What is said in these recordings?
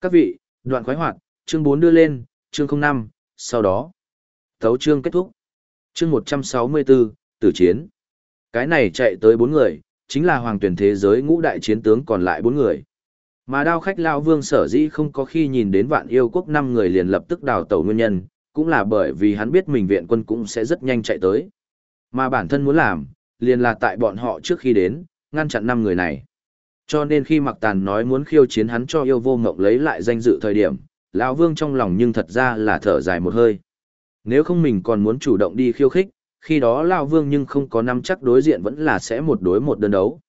Các vị, đoạn khoái hoạt, chương 4 đưa lên, chương 05, sau đó. Thấu chương kết thúc. Chương 164, tử chiến. Cái này chạy tới bốn người, chính là hoàng tuyển thế giới ngũ đại chiến tướng còn lại bốn người. Mà đao khách Lao Vương sở dĩ không có khi nhìn đến vạn yêu quốc năm người liền lập tức đào tẩu nguyên nhân, cũng là bởi vì hắn biết mình viện quân cũng sẽ rất nhanh chạy tới. Mà bản thân muốn làm, liền là tại bọn họ trước khi đến, ngăn chặn năm người này. Cho nên khi Mặc Tàn nói muốn khiêu chiến hắn cho yêu vô ngộng lấy lại danh dự thời điểm, lão Vương trong lòng nhưng thật ra là thở dài một hơi. Nếu không mình còn muốn chủ động đi khiêu khích, khi đó lão Vương nhưng không có nắm chắc đối diện vẫn là sẽ một đối một đơn đấu.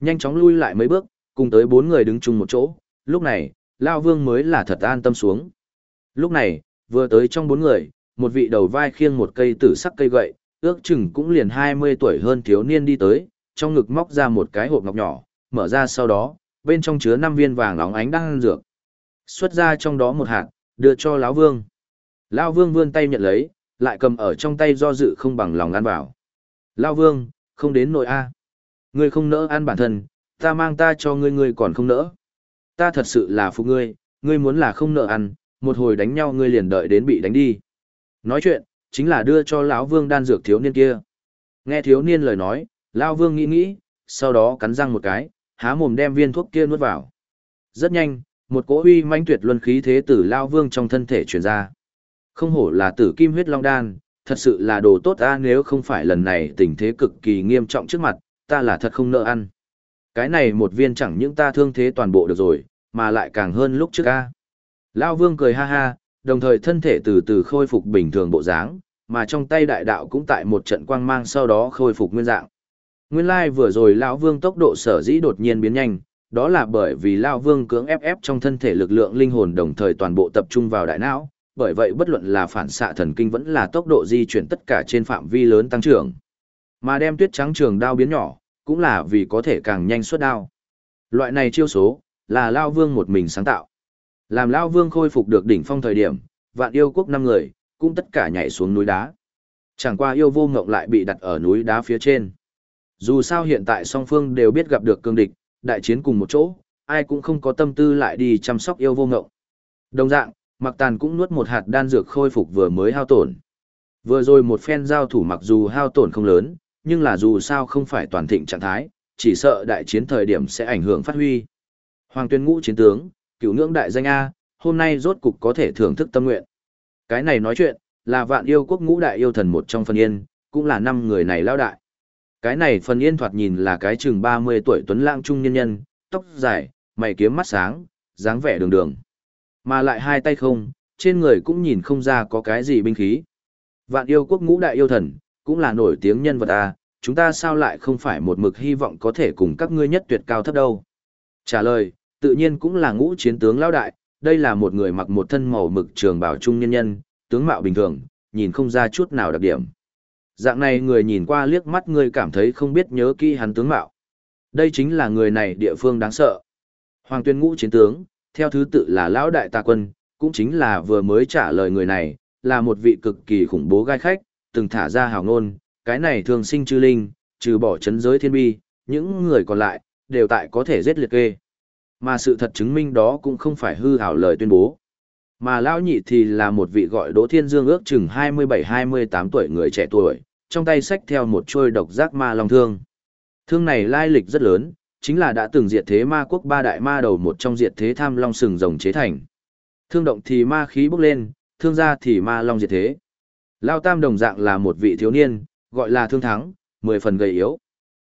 Nhanh chóng lui lại mấy bước, cùng tới bốn người đứng chung một chỗ, lúc này, lão Vương mới là thật an tâm xuống. Lúc này, vừa tới trong bốn người, một vị đầu vai khiêng một cây tử sắc cây gậy, ước chừng cũng liền 20 tuổi hơn thiếu niên đi tới, trong ngực móc ra một cái hộp ngọc nhỏ, mở ra sau đó, bên trong chứa năm viên vàng óng ánh đang ăn dược. Xuất ra trong đó một hạt, đưa cho lão Vương. Lão Vương vươn tay nhận lấy, lại cầm ở trong tay do dự không bằng lòng ăn vào. Lão Vương, không đến nội a. Ngươi không nỡ ăn bản thân, ta mang ta cho ngươi ngươi còn không nỡ. Ta thật sự là phụ ngươi, ngươi muốn là không nợ ăn, một hồi đánh nhau ngươi liền đợi đến bị đánh đi. Nói chuyện, chính là đưa cho lão Vương đan dược thiếu niên kia. Nghe thiếu niên lời nói, lão Vương nghĩ nghĩ, sau đó cắn răng một cái, há mồm đem viên thuốc kia nuốt vào. Rất nhanh, một cỗ uy mãnh tuyệt luân khí thế tử lao vương trong thân thể truyền ra. Không hổ là tử kim huyết long đan, thật sự là đồ tốt ta nếu không phải lần này tình thế cực kỳ nghiêm trọng trước mặt, ta là thật không nợ ăn. Cái này một viên chẳng những ta thương thế toàn bộ được rồi, mà lại càng hơn lúc trước a. Lao vương cười ha ha, đồng thời thân thể từ từ khôi phục bình thường bộ dáng, mà trong tay đại đạo cũng tại một trận quang mang sau đó khôi phục nguyên dạng. Nguyên lai like vừa rồi lão Vương tốc độ sở dĩ đột nhiên biến nhanh, đó là bởi vì lão Vương cưỡng ép ép trong thân thể lực lượng linh hồn đồng thời toàn bộ tập trung vào đại não, bởi vậy bất luận là phản xạ thần kinh vẫn là tốc độ di chuyển tất cả trên phạm vi lớn tăng trưởng. Mà đem tuyết trắng trường đao biến nhỏ, cũng là vì có thể càng nhanh xuất đao. Loại này chiêu số, là lão Vương một mình sáng tạo. Làm lão Vương khôi phục được đỉnh phong thời điểm, vạn yêu quốc năm người, cũng tất cả nhảy xuống núi đá. Chẳng qua yêu vô ngộng lại bị đặt ở núi đá phía trên. Dù sao hiện tại song phương đều biết gặp được cương địch, đại chiến cùng một chỗ, ai cũng không có tâm tư lại đi chăm sóc yêu vô ngộng. Đồng dạng, Mặc Tàn cũng nuốt một hạt đan dược khôi phục vừa mới hao tổn. Vừa rồi một phen giao thủ mặc dù hao tổn không lớn, nhưng là dù sao không phải toàn thịnh trạng thái, chỉ sợ đại chiến thời điểm sẽ ảnh hưởng phát huy. Hoàng tuyên ngũ chiến tướng, cựu ngưỡng đại danh A, hôm nay rốt cục có thể thưởng thức tâm nguyện. Cái này nói chuyện, là vạn yêu quốc ngũ đại yêu thần một trong phân yên, cũng là năm người này lao đại. Cái này phần yên thoạt nhìn là cái chừng 30 tuổi tuấn lãng trung nhân nhân, tóc dài, mày kiếm mắt sáng, dáng vẻ đường đường. Mà lại hai tay không, trên người cũng nhìn không ra có cái gì binh khí. Vạn yêu quốc ngũ đại yêu thần, cũng là nổi tiếng nhân vật à, chúng ta sao lại không phải một mực hy vọng có thể cùng các ngươi nhất tuyệt cao thấp đâu. Trả lời, tự nhiên cũng là ngũ chiến tướng lão đại, đây là một người mặc một thân màu mực trường bảo trung nhân nhân, tướng mạo bình thường, nhìn không ra chút nào đặc điểm. Dạng này người nhìn qua liếc mắt người cảm thấy không biết nhớ kỹ hắn tướng mạo. Đây chính là người này địa phương đáng sợ. Hoàng tuyên ngũ chiến tướng, theo thứ tự là lão đại ta quân, cũng chính là vừa mới trả lời người này, là một vị cực kỳ khủng bố gai khách, từng thả ra hào ngôn, cái này thường sinh chư linh, trừ bỏ chấn giới thiên bi, những người còn lại, đều tại có thể giết liệt kê. Mà sự thật chứng minh đó cũng không phải hư hảo lời tuyên bố. Mà lão nhị thì là một vị gọi Đỗ Thiên Dương ước chừng 27-28 tuổi người trẻ tuổi, trong tay xách theo một trôi độc giác ma long thương. Thương này lai lịch rất lớn, chính là đã từng diệt thế ma quốc ba đại ma đầu một trong diệt thế tham long sừng rồng chế thành. Thương động thì ma khí bốc lên, thương ra thì ma long diệt thế. Lao Tam đồng dạng là một vị thiếu niên, gọi là thương thắng, mười phần gầy yếu.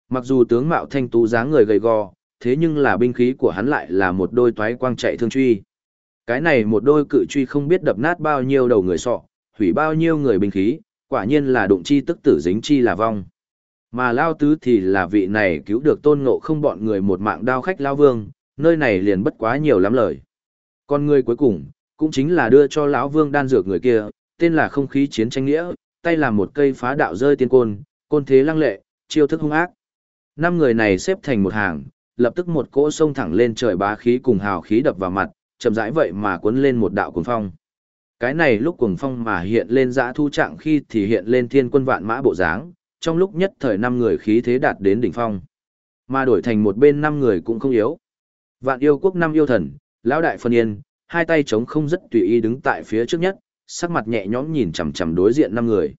Mặc dù tướng mạo thanh tú dáng người gầy gò, thế nhưng là binh khí của hắn lại là một đôi toái quang chạy thương truy. Cái này một đôi cự truy không biết đập nát bao nhiêu đầu người sọ, hủy bao nhiêu người binh khí, quả nhiên là đụng chi tức tử dính chi là vong. Mà Lao Tứ thì là vị này cứu được tôn ngộ không bọn người một mạng đao khách Lao Vương, nơi này liền bất quá nhiều lắm lời. Còn người cuối cùng, cũng chính là đưa cho lão Vương đan dược người kia, tên là không khí chiến tranh nghĩa, tay làm một cây phá đạo rơi tiên côn, côn thế lăng lệ, chiêu thức hung ác. Năm người này xếp thành một hàng, lập tức một cỗ sông thẳng lên trời bá khí cùng hào khí đập vào mặt, chậm rãi vậy mà cuốn lên một đạo cuồng phong. Cái này lúc cuồng phong mà hiện lên dã thu trạng khi thì hiện lên thiên quân vạn mã bộ dáng, trong lúc nhất thời năm người khí thế đạt đến đỉnh phong. Mà đổi thành một bên năm người cũng không yếu. Vạn yêu quốc năm yêu thần, lão đại phân yên, hai tay chống không rất tùy ý đứng tại phía trước nhất, sắc mặt nhẹ nhõm nhìn chằm chằm đối diện năm người.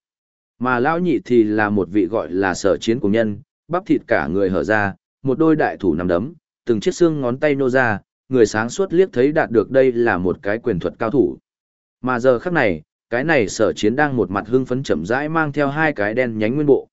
Mà lão nhị thì là một vị gọi là sở chiến của nhân, bắp thịt cả người hở ra, một đôi đại thủ nắm đấm, từng chiếc xương ngón tay nô ra, người sáng suốt liếc thấy đạt được đây là một cái quyền thuật cao thủ. Mà giờ khắc này, cái này sở chiến đang một mặt hưng phấn chậm rãi mang theo hai cái đen nhánh nguyên bộ.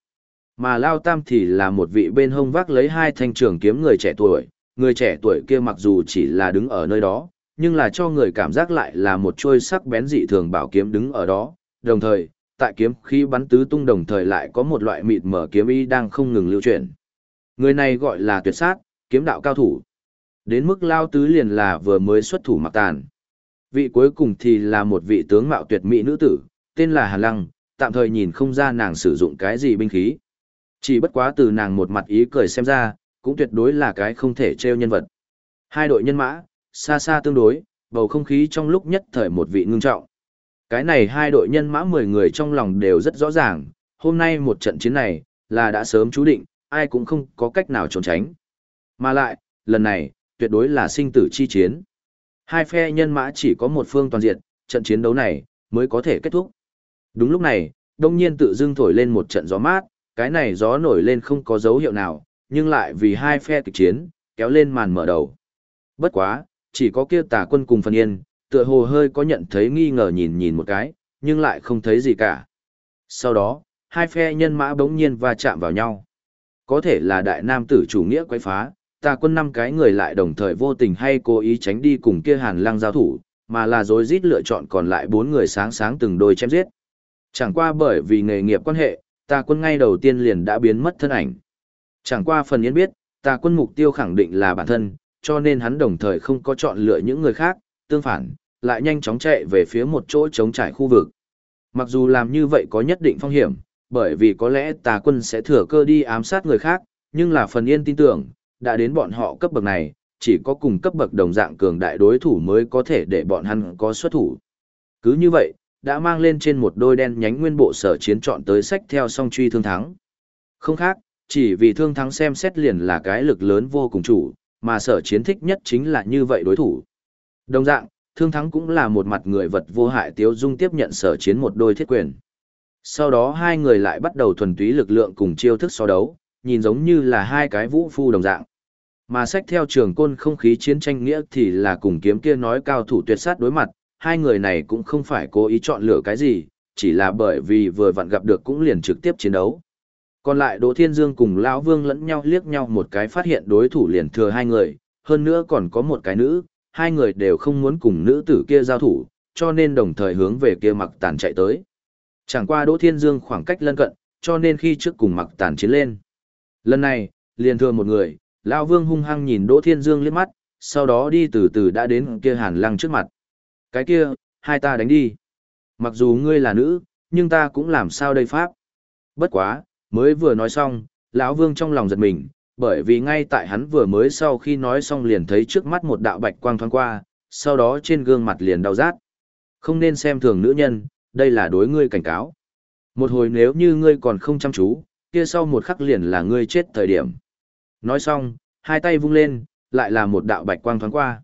Mà Lao Tam thì là một vị bên hông vác lấy hai thanh trường kiếm người trẻ tuổi, người trẻ tuổi kia mặc dù chỉ là đứng ở nơi đó, nhưng là cho người cảm giác lại là một chuôi sắc bén dị thường bảo kiếm đứng ở đó, đồng thời, tại kiếm khí bắn tứ tung đồng thời lại có một loại mịt mở kiếm ý đang không ngừng lưu chuyển. Người này gọi là tuyệt sát, kiếm đạo cao thủ. Đến mức Lao Tứ liền là vừa mới xuất thủ mặc tàn. Vị cuối cùng thì là một vị tướng mạo tuyệt mỹ nữ tử, tên là Hàn Lăng, tạm thời nhìn không ra nàng sử dụng cái gì binh khí. Chỉ bất quá từ nàng một mặt ý cười xem ra, cũng tuyệt đối là cái không thể treo nhân vật. Hai đội nhân mã, xa xa tương đối, bầu không khí trong lúc nhất thời một vị ngưng trọng. Cái này hai đội nhân mã 10 người trong lòng đều rất rõ ràng, hôm nay một trận chiến này, là đã sớm chú định, ai cũng không có cách nào trốn tránh. Mà lại, lần này, tuyệt đối là sinh tử chi chiến. Hai phe nhân mã chỉ có một phương toàn diện, trận chiến đấu này, mới có thể kết thúc. Đúng lúc này, đông nhiên tự dưng thổi lên một trận gió mát, cái này gió nổi lên không có dấu hiệu nào, nhưng lại vì hai phe kịch chiến, kéo lên màn mở đầu. Bất quá, chỉ có kia tà quân cùng phần yên, tựa hồ hơi có nhận thấy nghi ngờ nhìn nhìn một cái, nhưng lại không thấy gì cả. Sau đó, hai phe nhân mã bỗng nhiên va chạm vào nhau. Có thể là đại nam tử chủ nghĩa quấy phá, tà quân năm cái người lại đồng thời vô tình hay cố ý tránh đi cùng kia hàn lăng giao thủ, mà là dối rít lựa chọn còn lại bốn người sáng sáng từng đôi chém giết. Chẳng qua bởi vì nghề nghiệp quan hệ, tà quân ngay đầu tiên liền đã biến mất thân ảnh. Chẳng qua phần yên biết, tà quân mục tiêu khẳng định là bản thân, cho nên hắn đồng thời không có chọn lựa những người khác, tương phản, lại nhanh chóng chạy về phía một chỗ trống trải khu vực. Mặc dù làm như vậy có nhất định phong hiểm, bởi vì có lẽ tà quân sẽ thừa cơ đi ám sát người khác, nhưng là phần yên tin tưởng, đã đến bọn họ cấp bậc này, chỉ có cùng cấp bậc đồng dạng cường đại đối thủ mới có thể để bọn hắn có xuất thủ. Cứ như vậy, đã mang lên trên một đôi đen nhánh nguyên bộ sở chiến chọn tới sách theo song truy thương thắng. Không khác, chỉ vì thương thắng xem xét liền là cái lực lớn vô cùng chủ, mà sở chiến thích nhất chính là như vậy đối thủ. Đồng dạng, thương thắng cũng là một mặt người vật vô hại tiếu dung tiếp nhận sở chiến một đôi thiết quyền. Sau đó hai người lại bắt đầu thuần túy lực lượng cùng chiêu thức so đấu, nhìn giống như là hai cái vũ phu đồng dạng. Mà sách theo trường côn không khí chiến tranh nghĩa thì là cùng kiếm kia nói cao thủ tuyệt sát đối mặt, hai người này cũng không phải cố ý chọn lựa cái gì, chỉ là bởi vì vừa vặn gặp được cũng liền trực tiếp chiến đấu. Còn lại Đỗ Thiên Dương cùng Lão Vương lẫn nhau liếc nhau một cái phát hiện đối thủ liền thừa hai người, hơn nữa còn có một cái nữ, hai người đều không muốn cùng nữ tử kia giao thủ, cho nên đồng thời hướng về kia mặc tàn chạy tới. Chẳng qua Đỗ Thiên Dương khoảng cách lân cận, cho nên khi trước cùng mặc tàn chiến lên. Lần này, liền thừa một người, Lão Vương hung hăng nhìn Đỗ Thiên Dương liếc mắt, sau đó đi từ từ đã đến kia hàn lăng trước mặt. Cái kia, hai ta đánh đi. Mặc dù ngươi là nữ, nhưng ta cũng làm sao đây pháp. Bất quá, mới vừa nói xong, lão Vương trong lòng giật mình, bởi vì ngay tại hắn vừa mới sau khi nói xong liền thấy trước mắt một đạo bạch quang thoáng qua, sau đó trên gương mặt liền đau rát. Không nên xem thường nữ nhân, đây là đối ngươi cảnh cáo. Một hồi nếu như ngươi còn không chăm chú, kia sau một khắc liền là ngươi chết thời điểm. Nói xong, hai tay vung lên, lại là một đạo bạch quang thoáng qua.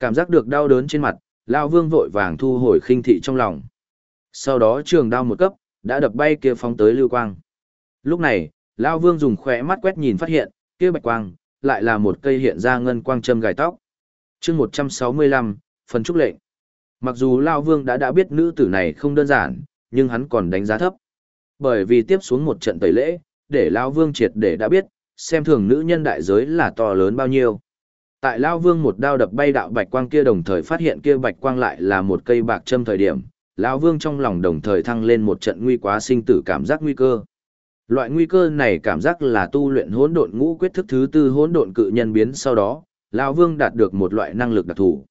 Cảm giác được đau đớn trên mặt, Lão Vương vội vàng thu hồi khinh thị trong lòng. Sau đó trường đao một cấp, đã đập bay kia phóng tới lưu quang. Lúc này, Lão Vương dùng khóe mắt quét nhìn phát hiện, kia bạch quang, lại là một cây hiện ra ngân quang châm gài tóc. chương 165, phần trúc lệnh. Mặc dù Lão Vương đã đã biết nữ tử này không đơn giản, nhưng hắn còn đánh giá thấp. Bởi vì tiếp xuống một trận tẩy lễ, để Lão Vương triệt để đã biết, xem thường nữ nhân đại giới là to lớn bao nhiêu. Tại Lao Vương một đao đập bay đạo bạch quang kia đồng thời phát hiện kia bạch quang lại là một cây bạc châm thời điểm, lão Vương trong lòng đồng thời thăng lên một trận nguy quá sinh tử cảm giác nguy cơ. Loại nguy cơ này cảm giác là tu luyện hỗn độn ngũ quyết thức thứ tư hỗn độn cự nhân biến sau đó, lão Vương đạt được một loại năng lực đặc thù.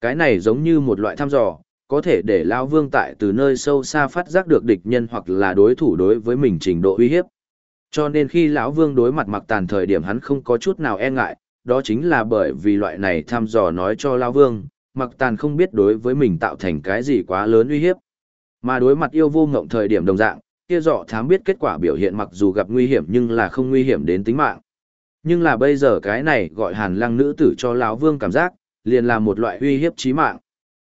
Cái này giống như một loại thăm dò, có thể để lão Vương tại từ nơi sâu xa phát giác được địch nhân hoặc là đối thủ đối với mình trình độ uy hiếp. Cho nên khi lão Vương đối mặt mặc tàn thời điểm hắn không có chút nào e ngại, đó chính là bởi vì loại này thăm dò nói cho lão Vương, mặc tàn không biết đối với mình tạo thành cái gì quá lớn uy hiếp. Mà đối mặt yêu vô ngộng thời điểm đồng dạng, kia dọ thám biết kết quả biểu hiện mặc dù gặp nguy hiểm nhưng là không nguy hiểm đến tính mạng. Nhưng là bây giờ cái này gọi hàn lăng nữ tử cho lão Vương cảm giác, liền là một loại uy hiếp chí mạng.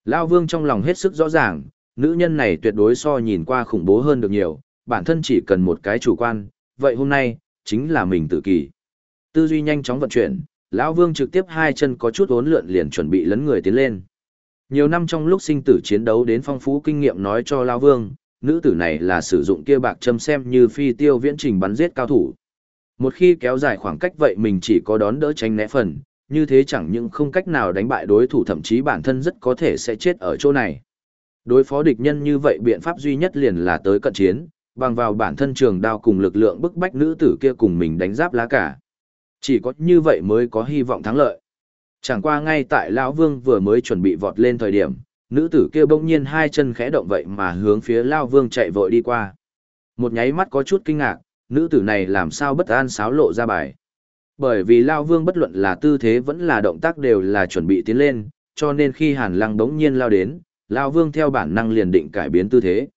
Lão Vương trong lòng hết sức rõ ràng, nữ nhân này tuyệt đối so nhìn qua khủng bố hơn được nhiều, bản thân chỉ cần một cái chủ quan, vậy hôm nay, chính là mình tự kỳ. Tư duy nhanh chóng vận chuyển, lão Vương trực tiếp hai chân có chút uốn lượn liền chuẩn bị lấn người tiến lên. Nhiều năm trong lúc sinh tử chiến đấu đến phong phú kinh nghiệm nói cho lão Vương, nữ tử này là sử dụng kia bạc châm xem như phi tiêu viễn trình bắn giết cao thủ. Một khi kéo dài khoảng cách vậy mình chỉ có đón đỡ tránh né phần, như thế chẳng những không cách nào đánh bại đối thủ thậm chí bản thân rất có thể sẽ chết ở chỗ này. Đối phó địch nhân như vậy biện pháp duy nhất liền là tới cận chiến, bằng vào bản thân trường đao cùng lực lượng bức bách nữ tử kia cùng mình đánh giáp lá cả. Chỉ có như vậy mới có hy vọng thắng lợi. Chẳng qua ngay tại lão Vương vừa mới chuẩn bị vọt lên thời điểm, nữ tử kia bỗng nhiên hai chân khẽ động vậy mà hướng phía lão Vương chạy vội đi qua. Một nháy mắt có chút kinh ngạc, nữ tử này làm sao bất an xáo lộ ra bài. Bởi vì lão Vương bất luận là tư thế vẫn là động tác đều là chuẩn bị tiến lên, cho nên khi Hàn Lăng bỗng nhiên lao đến, lão Vương theo bản năng liền định cải biến tư thế.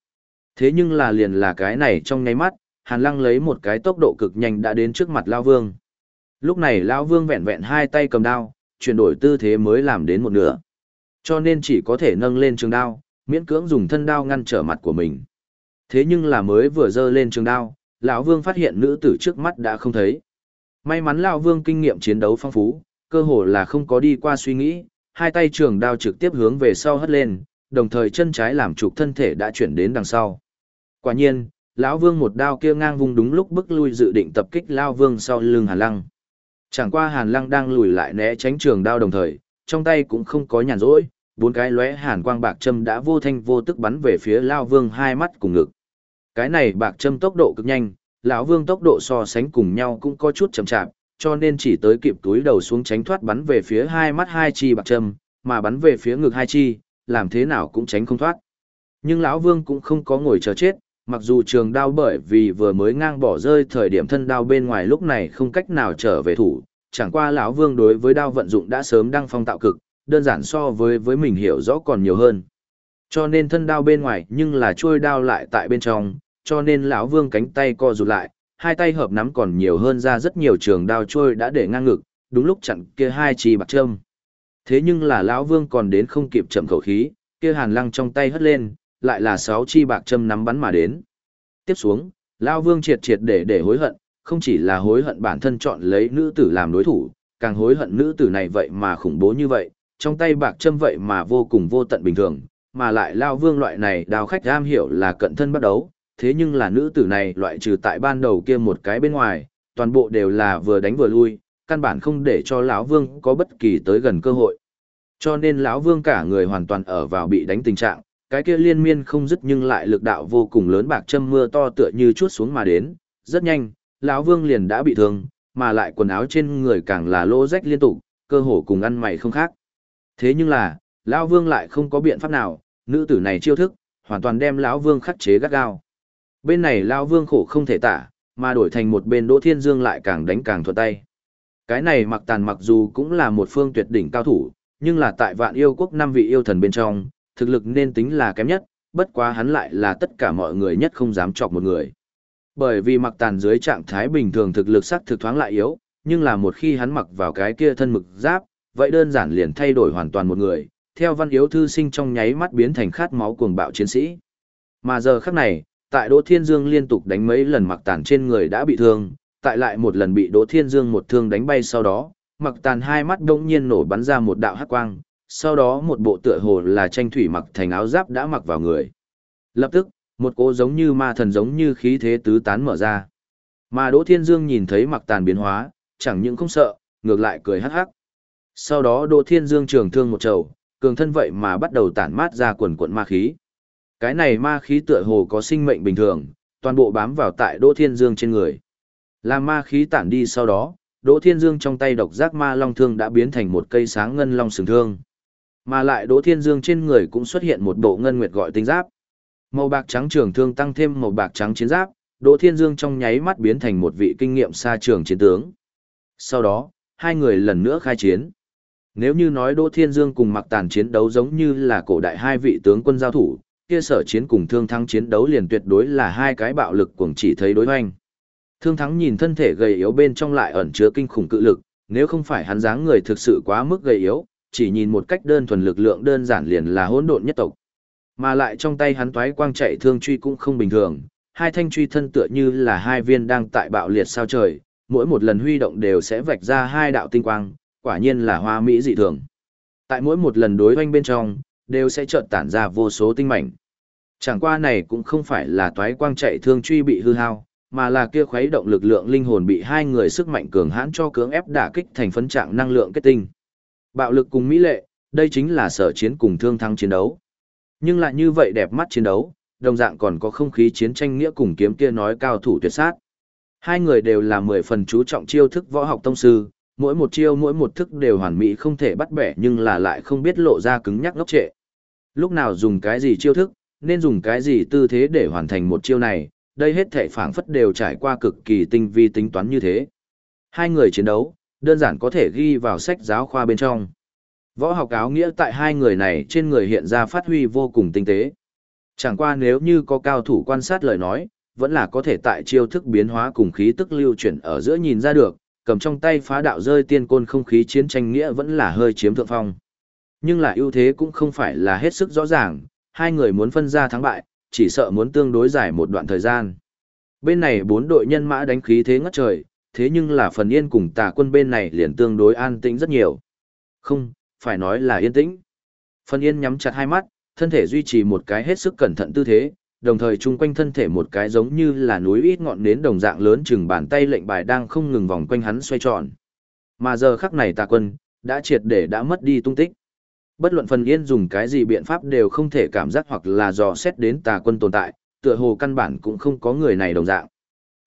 Thế nhưng là liền là cái này trong nháy mắt, Hàn Lăng lấy một cái tốc độ cực nhanh đã đến trước mặt lão Vương. Lúc này lão Vương vẹn vẹn hai tay cầm đao, chuyển đổi tư thế mới làm đến một nửa. Cho nên chỉ có thể nâng lên trường đao, miễn cưỡng dùng thân đao ngăn trở mặt của mình. Thế nhưng là mới vừa dơ lên trường đao, lão Vương phát hiện nữ tử trước mắt đã không thấy. May mắn lão Vương kinh nghiệm chiến đấu phong phú, cơ hồ là không có đi qua suy nghĩ, hai tay trường đao trực tiếp hướng về sau hất lên, đồng thời chân trái làm trục thân thể đã chuyển đến đằng sau. Quả nhiên, lão Vương một đao kia ngang vùng đúng lúc bức lui dự định tập kích lão Vương sau lưng Hàn Lăng. Chẳng qua Hàn Lăng đang lùi lại né tránh trường đao đồng thời, trong tay cũng không có nhàn rỗi, bốn cái lóe hàn quang bạc châm đã vô thanh vô tức bắn về phía Lao Vương hai mắt cùng ngực. Cái này bạc châm tốc độ cực nhanh, lão Vương tốc độ so sánh cùng nhau cũng có chút chậm chạp, cho nên chỉ tới kịp túi đầu xuống tránh thoát bắn về phía hai mắt hai chi bạc châm, mà bắn về phía ngực hai chi, làm thế nào cũng tránh không thoát. Nhưng lão Vương cũng không có ngồi chờ chết, mặc dù trường đao bởi vì vừa mới ngang bỏ rơi thời điểm thân đao bên ngoài lúc này không cách nào trở về thủ, chẳng qua lão vương đối với đao vận dụng đã sớm đăng phong tạo cực, đơn giản so với với mình hiểu rõ còn nhiều hơn. Cho nên thân đao bên ngoài nhưng là trôi đao lại tại bên trong, cho nên lão vương cánh tay co rụt lại, hai tay hợp nắm còn nhiều hơn ra rất nhiều trường đao trôi đã để ngang ngực, đúng lúc chặn kia hai chi bạc trâm thế nhưng là lão vương còn đến không kịp chậm khẩu khí, kia hàn lăng trong tay hất lên lại là sáu chi bạc châm nắm bắn mà đến. Tiếp xuống, Lao Vương triệt triệt để để hối hận, không chỉ là hối hận bản thân chọn lấy nữ tử làm đối thủ, càng hối hận nữ tử này vậy mà khủng bố như vậy, trong tay bạc châm vậy mà vô cùng vô tận bình thường, mà lại Lao Vương loại này đào khách am hiểu là cận thân bắt đấu, thế nhưng là nữ tử này loại trừ tại ban đầu kia một cái bên ngoài, toàn bộ đều là vừa đánh vừa lui, căn bản không để cho lão Vương có bất kỳ tới gần cơ hội. Cho nên lão Vương cả người hoàn toàn ở vào bị đánh tình trạng, cái kia liên miên không dứt nhưng lại lực đạo vô cùng lớn bạc châm mưa to tựa như chuốt xuống mà đến, rất nhanh, lão Vương liền đã bị thương, mà lại quần áo trên người càng là lỗ rách liên tục, cơ hồ cùng ăn mày không khác. Thế nhưng là, lão Vương lại không có biện pháp nào, nữ tử này chiêu thức, hoàn toàn đem lão Vương khắc chế gắt gao. Bên này lão Vương khổ không thể tả, mà đổi thành một bên Đỗ Thiên Dương lại càng đánh càng thuận tay. Cái này mặc tàn mặc dù cũng là một phương tuyệt đỉnh cao thủ, nhưng là tại vạn yêu quốc năm vị yêu thần bên trong, thực lực nên tính là kém nhất, bất quá hắn lại là tất cả mọi người nhất không dám chọc một người. Bởi vì mặc tàn dưới trạng thái bình thường thực lực sắc thực thoáng lại yếu, nhưng là một khi hắn mặc vào cái kia thân mực giáp, vậy đơn giản liền thay đổi hoàn toàn một người, theo văn yếu thư sinh trong nháy mắt biến thành khát máu cuồng bạo chiến sĩ. Mà giờ khắc này, tại Đỗ Thiên Dương liên tục đánh mấy lần mặc tàn trên người đã bị thương, tại lại một lần bị Đỗ Thiên Dương một thương đánh bay sau đó, mặc tàn hai mắt đông nhiên nổ bắn ra một đạo hắc quang, sau đó một bộ tựa hồ là tranh thủy mặc thành áo giáp đã mặc vào người. Lập tức, một cô giống như ma thần giống như khí thế tứ tán mở ra. Mà Đỗ Thiên Dương nhìn thấy mặc tàn biến hóa, chẳng những không sợ, ngược lại cười hắc hắc. Sau đó Đỗ Thiên Dương trường thương một trầu, cường thân vậy mà bắt đầu tản mát ra quần quận ma khí. Cái này ma khí tựa hồ có sinh mệnh bình thường, toàn bộ bám vào tại Đỗ Thiên Dương trên người. Làm ma khí tản đi sau đó, Đỗ Thiên Dương trong tay độc giác ma long thương đã biến thành một cây sáng ngân long sừng thương. Mà lại Đỗ Thiên Dương trên người cũng xuất hiện một bộ ngân nguyệt gọi tinh giáp. Màu bạc trắng trường thương tăng thêm màu bạc trắng chiến giáp, Đỗ Thiên Dương trong nháy mắt biến thành một vị kinh nghiệm xa trường chiến tướng. Sau đó, hai người lần nữa khai chiến. Nếu như nói Đỗ Thiên Dương cùng Mặc Tàn chiến đấu giống như là cổ đại hai vị tướng quân giao thủ, kia sở chiến cùng Thương Thắng chiến đấu liền tuyệt đối là hai cái bạo lực cuồng chỉ thấy đối hoành. Thương Thắng nhìn thân thể gầy yếu bên trong lại ẩn chứa kinh khủng cự lực, nếu không phải hắn dáng người thực sự quá mức gầy yếu, chỉ nhìn một cách đơn thuần lực lượng đơn giản liền là hỗn độn nhất tộc. Mà lại trong tay hắn toái quang chạy thương truy cũng không bình thường, hai thanh truy thân tựa như là hai viên đang tại bạo liệt sao trời, mỗi một lần huy động đều sẽ vạch ra hai đạo tinh quang, quả nhiên là hoa mỹ dị thường. Tại mỗi một lần đối hoanh bên trong, đều sẽ chợt tản ra vô số tinh mảnh. Chẳng qua này cũng không phải là toái quang chạy thương truy bị hư hao, mà là kia khuấy động lực lượng linh hồn bị hai người sức mạnh cường hãn cho cưỡng ép đả kích thành phấn trạng năng lượng kết tinh. Bạo lực cùng mỹ lệ, đây chính là sở chiến cùng thương thắng chiến đấu. Nhưng lại như vậy đẹp mắt chiến đấu, đồng dạng còn có không khí chiến tranh nghĩa cùng kiếm kia nói cao thủ tuyệt sát. Hai người đều là mười phần chú trọng chiêu thức võ học tông sư, mỗi một chiêu mỗi một thức đều hoàn mỹ không thể bắt bẻ nhưng là lại không biết lộ ra cứng nhắc ngốc trệ. Lúc nào dùng cái gì chiêu thức, nên dùng cái gì tư thế để hoàn thành một chiêu này, đây hết thể phảng phất đều trải qua cực kỳ tinh vi tính toán như thế. Hai người chiến đấu, đơn giản có thể ghi vào sách giáo khoa bên trong. Võ học áo nghĩa tại hai người này trên người hiện ra phát huy vô cùng tinh tế. Chẳng qua nếu như có cao thủ quan sát lời nói, vẫn là có thể tại chiêu thức biến hóa cùng khí tức lưu chuyển ở giữa nhìn ra được, cầm trong tay phá đạo rơi tiên côn không khí chiến tranh nghĩa vẫn là hơi chiếm thượng phong. Nhưng là ưu thế cũng không phải là hết sức rõ ràng, hai người muốn phân ra thắng bại, chỉ sợ muốn tương đối dài một đoạn thời gian. Bên này bốn đội nhân mã đánh khí thế ngất trời, thế nhưng là phần yên cùng tà quân bên này liền tương đối an tĩnh rất nhiều. Không, phải nói là yên tĩnh. Phần yên nhắm chặt hai mắt, thân thể duy trì một cái hết sức cẩn thận tư thế, đồng thời chung quanh thân thể một cái giống như là núi ít ngọn nến đồng dạng lớn chừng bàn tay lệnh bài đang không ngừng vòng quanh hắn xoay tròn. Mà giờ khắc này tà quân, đã triệt để đã mất đi tung tích. Bất luận phần yên dùng cái gì biện pháp đều không thể cảm giác hoặc là dò xét đến tà quân tồn tại, tựa hồ căn bản cũng không có người này đồng dạng.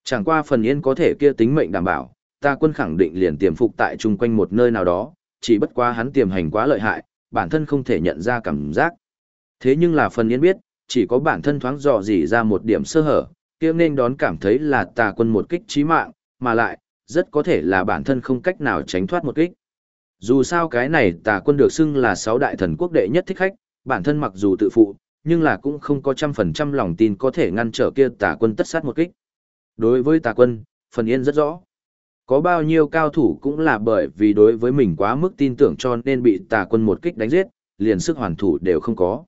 Chẳng qua phần yên có thể kia tính mệnh đảm bảo, ta quân khẳng định liền tiềm phục tại chung quanh một nơi nào đó, chỉ bất quá hắn tiềm hành quá lợi hại, bản thân không thể nhận ra cảm giác. Thế nhưng là phần yên biết, chỉ có bản thân thoáng dò dỉ ra một điểm sơ hở, kia nên đón cảm thấy là tà quân một kích chí mạng, mà lại, rất có thể là bản thân không cách nào tránh thoát một kích. Dù sao cái này tà quân được xưng là sáu đại thần quốc đệ nhất thích khách, bản thân mặc dù tự phụ, nhưng là cũng không có trăm phần trăm lòng tin có thể ngăn trở kia tà quân tất sát một kích. Đối với tà quân, phần yên rất rõ. Có bao nhiêu cao thủ cũng là bởi vì đối với mình quá mức tin tưởng cho nên bị tà quân một kích đánh giết, liền sức hoàn thủ đều không có.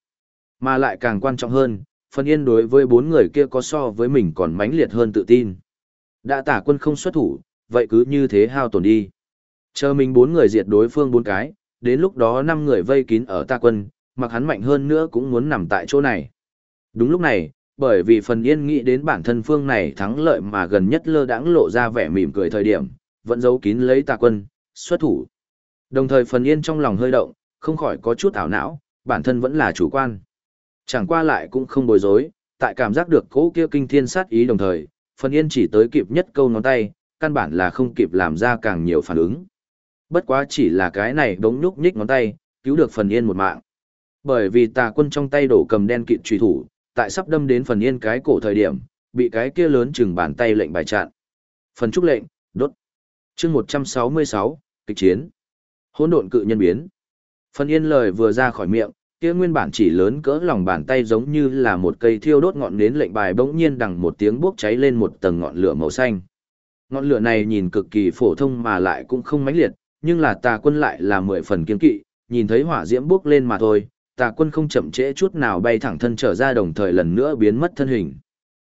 Mà lại càng quan trọng hơn, phần yên đối với bốn người kia có so với mình còn mãnh liệt hơn tự tin. Đã tả quân không xuất thủ, vậy cứ như thế hao tổn đi. Chờ mình bốn người diệt đối phương bốn cái, đến lúc đó năm người vây kín ở ta quân, mặc hắn mạnh hơn nữa cũng muốn nằm tại chỗ này. Đúng lúc này, bởi vì phần yên nghĩ đến bản thân phương này thắng lợi mà gần nhất lơ đãng lộ ra vẻ mỉm cười thời điểm, vẫn giấu kín lấy tà quân, xuất thủ. Đồng thời phần yên trong lòng hơi động, không khỏi có chút ảo não, bản thân vẫn là chủ quan. Chẳng qua lại cũng không bối rối, tại cảm giác được cỗ kia kinh thiên sát ý đồng thời, phần yên chỉ tới kịp nhất câu ngón tay, căn bản là không kịp làm ra càng nhiều phản ứng. Bất quá chỉ là cái này đống nhúc nhích ngón tay, cứu được phần yên một mạng. Bởi vì tà quân trong tay đổ cầm đen kịt truy thủ, tại sắp đâm đến phần yên cái cổ thời điểm, bị cái kia lớn chừng bàn tay lệnh bài chặn. Phần trúc lệnh, đốt. chương 166, kịch chiến. hỗn độn cự nhân biến. Phần yên lời vừa ra khỏi miệng, kia nguyên bản chỉ lớn cỡ lòng bàn tay giống như là một cây thiêu đốt ngọn nến lệnh bài bỗng nhiên đằng một tiếng bốc cháy lên một tầng ngọn lửa màu xanh. Ngọn lửa này nhìn cực kỳ phổ thông mà lại cũng không mãnh liệt, nhưng là tà quân lại là mười phần kiên kỵ, nhìn thấy hỏa diễm bốc lên mà thôi, tà quân không chậm trễ chút nào bay thẳng thân trở ra đồng thời lần nữa biến mất thân hình.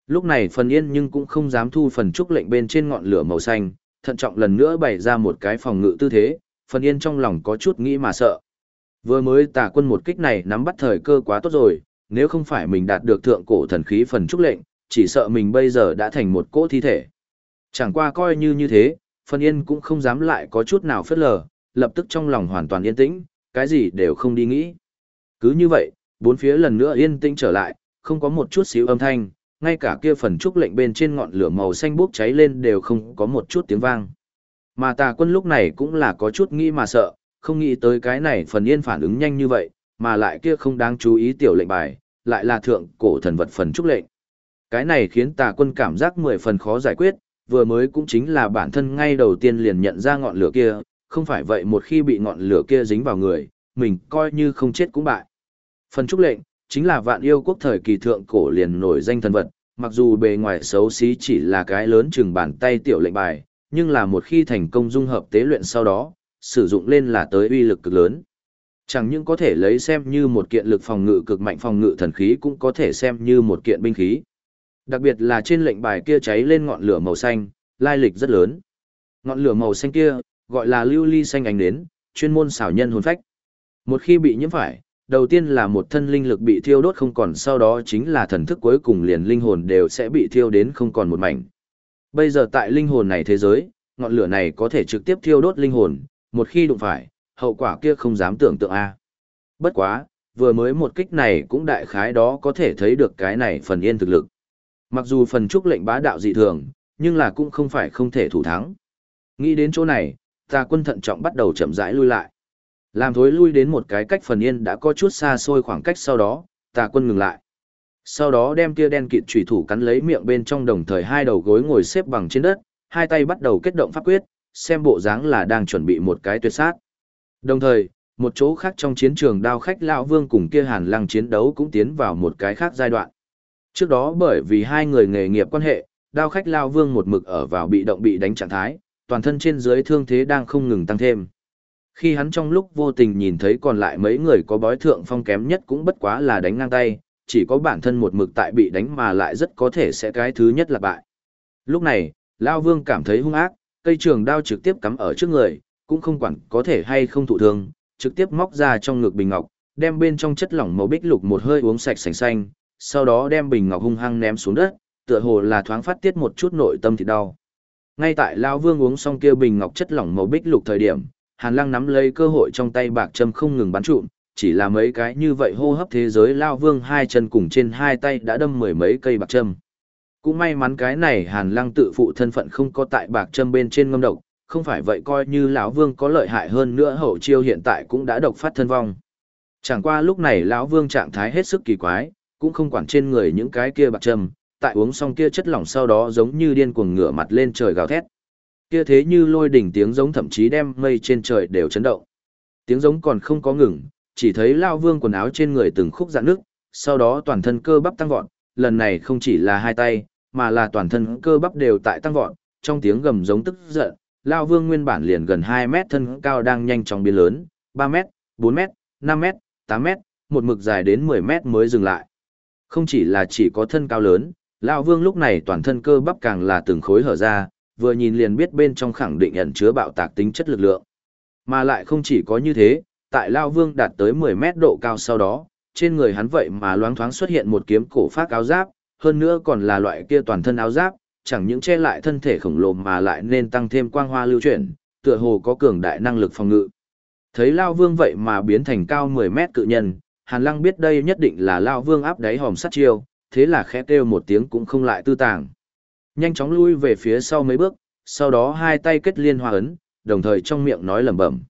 Lúc này phần yên nhưng cũng không dám thu phần trúc lệnh bên trên ngọn lửa màu xanh, thận trọng lần nữa bày ra một cái phòng ngự tư thế, phần yên trong lòng có chút nghĩ mà sợ. Vừa mới tà quân một kích này nắm bắt thời cơ quá tốt rồi, nếu không phải mình đạt được thượng cổ thần khí phần trúc lệnh, chỉ sợ mình bây giờ đã thành một cỗ thi thể. Chẳng qua coi như như thế, phần yên cũng không dám lại có chút nào phất lờ, lập tức trong lòng hoàn toàn yên tĩnh, cái gì đều không đi nghĩ. Cứ như vậy, bốn phía lần nữa yên tĩnh trở lại, không có một chút xíu âm thanh, ngay cả kia phần trúc lệnh bên trên ngọn lửa màu xanh bốc cháy lên đều không có một chút tiếng vang. Mà tà quân lúc này cũng là có chút nghĩ mà sợ, không nghĩ tới cái này phần yên phản ứng nhanh như vậy, mà lại kia không đáng chú ý tiểu lệnh bài, lại là thượng cổ thần vật phần trúc lệnh. Cái này khiến tà quân cảm giác mười phần khó giải quyết, vừa mới cũng chính là bản thân ngay đầu tiên liền nhận ra ngọn lửa kia, không phải vậy một khi bị ngọn lửa kia dính vào người, mình coi như không chết cũng bại. Phần trúc lệnh, chính là vạn yêu quốc thời kỳ thượng cổ liền nổi danh thần vật, mặc dù bề ngoài xấu xí chỉ là cái lớn chừng bàn tay tiểu lệnh bài, nhưng là một khi thành công dung hợp tế luyện sau đó, sử dụng lên là tới uy lực cực lớn. Chẳng những có thể lấy xem như một kiện lực phòng ngự cực mạnh phòng ngự thần khí cũng có thể xem như một kiện binh khí. Đặc biệt là trên lệnh bài kia cháy lên ngọn lửa màu xanh, lai lịch rất lớn. Ngọn lửa màu xanh kia, gọi là lưu ly xanh ánh đến, chuyên môn xảo nhân hồn phách. Một khi bị nhiễm phải, đầu tiên là một thân linh lực bị thiêu đốt không còn sau đó chính là thần thức cuối cùng liền linh hồn đều sẽ bị thiêu đến không còn một mảnh. Bây giờ tại linh hồn này thế giới, ngọn lửa này có thể trực tiếp thiêu đốt linh hồn, một khi đụng phải, hậu quả kia không dám tưởng tượng a. Bất quá, vừa mới một kích này cũng đại khái đó có thể thấy được cái này phần yên thực lực. Mặc dù phần trúc lệnh bá đạo dị thường, nhưng là cũng không phải không thể thủ thắng. Nghĩ đến chỗ này, ta quân thận trọng bắt đầu chậm rãi lui lại. Làm thối lui đến một cái cách phần yên đã có chút xa xôi khoảng cách sau đó, tà quân ngừng lại. Sau đó đem tia đen kịt trùy thủ cắn lấy miệng bên trong đồng thời hai đầu gối ngồi xếp bằng trên đất, hai tay bắt đầu kết động pháp quyết, xem bộ dáng là đang chuẩn bị một cái tuyệt sát. Đồng thời, một chỗ khác trong chiến trường đao khách lão vương cùng kia hàn lăng chiến đấu cũng tiến vào một cái khác giai đoạn. Trước đó bởi vì hai người nghề nghiệp quan hệ, đao khách lão vương một mực ở vào bị động bị đánh trạng thái, toàn thân trên dưới thương thế đang không ngừng tăng thêm. Khi hắn trong lúc vô tình nhìn thấy còn lại mấy người có bói thượng phong kém nhất cũng bất quá là đánh ngang tay, chỉ có bản thân một mực tại bị đánh mà lại rất có thể sẽ cái thứ nhất là bại. Lúc này, Lao Vương cảm thấy hung ác, cây trường đao trực tiếp cắm ở trước người, cũng không quản có thể hay không thụ thương, trực tiếp móc ra trong ngực bình ngọc, đem bên trong chất lỏng màu bích lục một hơi uống sạch sành xanh, sau đó đem bình ngọc hung hăng ném xuống đất, tựa hồ là thoáng phát tiết một chút nội tâm thì đau. Ngay tại Lao Vương uống xong kia bình ngọc chất lỏng màu bích lục thời điểm, Hàn Lăng nắm lấy cơ hội trong tay bạc châm không ngừng bắn trụm, chỉ là mấy cái như vậy hô hấp thế giới Lao Vương hai chân cùng trên hai tay đã đâm mười mấy cây bạc châm. Cũng may mắn cái này Hàn Lăng tự phụ thân phận không có tại bạc châm bên trên ngâm độc, không phải vậy coi như lão Vương có lợi hại hơn nữa hậu chiêu hiện tại cũng đã độc phát thân vong. Chẳng qua lúc này lão Vương trạng thái hết sức kỳ quái, cũng không quản trên người những cái kia bạc châm, tại uống xong kia chất lỏng sau đó giống như điên cuồng ngửa mặt lên trời gào thét. Kia thế như lôi đỉnh tiếng giống thậm chí đem mây trên trời đều chấn động. Tiếng giống còn không có ngừng, chỉ thấy lão vương quần áo trên người từng khúc dạn nước, sau đó toàn thân cơ bắp tăng vọt, lần này không chỉ là hai tay, mà là toàn thân cơ bắp đều tại tăng vọt, trong tiếng gầm giống tức giận, lão vương nguyên bản liền gần 2 mét thân cao đang nhanh chóng biến lớn, 3 mét, 4 mét, 5 mét, 8 mét, một mực dài đến 10 mét mới dừng lại. Không chỉ là chỉ có thân cao lớn, Lão Vương lúc này toàn thân cơ bắp càng là từng khối hở ra, vừa nhìn liền biết bên trong khẳng định ẩn chứa bạo tạc tính chất lực lượng. Mà lại không chỉ có như thế, tại Lão Vương đạt tới 10 mét độ cao sau đó, trên người hắn vậy mà loáng thoáng xuất hiện một kiếm cổ phát áo giáp, hơn nữa còn là loại kia toàn thân áo giáp, chẳng những che lại thân thể khổng lồ mà lại nên tăng thêm quang hoa lưu chuyển, tựa hồ có cường đại năng lực phòng ngự. Thấy Lão Vương vậy mà biến thành cao 10 mét cự nhân, Hàn Lăng biết đây nhất định là Lão Vương áp đáy hòm sát chiêu, thế là khẽ kêu một tiếng cũng không lại tư tàng. Nhanh chóng lui về phía sau mấy bước, sau đó hai tay kết liên hoa ấn, đồng thời trong miệng nói lẩm bẩm.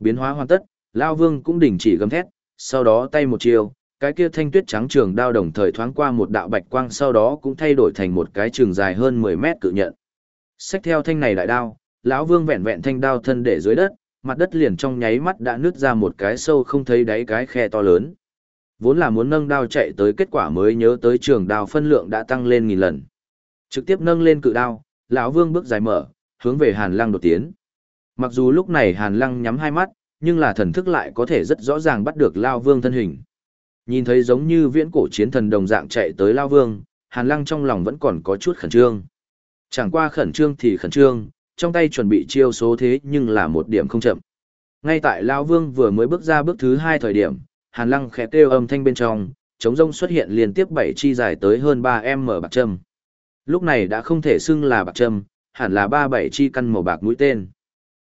Biến hóa hoàn tất, Lao Vương cũng đình chỉ gầm thét, sau đó tay một chiều, cái kia thanh tuyết trắng trường đao đồng thời thoáng qua một đạo bạch quang sau đó cũng thay đổi thành một cái trường dài hơn 10 mét cự nhận. Xách theo thanh này đại đao, lão Vương vẹn vẹn thanh đao thân để dưới đất, mặt đất liền trong nháy mắt đã nứt ra một cái sâu không thấy đáy cái khe to lớn. Vốn là muốn nâng đao chạy tới kết quả mới nhớ tới trường đao phân lượng đã tăng lên nghìn lần. Trực tiếp nâng lên cự đao, lão Vương bước dài mở, hướng về Hàn Lăng đột tiến. Mặc dù lúc này Hàn Lăng nhắm hai mắt, nhưng là thần thức lại có thể rất rõ ràng bắt được Lao Vương thân hình. Nhìn thấy giống như viễn cổ chiến thần đồng dạng chạy tới Lao Vương, Hàn Lăng trong lòng vẫn còn có chút khẩn trương. Chẳng qua khẩn trương thì khẩn trương, trong tay chuẩn bị chiêu số thế nhưng là một điểm không chậm. Ngay tại Lao Vương vừa mới bước ra bước thứ hai thời điểm, hàn lăng khẽ kêu âm thanh bên trong, chống rông xuất hiện liên tiếp bảy chi dài tới hơn ba m bạc trâm. Lúc này đã không thể xưng là bạc trâm, hẳn là ba bảy chi căn màu bạc mũi tên.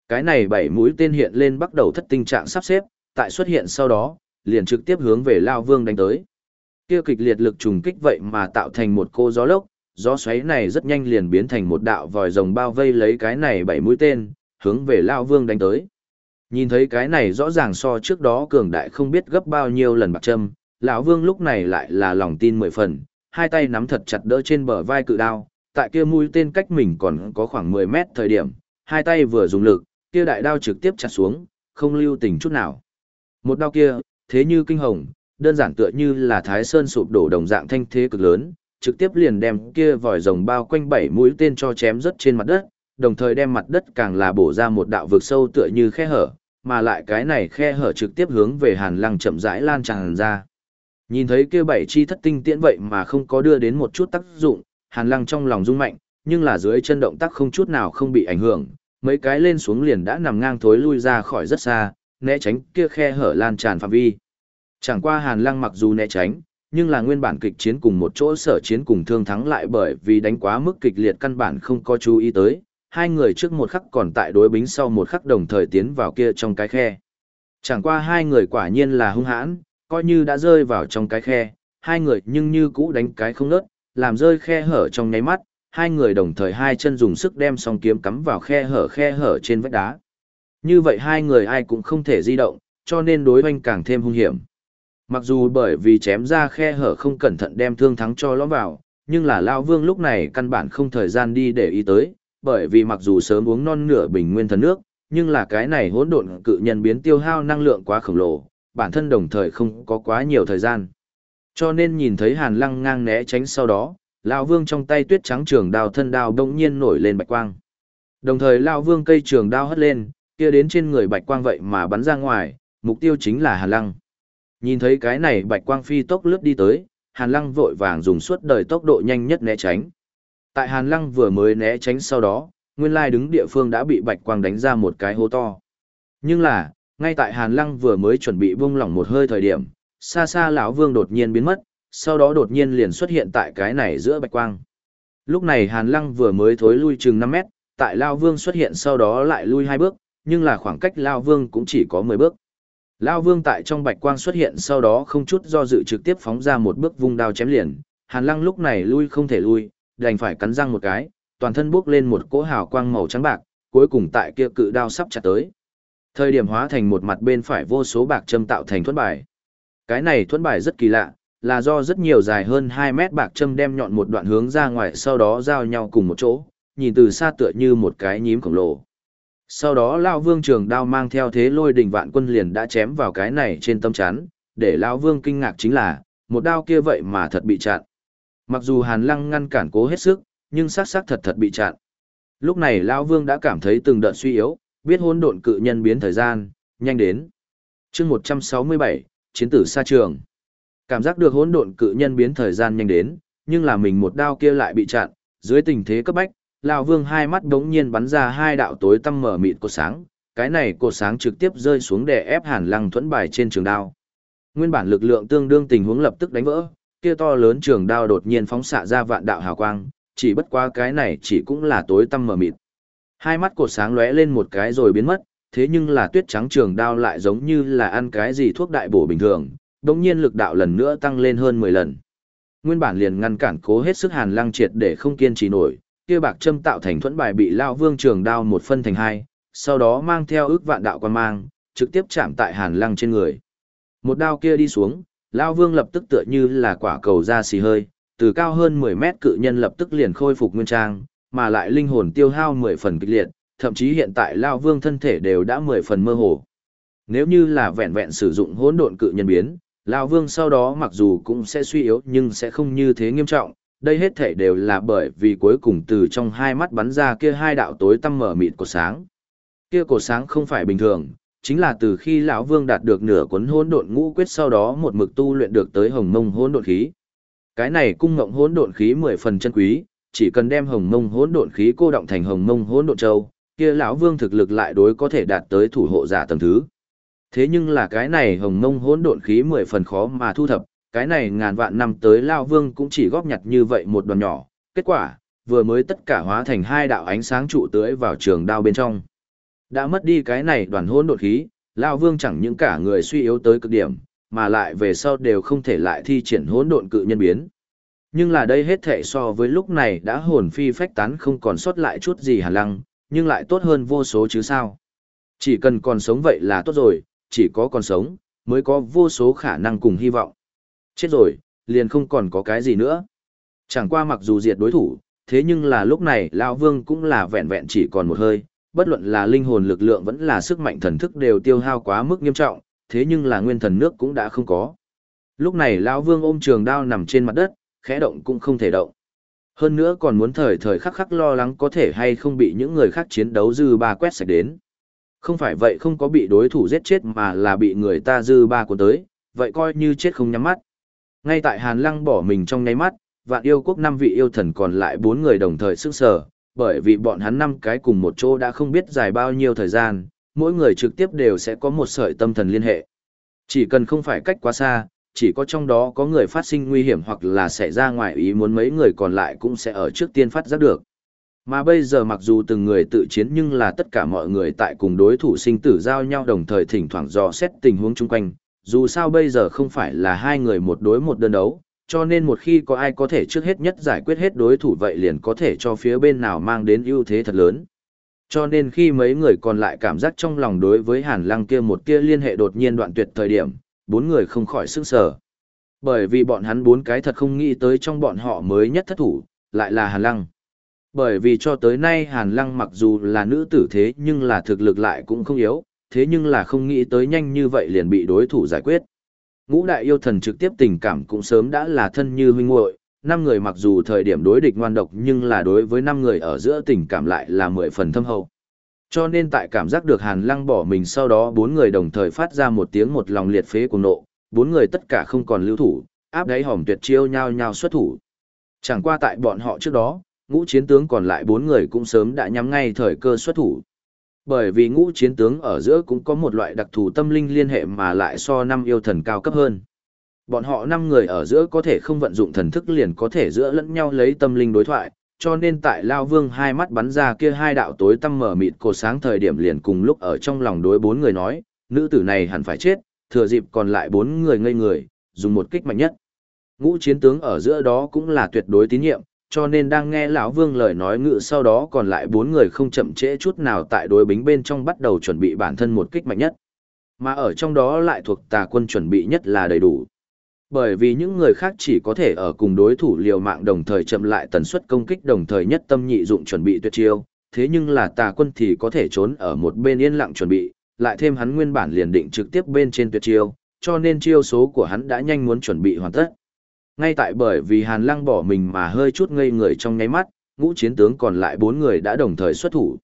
Cái này bảy mũi tên hiện lên bắt đầu thất tình trạng sắp xếp, tại xuất hiện sau đó, liền trực tiếp hướng về Lao Vương đánh tới. Kia kịch liệt lực trùng kích vậy mà tạo thành một cô gió lốc, gió xoáy này rất nhanh liền biến thành một đạo vòi rồng bao vây lấy cái này bảy mũi tên, hướng về Lao Vương đánh tới. Nhìn thấy cái này rõ ràng so trước đó cường đại không biết gấp bao nhiêu lần bạc trâm, lão vương lúc này lại là lòng tin mười phần, hai tay nắm thật chặt đỡ trên bờ vai cự đao, tại kia mũi tên cách mình còn có khoảng 10 mét thời điểm, hai tay vừa dùng lực, kia đại đao trực tiếp chặt xuống, không lưu tình chút nào. Một đao kia, thế như kinh hồng, đơn giản tựa như là thái sơn sụp đổ đồng dạng thanh thế cực lớn, trực tiếp liền đem kia vòi rồng bao quanh bảy mũi tên cho chém rất trên mặt đất, đồng thời đem mặt đất càng là bổ ra một đạo vực sâu tựa như khe hở, mà lại cái này khe hở trực tiếp hướng về Hàn Lăng chậm rãi lan tràn ra. Nhìn thấy kia bảy chi thất tinh tiễn vậy mà không có đưa đến một chút tác dụng, Hàn Lăng trong lòng rung mạnh, nhưng là dưới chân động tác không chút nào không bị ảnh hưởng, mấy cái lên xuống liền đã nằm ngang thối lui ra khỏi rất xa, né tránh kia khe hở lan tràn phạm vi. Chẳng qua Hàn Lăng mặc dù né tránh, nhưng là nguyên bản kịch chiến cùng một chỗ sở chiến cùng thương thắng lại bởi vì đánh quá mức kịch liệt căn bản không có chú ý tới, hai người trước một khắc còn tại đối bính sau một khắc đồng thời tiến vào kia trong cái khe. Chẳng qua hai người quả nhiên là hung hãn, coi như đã rơi vào trong cái khe, hai người nhưng như cũ đánh cái không nớt, làm rơi khe hở trong nháy mắt, hai người đồng thời hai chân dùng sức đem song kiếm cắm vào khe hở khe hở trên vách đá. Như vậy hai người ai cũng không thể di động, cho nên đối oanh càng thêm hung hiểm. Mặc dù bởi vì chém ra khe hở không cẩn thận đem thương thắng cho lõm vào, nhưng là Lao Vương lúc này căn bản không thời gian đi để ý tới, bởi vì mặc dù sớm uống non nửa bình nguyên thần nước, nhưng là cái này hỗn độn cự nhân biến tiêu hao năng lượng quá khổng lồ, bản thân đồng thời không có quá nhiều thời gian. Cho nên nhìn thấy Hàn Lăng ngang né tránh sau đó, lão Vương trong tay tuyết trắng trường đao thân đao đột nhiên nổi lên bạch quang. Đồng thời lão Vương cây trường đao hất lên, kia đến trên người bạch quang vậy mà bắn ra ngoài, mục tiêu chính là Hàn Lăng. Nhìn thấy cái này bạch quang phi tốc lướt đi tới, Hàn Lăng vội vàng dùng suốt đời tốc độ nhanh nhất né tránh. Tại Hàn Lăng vừa mới né tránh sau đó, nguyên lai đứng địa phương đã bị bạch quang đánh ra một cái hố to. Nhưng là, ngay tại Hàn Lăng vừa mới chuẩn bị buông lỏng một hơi thời điểm, xa xa lão Vương đột nhiên biến mất, sau đó đột nhiên liền xuất hiện tại cái này giữa bạch quang. Lúc này Hàn Lăng vừa mới thối lui chừng 5 mét, tại Lão Vương xuất hiện sau đó lại lui hai bước, nhưng là khoảng cách Lão Vương cũng chỉ có 10 bước. Lão Vương tại trong bạch quang xuất hiện sau đó không chút do dự trực tiếp phóng ra một bước vung đao chém liền, Hàn Lăng lúc này lui không thể lui, đành phải cắn răng một cái, toàn thân bước lên một cỗ hào quang màu trắng bạc, cuối cùng tại kia cự đao sắp chặt tới. Thời điểm hóa thành một mặt bên phải vô số bạc châm tạo thành thuẫn bài. Cái này thuẫn bài rất kỳ lạ, là do rất nhiều dài hơn 2 mét bạc châm đem nhọn một đoạn hướng ra ngoài sau đó giao nhau cùng một chỗ, nhìn từ xa tựa như một cái nhím khổng lồ. Sau đó Lão Vương trường đao mang theo thế lôi đỉnh vạn quân liền đã chém vào cái này trên tâm chắn, để Lão Vương kinh ngạc chính là, một đao kia vậy mà thật bị chặn. Mặc dù Hàn Lăng ngăn cản cố hết sức, nhưng sát sát thật thật bị chặn. Lúc này Lão Vương đã cảm thấy từng đợt suy yếu, biết hỗn độn cự nhân biến thời gian, nhanh đến. chương 167, chiến tử xa trường. Cảm giác được hỗn độn cự nhân biến thời gian nhanh đến, nhưng là mình một đao kia lại bị chặn, dưới tình thế cấp bách, lão vương hai mắt đống nhiên bắn ra hai đạo tối tăm mở mịt của sáng, cái này cột sáng trực tiếp rơi xuống để ép hàn lăng thuẫn bài trên trường đao. Nguyên bản lực lượng tương đương tình huống lập tức đánh vỡ, kia to lớn trường đao đột nhiên phóng xạ ra vạn đạo hào quang, chỉ bất quá cái này chỉ cũng là tối tăm mở mịt. Hai mắt cột sáng lóe lên một cái rồi biến mất, thế nhưng là tuyết trắng trường đao lại giống như là ăn cái gì thuốc đại bổ bình thường, đồng nhiên lực đạo lần nữa tăng lên hơn 10 lần. Nguyên bản liền ngăn cản cố hết sức hàn lăng triệt để không kiên trì nổi, kia bạc châm tạo thành thuẫn bài bị lao vương trường đao một phân thành hai, sau đó mang theo ước vạn đạo quan mang, trực tiếp chạm tại hàn lăng trên người. Một đao kia đi xuống, lao vương lập tức tựa như là quả cầu ra xì hơi, từ cao hơn 10 mét cự nhân lập tức liền khôi phục nguyên trang, mà lại linh hồn tiêu hao 10 phần kịch liệt, thậm chí hiện tại lao vương thân thể đều đã 10 phần mơ hồ. Nếu như là vẹn vẹn sử dụng hỗn độn cự nhân biến, Lão Vương sau đó mặc dù cũng sẽ suy yếu nhưng sẽ không như thế nghiêm trọng, đây hết thể đều là bởi vì cuối cùng từ trong hai mắt bắn ra kia hai đạo tối tăm mở mịt của sáng. Kia cổ sáng không phải bình thường, chính là từ khi lão Vương đạt được nửa cuốn hỗn độn ngũ quyết sau đó một mực tu luyện được tới hồng mông hỗn độn khí. Cái này cung ngộng hỗn độn khí mười phần chân quý, chỉ cần đem hồng mông hỗn độn khí cô động thành hồng mông hỗn độn châu, kia lão Vương thực lực lại đối có thể đạt tới thủ hộ giả tầng thứ. Thế nhưng là cái này hồng mông hỗn độn khí mười phần khó mà thu thập, cái này ngàn vạn năm tới Lao Vương cũng chỉ góp nhặt như vậy một đoàn nhỏ, kết quả, vừa mới tất cả hóa thành hai đạo ánh sáng trụ tưới vào trường đao bên trong. Đã mất đi cái này đoàn hỗn độn khí, Lao Vương chẳng những cả người suy yếu tới cực điểm, mà lại về sau đều không thể lại thi triển hỗn độn cự nhân biến. Nhưng là đây hết thể so với lúc này đã hồn phi phách tán không còn sót lại chút gì hàn lăng, nhưng lại tốt hơn vô số chứ sao. Chỉ cần còn sống vậy là tốt rồi, chỉ có còn sống, mới có vô số khả năng cùng hy vọng. Chết rồi, liền không còn có cái gì nữa. Chẳng qua mặc dù diệt đối thủ, thế nhưng là lúc này Lão Vương cũng là vẹn vẹn chỉ còn một hơi, bất luận là linh hồn lực lượng vẫn là sức mạnh thần thức đều tiêu hao quá mức nghiêm trọng, thế nhưng là nguyên thần nước cũng đã không có. Lúc này Lão Vương ôm trường đao nằm trên mặt đất, khẽ động cũng không thể động. Hơn nữa còn muốn thời thời khắc khắc lo lắng có thể hay không bị những người khác chiến đấu dư ba quét sạch đến. Không phải vậy không có bị đối thủ giết chết mà là bị người ta dư ba cuốn tới, vậy coi như chết không nhắm mắt. Ngay tại Hàn Lăng bỏ mình trong nháy mắt, vạn yêu quốc năm vị yêu thần còn lại bốn người đồng thời sức sở, bởi vì bọn hắn năm cái cùng một chỗ đã không biết dài bao nhiêu thời gian, mỗi người trực tiếp đều sẽ có một sợi tâm thần liên hệ. Chỉ cần không phải cách quá xa, chỉ có trong đó có người phát sinh nguy hiểm hoặc là xảy ra ngoài ý muốn mấy người còn lại cũng sẽ ở trước tiên phát giác được. Mà bây giờ mặc dù từng người tự chiến nhưng là tất cả mọi người tại cùng đối thủ sinh tử giao nhau đồng thời thỉnh thoảng dò xét tình huống chung quanh, dù sao bây giờ không phải là hai người một đối một đơn đấu, cho nên một khi có ai có thể trước hết nhất giải quyết hết đối thủ vậy liền có thể cho phía bên nào mang đến ưu thế thật lớn. Cho nên khi mấy người còn lại cảm giác trong lòng đối với Hàn Lăng kia một kia liên hệ đột nhiên đoạn tuyệt thời điểm, bốn người không khỏi sức sở. Bởi vì bọn hắn bốn cái thật không nghĩ tới trong bọn họ mới nhất thất thủ, lại là Hàn Lăng. Bởi vì cho tới nay Hàn Lăng mặc dù là nữ tử thế nhưng là thực lực lại cũng không yếu, thế nhưng là không nghĩ tới nhanh như vậy liền bị đối thủ giải quyết. Ngũ đại yêu thần trực tiếp tình cảm cũng sớm đã là thân như huynh muội, năm người mặc dù thời điểm đối địch ngoan độc nhưng là đối với năm người ở giữa tình cảm lại là mười phần thâm hậu. Cho nên tại cảm giác được Hàn Lăng bỏ mình sau đó bốn người đồng thời phát ra một tiếng một lòng liệt phế của nộ, bốn người tất cả không còn lưu thủ, áp đáy hòm tuyệt chiêu nhau nhau xuất thủ. Chẳng qua tại bọn họ trước đó, ngũ chiến tướng còn lại bốn người cũng sớm đã nhắm ngay thời cơ xuất thủ. Bởi vì ngũ chiến tướng ở giữa cũng có một loại đặc thù tâm linh liên hệ mà lại so năm yêu thần cao cấp hơn. Bọn họ năm người ở giữa có thể không vận dụng thần thức liền có thể giữa lẫn nhau lấy tâm linh đối thoại, cho nên tại Lao Vương hai mắt bắn ra kia hai đạo tối tăm mở mịt cột sáng thời điểm liền cùng lúc ở trong lòng đối bốn người nói, nữ tử này hẳn phải chết, thừa dịp còn lại bốn người ngây người, dùng một kích mạnh nhất. Ngũ chiến tướng ở giữa đó cũng là tuyệt đối tín nhiệm, cho nên đang nghe lão Vương lời nói ngự sau đó còn lại bốn người không chậm trễ chút nào tại đối bính bên trong bắt đầu chuẩn bị bản thân một kích mạnh nhất. Mà ở trong đó lại thuộc tà quân chuẩn bị nhất là đầy đủ. Bởi vì những người khác chỉ có thể ở cùng đối thủ liều mạng đồng thời chậm lại tần suất công kích đồng thời nhất tâm nhị dụng chuẩn bị tuyệt chiêu, thế nhưng là tà quân thì có thể trốn ở một bên yên lặng chuẩn bị, lại thêm hắn nguyên bản liền định trực tiếp bên trên tuyệt chiêu, cho nên chiêu số của hắn đã nhanh muốn chuẩn bị hoàn tất. Ngay tại bởi vì Hàn Lăng bỏ mình mà hơi chút ngây người trong nháy mắt, ngũ chiến tướng còn lại bốn người đã đồng thời xuất thủ.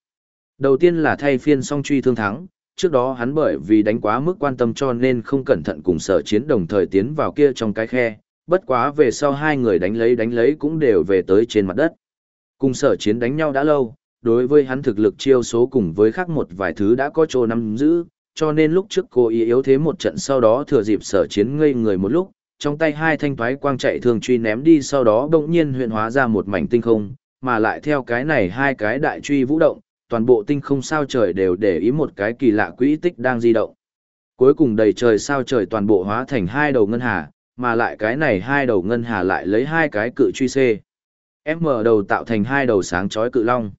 Đầu tiên là thay phiên song truy thương thắng, trước đó hắn bởi vì đánh quá mức quan tâm cho nên không cẩn thận cùng sở chiến đồng thời tiến vào kia trong cái khe, bất quá về sau hai người đánh lấy đánh lấy cũng đều về tới trên mặt đất. Cùng sở chiến đánh nhau đã lâu, đối với hắn thực lực chiêu số cùng với khác một vài thứ đã có chỗ nắm giữ, cho nên lúc trước cô ý yếu thế một trận sau đó thừa dịp sở chiến ngây người một lúc, trong tay hai thanh toái quang chạy thường truy ném đi sau đó đột nhiên huyện hóa ra một mảnh tinh không, mà lại theo cái này hai cái đại truy vũ động, toàn bộ tinh không sao trời đều để ý một cái kỳ lạ quỹ tích đang di động. Cuối cùng đầy trời sao trời toàn bộ hóa thành hai đầu ngân hà, mà lại cái này hai đầu ngân hà lại lấy hai cái cự truy C. M đầu tạo thành hai đầu sáng chói cự long.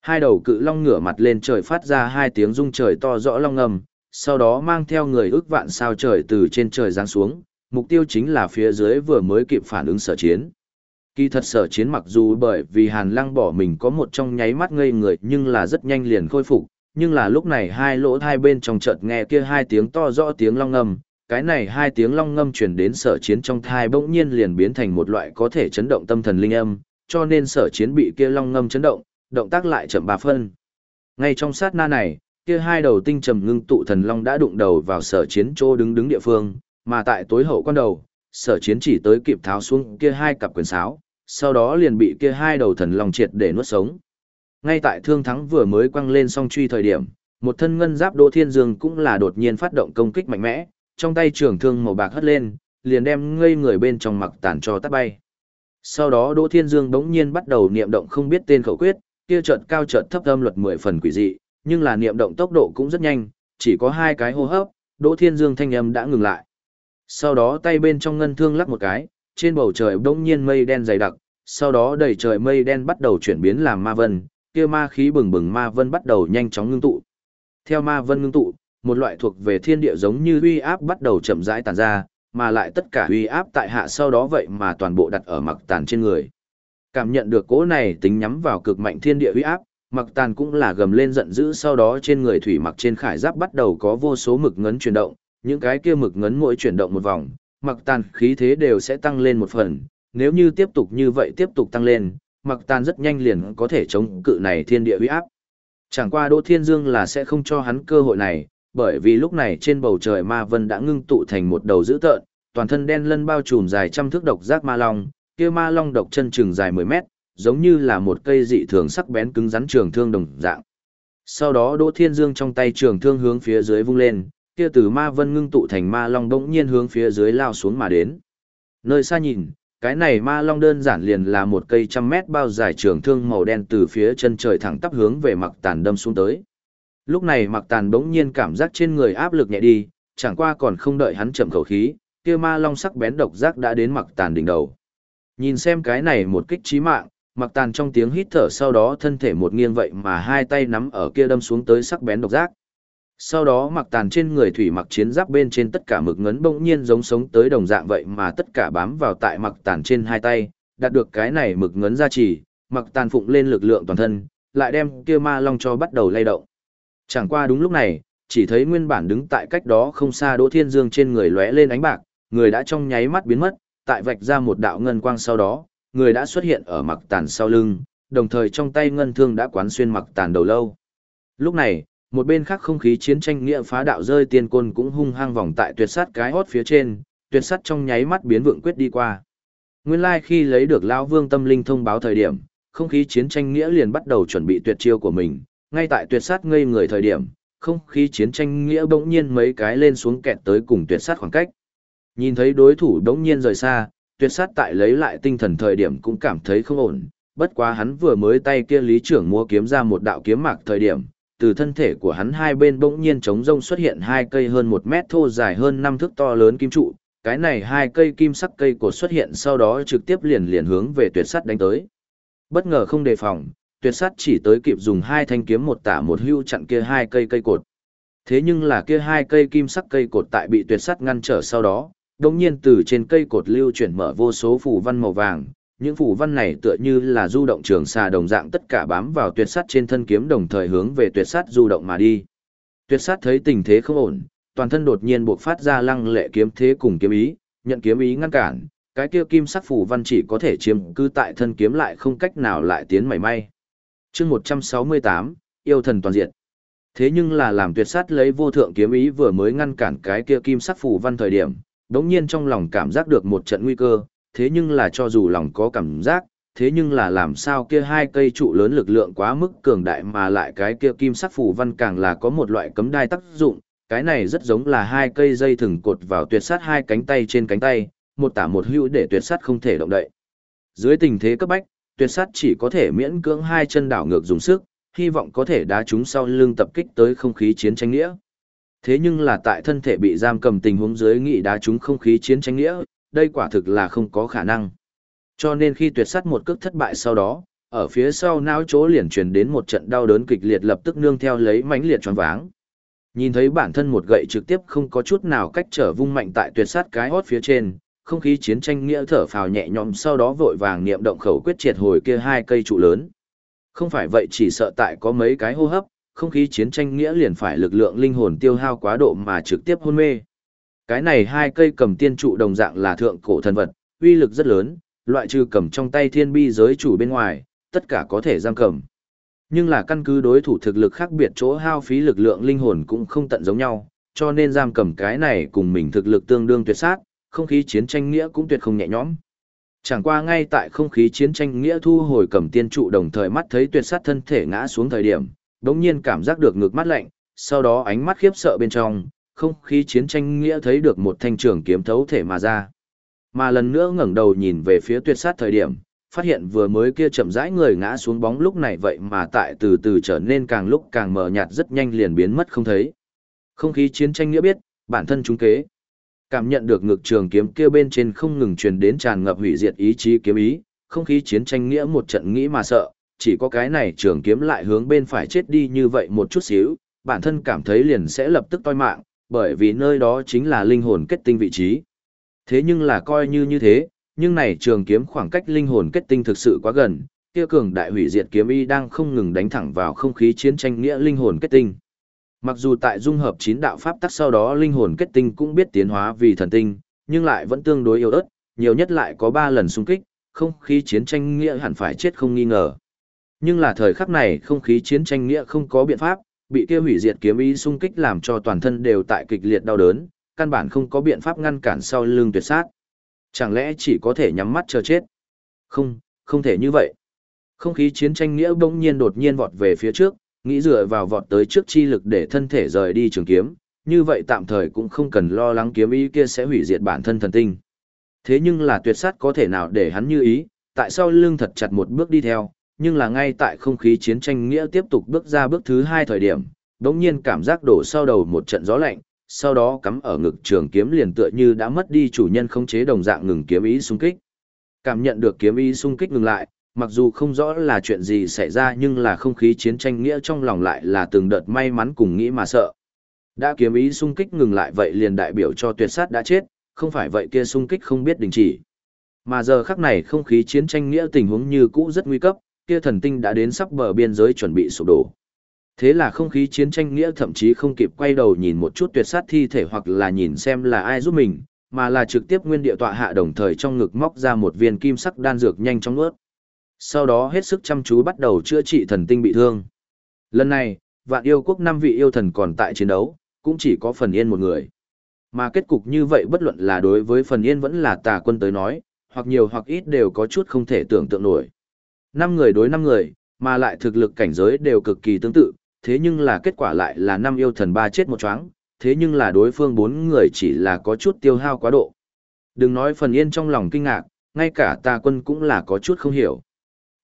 Hai đầu cự long ngửa mặt lên trời phát ra hai tiếng rung trời to rõ long ngầm, sau đó mang theo người ước vạn sao trời từ trên trời giáng xuống, mục tiêu chính là phía dưới vừa mới kịp phản ứng sở chiến. Kỳ thật sở chiến mặc dù bởi vì Hàn Lăng bỏ mình có một trong nháy mắt ngây người nhưng là rất nhanh liền khôi phục, nhưng là lúc này hai lỗ hai bên trong chợt nghe kia hai tiếng to rõ tiếng long ngâm, cái này hai tiếng long ngâm truyền đến sở chiến trong thai bỗng nhiên liền biến thành một loại có thể chấn động tâm thần linh âm, cho nên sở chiến bị kia long ngâm chấn động, động tác lại chậm ba phân. Ngay trong sát na này, kia hai đầu tinh trầm ngưng tụ thần long đã đụng đầu vào sở chiến chỗ đứng đứng địa phương, mà tại tối hậu quan đầu, sở chiến chỉ tới kịp tháo xuống kia hai cặp quyền sáo, sau đó liền bị kia hai đầu thần long triệt để nuốt sống. Ngay tại thương thắng vừa mới quăng lên song truy thời điểm, một thân ngân giáp Đỗ Thiên Dương cũng là đột nhiên phát động công kích mạnh mẽ, trong tay trường thương màu bạc hất lên, liền đem ngây người bên trong mặc tản cho tắt bay. Sau đó Đỗ Thiên Dương bỗng nhiên bắt đầu niệm động không biết tên khẩu quyết, kia chợt cao chợt thấp âm luật mười phần quỷ dị, nhưng là niệm động tốc độ cũng rất nhanh, chỉ có hai cái hô hấp, Đỗ Thiên Dương thanh âm đã ngừng lại. Sau đó tay bên trong ngân thương lắc một cái, trên bầu trời bỗng nhiên mây đen dày đặc, sau đó đầy trời mây đen bắt đầu chuyển biến làm ma vân, kia ma khí bừng bừng ma vân bắt đầu nhanh chóng ngưng tụ. Theo ma vân ngưng tụ, một loại thuộc về thiên địa giống như uy áp bắt đầu chậm rãi tàn ra, mà lại tất cả uy áp tại hạ sau đó vậy mà toàn bộ đặt ở mặc tàn trên người. Cảm nhận được cỗ này tính nhắm vào cực mạnh thiên địa uy áp, mặc tàn cũng là gầm lên giận dữ sau đó trên người thủy mặc trên khải giáp bắt đầu có vô số mực ngấn chuyển động, những cái kia mực ngấn mỗi chuyển động một vòng, mặc tàn khí thế đều sẽ tăng lên một phần, nếu như tiếp tục như vậy tiếp tục tăng lên, mặc tàn rất nhanh liền có thể chống cự này thiên địa uy áp. Chẳng qua Đỗ Thiên Dương là sẽ không cho hắn cơ hội này, bởi vì lúc này trên bầu trời ma vân đã ngưng tụ thành một đầu dữ tợn, toàn thân đen lân bao trùm dài trăm thước độc giác ma long, kia ma long độc chân trường dài 10 mét, giống như là một cây dị thường sắc bén cứng rắn trường thương đồng dạng. Sau đó Đỗ Thiên Dương trong tay trường thương hướng phía dưới vung lên, kia từ ma vân ngưng tụ thành ma long bỗng nhiên hướng phía dưới lao xuống mà đến. Nơi xa nhìn, cái này ma long đơn giản liền là một cây trăm mét bao dài trường thương màu đen từ phía chân trời thẳng tắp hướng về mặc tàn đâm xuống tới. Lúc này mặc tàn bỗng nhiên cảm giác trên người áp lực nhẹ đi, chẳng qua còn không đợi hắn chậm khẩu khí, kia ma long sắc bén độc giác đã đến mặc tàn đỉnh đầu. Nhìn xem cái này một kích trí mạng, mặc tàn trong tiếng hít thở sau đó thân thể một nghiêng vậy mà hai tay nắm ở kia đâm xuống tới sắc bén độc giác. Sau đó mặc tàn trên người thủy mặc chiến giáp bên trên tất cả mực ngấn bỗng nhiên giống sống tới đồng dạng vậy mà tất cả bám vào tại mặc tàn trên hai tay, đạt được cái này mực ngấn ra chỉ, mặc tàn phụng lên lực lượng toàn thân, lại đem kia ma long cho bắt đầu lay động. Chẳng qua đúng lúc này, chỉ thấy nguyên bản đứng tại cách đó không xa Đỗ Thiên Dương trên người lóe lên ánh bạc, người đã trong nháy mắt biến mất, tại vạch ra một đạo ngân quang sau đó, người đã xuất hiện ở mặc tàn sau lưng, đồng thời trong tay ngân thương đã quán xuyên mặc tàn đầu lâu. Lúc này, một bên khác không khí chiến tranh nghĩa phá đạo rơi tiên côn cũng hung hăng vòng tại tuyệt sát cái hót phía trên, tuyệt sát trong nháy mắt biến vượng quyết đi qua. Nguyên lai like khi lấy được lão vương tâm linh thông báo thời điểm, không khí chiến tranh nghĩa liền bắt đầu chuẩn bị tuyệt chiêu của mình, ngay tại tuyệt sát ngây người thời điểm, không khí chiến tranh nghĩa bỗng nhiên mấy cái lên xuống kẹt tới cùng tuyệt sát khoảng cách. Nhìn thấy đối thủ bỗng nhiên rời xa, tuyệt sát tại lấy lại tinh thần thời điểm cũng cảm thấy không ổn, bất quá hắn vừa mới tay kia lý trưởng mua kiếm ra một đạo kiếm mạc thời điểm, từ thân thể của hắn hai bên bỗng nhiên trống rông xuất hiện hai cây hơn một mét thô dài hơn năm thước to lớn kim trụ, cái này hai cây kim sắc cây cột xuất hiện sau đó trực tiếp liền liền hướng về tuyệt sắt đánh tới. Bất ngờ không đề phòng, tuyệt sắt chỉ tới kịp dùng hai thanh kiếm một tả một hưu chặn kia hai cây cây cột. Thế nhưng là kia hai cây kim sắc cây cột tại bị tuyệt sắt ngăn trở sau đó, đồng nhiên từ trên cây cột lưu chuyển mở vô số phủ văn màu vàng, những phủ văn này tựa như là du động trường xà đồng dạng tất cả bám vào tuyệt sắt trên thân kiếm đồng thời hướng về tuyệt sắt du động mà đi. Tuyệt sắt thấy tình thế không ổn, toàn thân đột nhiên buộc phát ra lăng lệ kiếm thế cùng kiếm ý, nhận kiếm ý ngăn cản, cái kia kim sắc phủ văn chỉ có thể chiếm cư tại thân kiếm lại không cách nào lại tiến mảy may. Chương 168, yêu thần toàn diện. Thế nhưng là làm tuyệt sát lấy vô thượng kiếm ý vừa mới ngăn cản cái kia kim sắc phủ văn thời điểm, đống nhiên trong lòng cảm giác được một trận nguy cơ, thế nhưng là cho dù lòng có cảm giác, thế nhưng là làm sao kia hai cây trụ lớn lực lượng quá mức cường đại mà lại cái kia kim sắc phù văn càng là có một loại cấm đai tác dụng, cái này rất giống là hai cây dây thừng cột vào tuyệt sát hai cánh tay trên cánh tay, một tả một hữu để tuyệt sát không thể động đậy. Dưới tình thế cấp bách, tuyệt sát chỉ có thể miễn cưỡng hai chân đảo ngược dùng sức, hy vọng có thể đá chúng sau lưng tập kích tới không khí chiến tranh nghĩa. Thế nhưng là tại thân thể bị giam cầm tình huống dưới nghị đá chúng không khí chiến tranh nghĩa, đây quả thực là không có khả năng. Cho nên khi tuyệt sắt một cước thất bại sau đó, ở phía sau não chỗ liền truyền đến một trận đau đớn kịch liệt lập tức nương theo lấy mãnh liệt choáng váng. Nhìn thấy bản thân một gậy trực tiếp không có chút nào cách trở vung mạnh tại tuyệt sát cái hót phía trên, không khí chiến tranh nghĩa thở phào nhẹ nhõm sau đó vội vàng niệm động khẩu quyết triệt hồi kia hai cây trụ lớn. Không phải vậy chỉ sợ tại có mấy cái hô hấp, không khí chiến tranh nghĩa liền phải lực lượng linh hồn tiêu hao quá độ mà trực tiếp hôn mê. Cái này hai cây cầm tiên trụ đồng dạng là thượng cổ thần vật, uy lực rất lớn, loại trừ cầm trong tay thiên bi giới chủ bên ngoài, tất cả có thể giam cầm. Nhưng là căn cứ đối thủ thực lực khác biệt chỗ hao phí lực lượng linh hồn cũng không tận giống nhau, cho nên giam cầm cái này cùng mình thực lực tương đương tuyệt sát, không khí chiến tranh nghĩa cũng tuyệt không nhẹ nhõm. Chẳng qua ngay tại không khí chiến tranh nghĩa thu hồi cầm tiên trụ đồng thời mắt thấy tuyệt sát thân thể ngã xuống thời điểm, đống nhiên cảm giác được ngược mắt lạnh, sau đó ánh mắt khiếp sợ bên trong, không khí chiến tranh nghĩa thấy được một thanh trường kiếm thấu thể mà ra. Mà lần nữa ngẩng đầu nhìn về phía tuyệt sát thời điểm, phát hiện vừa mới kia chậm rãi người ngã xuống bóng lúc này vậy mà tại từ từ trở nên càng lúc càng mờ nhạt rất nhanh liền biến mất không thấy. Không khí chiến tranh nghĩa biết, bản thân chúng kế. Cảm nhận được ngực trường kiếm kia bên trên không ngừng truyền đến tràn ngập hủy diệt ý chí kiếm ý, không khí chiến tranh nghĩa một trận nghĩ mà sợ, chỉ có cái này trường kiếm lại hướng bên phải chết đi như vậy một chút xíu, bản thân cảm thấy liền sẽ lập tức toi mạng, bởi vì nơi đó chính là linh hồn kết tinh vị trí. Thế nhưng là coi như như thế, nhưng này trường kiếm khoảng cách linh hồn kết tinh thực sự quá gần, kia cường đại hủy diệt kiếm y đang không ngừng đánh thẳng vào không khí chiến tranh nghĩa linh hồn kết tinh. Mặc dù tại dung hợp chín đạo pháp tắc sau đó linh hồn kết tinh cũng biết tiến hóa vì thần tinh, nhưng lại vẫn tương đối yếu ớt, nhiều nhất lại có 3 lần xung kích, không khí chiến tranh nghĩa hẳn phải chết không nghi ngờ. Nhưng là thời khắc này không khí chiến tranh nghĩa không có biện pháp, bị kia hủy diệt kiếm ý xung kích làm cho toàn thân đều tại kịch liệt đau đớn, căn bản không có biện pháp ngăn cản sau lưng tuyệt sát. Chẳng lẽ chỉ có thể nhắm mắt chờ chết? Không, không thể như vậy. Không khí chiến tranh nghĩa bỗng nhiên đột nhiên vọt về phía trước, nghĩ dựa vào vọt tới trước chi lực để thân thể rời đi trường kiếm, như vậy tạm thời cũng không cần lo lắng kiếm ý kia sẽ hủy diệt bản thân thần tinh. Thế nhưng là tuyệt sát có thể nào để hắn như ý, tại sao lưng thật chặt một bước đi theo, nhưng là ngay tại không khí chiến tranh nghĩa tiếp tục bước ra bước thứ hai thời điểm, đống nhiên cảm giác đổ sau đầu một trận gió lạnh, sau đó cắm ở ngực trường kiếm liền tựa như đã mất đi chủ nhân khống chế đồng dạng ngừng kiếm ý xung kích. Cảm nhận được kiếm ý xung kích ngừng lại, mặc dù không rõ là chuyện gì xảy ra nhưng là không khí chiến tranh nghĩa trong lòng lại là từng đợt may mắn cùng nghĩ mà sợ. Đã kiếm ý xung kích ngừng lại vậy liền đại biểu cho tuyệt sát đã chết, không phải vậy kia xung kích không biết đình chỉ. Mà giờ khắc này không khí chiến tranh nghĩa tình huống như cũ rất nguy cấp, kia thần tinh đã đến sắp bờ biên giới chuẩn bị sụp đổ. Thế là không khí chiến tranh nghĩa thậm chí không kịp quay đầu nhìn một chút tuyệt sát thi thể hoặc là nhìn xem là ai giúp mình, mà là trực tiếp nguyên địa tọa hạ đồng thời trong ngực móc ra một viên kim sắc đan dược nhanh chóng nuốt. Sau đó hết sức chăm chú bắt đầu chữa trị thần tinh bị thương. Lần này, vạn yêu quốc năm vị yêu thần còn tại chiến đấu, cũng chỉ có phần yên một người. Mà kết cục như vậy bất luận là đối với phần yên vẫn là tà quân tới nói, hoặc nhiều hoặc ít đều có chút không thể tưởng tượng nổi. Năm người đối năm người, mà lại thực lực cảnh giới đều cực kỳ tương tự, thế nhưng là kết quả lại là năm yêu thần ba chết một choáng, thế nhưng là đối phương bốn người chỉ là có chút tiêu hao quá độ. Đừng nói phần yên trong lòng kinh ngạc, ngay cả tà quân cũng là có chút không hiểu.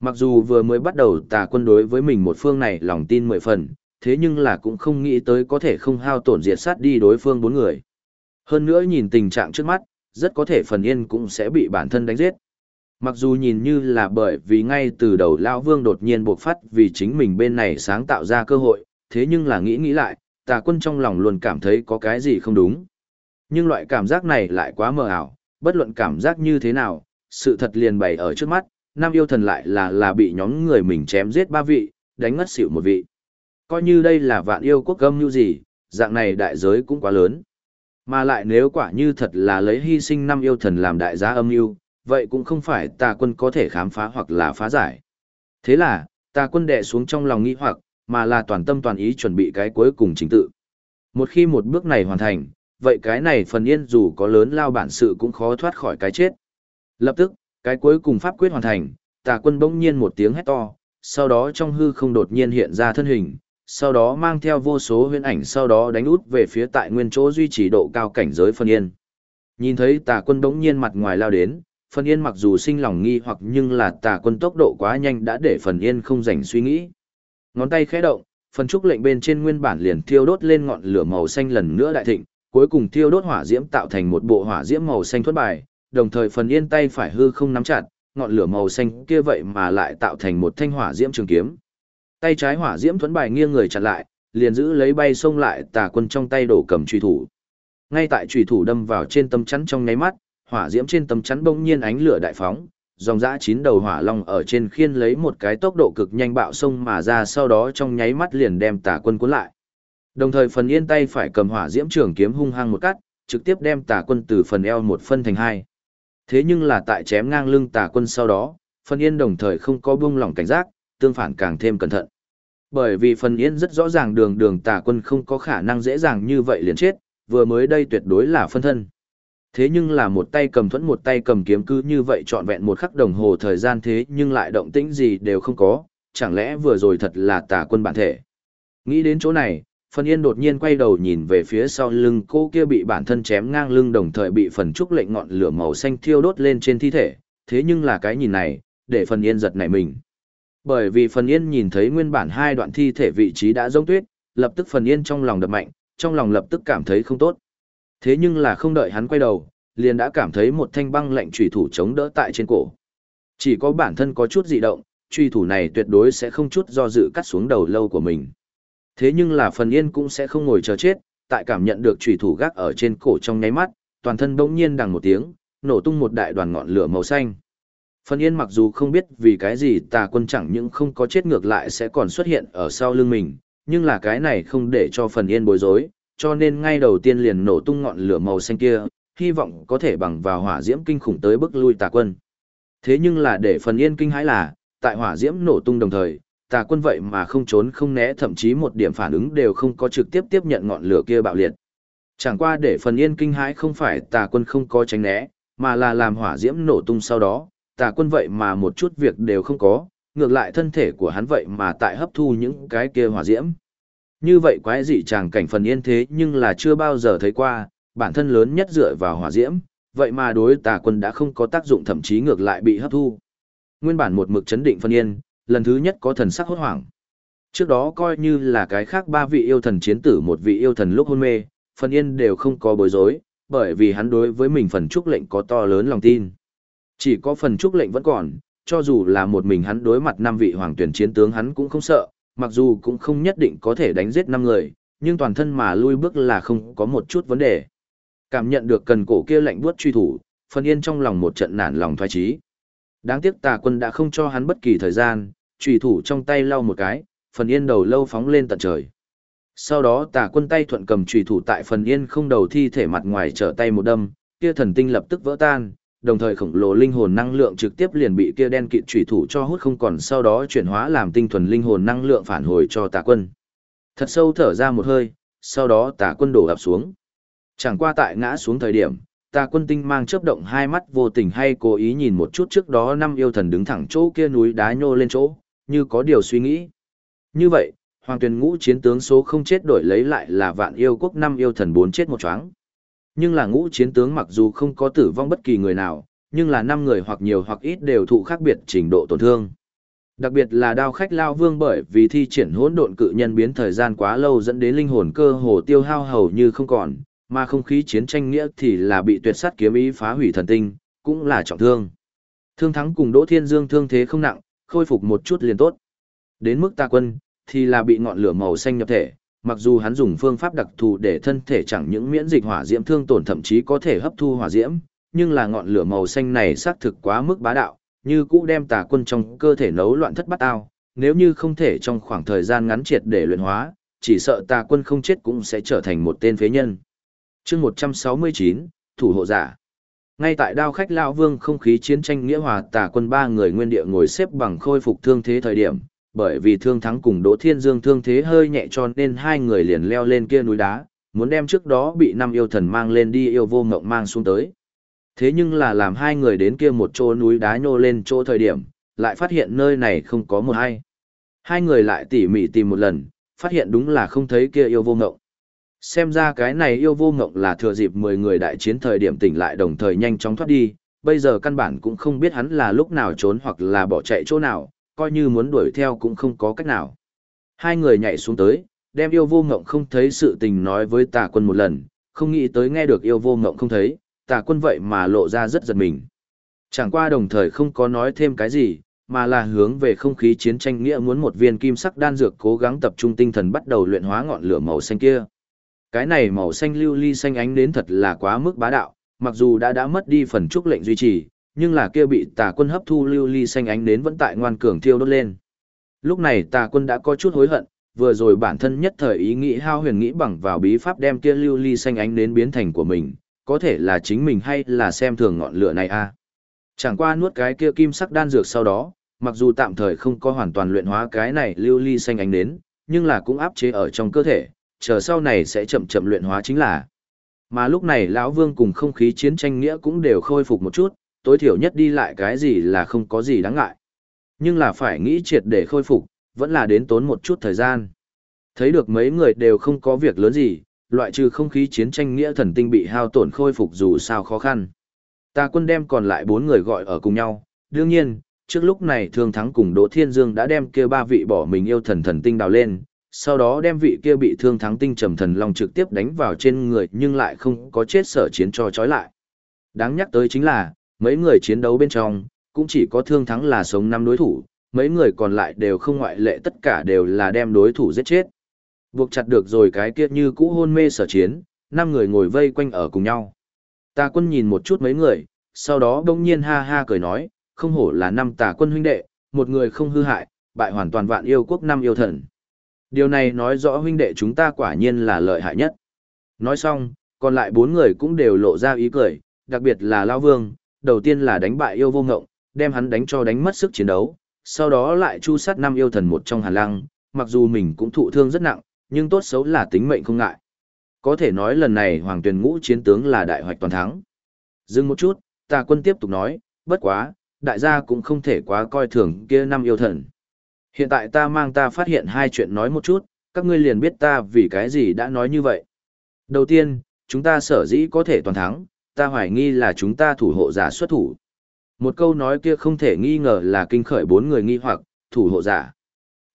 Mặc dù vừa mới bắt đầu tà quân đối với mình một phương này lòng tin mười phần, thế nhưng là cũng không nghĩ tới có thể không hao tổn diệt sát đi đối phương bốn người. Hơn nữa nhìn tình trạng trước mắt, rất có thể phần yên cũng sẽ bị bản thân đánh giết. Mặc dù nhìn như là bởi vì ngay từ đầu Lão Vương đột nhiên buộc phát vì chính mình bên này sáng tạo ra cơ hội, thế nhưng là nghĩ nghĩ lại, tà quân trong lòng luôn cảm thấy có cái gì không đúng. Nhưng loại cảm giác này lại quá mờ ảo, bất luận cảm giác như thế nào, sự thật liền bày ở trước mắt, nam yêu thần lại là là bị nhóm người mình chém giết ba vị, đánh ngất xỉu một vị. Coi như đây là vạn yêu quốc gâm như gì, dạng này đại giới cũng quá lớn. Mà lại nếu quả như thật là lấy hy sinh năm yêu thần làm đại giá âm mưu vậy cũng không phải tà quân có thể khám phá hoặc là phá giải. Thế là, tà quân đệ xuống trong lòng nghĩ hoặc, mà là toàn tâm toàn ý chuẩn bị cái cuối cùng chính tự. Một khi một bước này hoàn thành, vậy cái này phần yên dù có lớn lao bản sự cũng khó thoát khỏi cái chết. Lập tức, cái cuối cùng pháp quyết hoàn thành, tà quân bỗng nhiên một tiếng hét to, sau đó trong hư không đột nhiên hiện ra thân hình, sau đó mang theo vô số huyễn ảnh sau đó đánh út về phía tại nguyên chỗ duy trì độ cao cảnh giới phân yên. Nhìn thấy tà quân bỗng nhiên mặt ngoài lao đến, phần yên mặc dù sinh lòng nghi hoặc nhưng là tà quân tốc độ quá nhanh đã để phần yên không dành suy nghĩ. Ngón tay khẽ động, phần trúc lệnh bên trên nguyên bản liền thiêu đốt lên ngọn lửa màu xanh lần nữa đại thịnh, cuối cùng thiêu đốt hỏa diễm tạo thành một bộ hỏa diễm màu xanh thuẫn bài, đồng thời phần yên tay phải hư không nắm chặt, ngọn lửa màu xanh kia vậy mà lại tạo thành một thanh hỏa diễm trường kiếm. Tay trái hỏa diễm thuần bài nghiêng người chặn lại, liền giữ lấy bay xông lại tà quân trong tay đổ cầm truy thủ. Ngay tại truy thủ đâm vào trên tâm chắn trong nháy mắt, hỏa diễm trên tấm chắn bỗng nhiên ánh lửa đại phóng, dòng dã chín đầu hỏa long ở trên khiên lấy một cái tốc độ cực nhanh bạo sông mà ra sau đó trong nháy mắt liền đem tà quân cuốn lại. Đồng thời phần yên tay phải cầm hỏa diễm trường kiếm hung hăng một cắt, trực tiếp đem tà quân từ phần eo một phân thành hai. Thế nhưng là tại chém ngang lưng tà quân sau đó, phần yên đồng thời không có buông lỏng cảnh giác, tương phản càng thêm cẩn thận. Bởi vì phần yên rất rõ ràng đường đường tà quân không có khả năng dễ dàng như vậy liền chết, vừa mới đây tuyệt đối là phân thân. Thế nhưng là một tay cầm thuẫn một tay cầm kiếm cứ như vậy trọn vẹn một khắc đồng hồ thời gian thế nhưng lại động tĩnh gì đều không có, chẳng lẽ vừa rồi thật là tà quân bản thể. Nghĩ đến chỗ này, phần yên đột nhiên quay đầu nhìn về phía sau lưng cô kia bị bản thân chém ngang lưng đồng thời bị phần trúc lệnh ngọn lửa màu xanh thiêu đốt lên trên thi thể, thế nhưng là cái nhìn này, để phần yên giật nảy mình. Bởi vì phần yên nhìn thấy nguyên bản hai đoạn thi thể vị trí đã giống tuyết, lập tức phần yên trong lòng đập mạnh, trong lòng lập tức cảm thấy không tốt. Thế nhưng là không đợi hắn quay đầu, liền đã cảm thấy một thanh băng lạnh trùy thủ chống đỡ tại trên cổ. Chỉ có bản thân có chút dị động, truy thủ này tuyệt đối sẽ không chút do dự cắt xuống đầu lâu của mình. Thế nhưng là phần yên cũng sẽ không ngồi chờ chết, tại cảm nhận được chủy thủ gác ở trên cổ trong nháy mắt, toàn thân bỗng nhiên đằng một tiếng, nổ tung một đại đoàn ngọn lửa màu xanh. Phần yên mặc dù không biết vì cái gì tà quân chẳng những không có chết ngược lại sẽ còn xuất hiện ở sau lưng mình, nhưng là cái này không để cho phần yên bối rối, cho nên ngay đầu tiên liền nổ tung ngọn lửa màu xanh kia, hy vọng có thể bằng vào hỏa diễm kinh khủng tới bức lui tà quân. Thế nhưng là để phần yên kinh hãi là, tại hỏa diễm nổ tung đồng thời, tà quân vậy mà không trốn không né thậm chí một điểm phản ứng đều không có trực tiếp tiếp nhận ngọn lửa kia bạo liệt. Chẳng qua để phần yên kinh hãi không phải tà quân không có tránh né, mà là làm hỏa diễm nổ tung sau đó, tà quân vậy mà một chút việc đều không có, ngược lại thân thể của hắn vậy mà tại hấp thu những cái kia hỏa diễm. Như vậy quái dị chàng cảnh phần yên thế nhưng là chưa bao giờ thấy qua, bản thân lớn nhất dựa vào hỏa diễm, vậy mà đối tà quân đã không có tác dụng thậm chí ngược lại bị hấp thu. Nguyên bản một mực chấn định phân yên, lần thứ nhất có thần sắc hốt hoảng. Trước đó coi như là cái khác ba vị yêu thần chiến tử một vị yêu thần lúc hôn mê, phân yên đều không có bối rối, bởi vì hắn đối với mình phần trúc lệnh có to lớn lòng tin. Chỉ có phần trúc lệnh vẫn còn, cho dù là một mình hắn đối mặt năm vị hoàng tuyển chiến tướng hắn cũng không sợ, mặc dù cũng không nhất định có thể đánh giết năm người, nhưng toàn thân mà lui bước là không có một chút vấn đề. Cảm nhận được cần cổ kia lạnh buốt truy thủ, phân yên trong lòng một trận nản lòng thoái trí. Đáng tiếc tà quân đã không cho hắn bất kỳ thời gian, truy thủ trong tay lau một cái, phần yên đầu lâu phóng lên tận trời. Sau đó tà quân tay thuận cầm truy thủ tại phần yên không đầu thi thể mặt ngoài trở tay một đâm, kia thần tinh lập tức vỡ tan, đồng thời khổng lồ linh hồn năng lượng trực tiếp liền bị kia đen kịt chủy thủ cho hút không còn sau đó chuyển hóa làm tinh thuần linh hồn năng lượng phản hồi cho tà quân. Thật sâu thở ra một hơi, sau đó tà quân đổ ập xuống. Chẳng qua tại ngã xuống thời điểm, tà quân tinh mang chớp động hai mắt vô tình hay cố ý nhìn một chút trước đó năm yêu thần đứng thẳng chỗ kia núi đá nhô lên chỗ, như có điều suy nghĩ. Như vậy, hoàng Tuyền ngũ chiến tướng số không chết đổi lấy lại là vạn yêu quốc năm yêu thần bốn chết một choáng. Nhưng là ngũ chiến tướng mặc dù không có tử vong bất kỳ người nào, nhưng là năm người hoặc nhiều hoặc ít đều thụ khác biệt trình độ tổn thương. Đặc biệt là đao khách lao vương bởi vì thi triển hỗn độn cự nhân biến thời gian quá lâu dẫn đến linh hồn cơ hồ tiêu hao hầu như không còn, mà không khí chiến tranh nghĩa thì là bị tuyệt sát kiếm ý phá hủy thần tinh, cũng là trọng thương. Thương thắng cùng Đỗ Thiên Dương thương thế không nặng, khôi phục một chút liền tốt. Đến mức ta quân, thì là bị ngọn lửa màu xanh nhập thể, mặc dù hắn dùng phương pháp đặc thù để thân thể chẳng những miễn dịch hỏa diễm thương tổn thậm chí có thể hấp thu hỏa diễm, nhưng là ngọn lửa màu xanh này xác thực quá mức bá đạo, như cũ đem tà quân trong cơ thể nấu loạn thất bát ao, nếu như không thể trong khoảng thời gian ngắn triệt để luyện hóa, chỉ sợ tà quân không chết cũng sẽ trở thành một tên phế nhân. Chương một trăm sáu mươi chín thủ hộ giả. Ngay tại đao khách Lão vương không khí chiến tranh nghĩa hòa tà quân ba người nguyên địa ngồi xếp bằng khôi phục thương thế thời điểm bởi vì thương thắng cùng đỗ thiên dương thương thế hơi nhẹ cho nên hai người liền leo lên kia núi đá muốn đem trước đó bị năm yêu thần mang lên đi yêu vô ngộng mang xuống tới. Thế nhưng là làm hai người đến kia một chỗ núi đá nhô lên chỗ thời điểm lại phát hiện nơi này không có một ai. Hai người lại tỉ mỉ tìm một lần phát hiện đúng là không thấy kia yêu vô ngộng. Xem ra cái này yêu vô ngộng là thừa dịp 10 người đại chiến thời điểm tỉnh lại đồng thời nhanh chóng thoát đi, bây giờ căn bản cũng không biết hắn là lúc nào trốn hoặc là bỏ chạy chỗ nào, coi như muốn đuổi theo cũng không có cách nào. Hai người nhảy xuống tới, đem yêu vô ngộng không thấy sự tình nói với tà quân một lần, không nghĩ tới nghe được yêu vô ngộng không thấy, tà quân vậy mà lộ ra rất giật mình. Chẳng qua đồng thời không có nói thêm cái gì, mà là hướng về không khí chiến tranh nghĩa muốn một viên kim sắc đan dược cố gắng tập trung tinh thần bắt đầu luyện hóa ngọn lửa màu xanh kia. Cái này màu xanh lưu ly xanh ánh đến thật là quá mức bá đạo, mặc dù đã đã mất đi phần trúc lệnh duy trì, nhưng là kia bị tà quân hấp thu lưu ly xanh ánh đến vẫn tại ngoan cường thiêu đốt lên. Lúc này tà quân đã có chút hối hận, vừa rồi bản thân nhất thời ý nghĩ hao huyền nghĩ bằng vào bí pháp đem kia lưu ly xanh ánh đến biến thành của mình, có thể là chính mình hay là xem thường ngọn lửa này a. À. Chẳng qua nuốt cái kia kim sắc đan dược sau đó, mặc dù tạm thời không có hoàn toàn luyện hóa cái này lưu ly xanh ánh đến, nhưng là cũng áp chế ở trong cơ thể, chờ sau này sẽ chậm chậm luyện hóa chính là. Mà lúc này lão Vương cùng không khí chiến tranh nghĩa cũng đều khôi phục một chút, tối thiểu nhất đi lại cái gì là không có gì đáng ngại. Nhưng là phải nghĩ triệt để khôi phục, vẫn là đến tốn một chút thời gian. Thấy được mấy người đều không có việc lớn gì, loại trừ không khí chiến tranh nghĩa thần tinh bị hao tổn khôi phục dù sao khó khăn. Ta quân đem còn lại bốn người gọi ở cùng nhau, đương nhiên, trước lúc này Thương Thắng cùng Đỗ Thiên Dương đã đem kia ba vị bỏ mình yêu thần thần tinh đào lên, sau đó đem vị kia bị thương thắng tinh trầm thần long trực tiếp đánh vào trên người nhưng lại không có chết sở chiến cho trói lại. Đáng nhắc tới chính là, mấy người chiến đấu bên trong, cũng chỉ có thương thắng là sống năm đối thủ, mấy người còn lại đều không ngoại lệ tất cả đều là đem đối thủ giết chết. Buộc chặt được rồi cái kia như cũ hôn mê sở chiến, năm người ngồi vây quanh ở cùng nhau. Tà quân nhìn một chút mấy người, sau đó bỗng nhiên ha ha cười nói, không hổ là năm tà quân huynh đệ, một người không hư hại, bại hoàn toàn vạn yêu quốc năm yêu thần. Điều này nói rõ huynh đệ chúng ta quả nhiên là lợi hại nhất. Nói xong, còn lại bốn người cũng đều lộ ra ý cười, đặc biệt là Lao Vương, đầu tiên là đánh bại yêu vô ngộng, đem hắn đánh cho đánh mất sức chiến đấu, sau đó lại chu sát năm yêu thần một trong hàn lăng, mặc dù mình cũng thụ thương rất nặng, nhưng tốt xấu là tính mệnh không ngại. Có thể nói lần này Hoàng Tuyền Ngũ chiến tướng là đại hoạch toàn thắng. Dừng một chút, tà quân tiếp tục nói, bất quá, đại gia cũng không thể quá coi thường kia năm yêu thần. Hiện tại ta mang ta phát hiện hai chuyện nói một chút, các ngươi liền biết ta vì cái gì đã nói như vậy. Đầu tiên, chúng ta sở dĩ có thể toàn thắng, ta hoài nghi là chúng ta thủ hộ giả xuất thủ. Một câu nói kia không thể nghi ngờ là kinh khởi bốn người nghi hoặc, thủ hộ giả.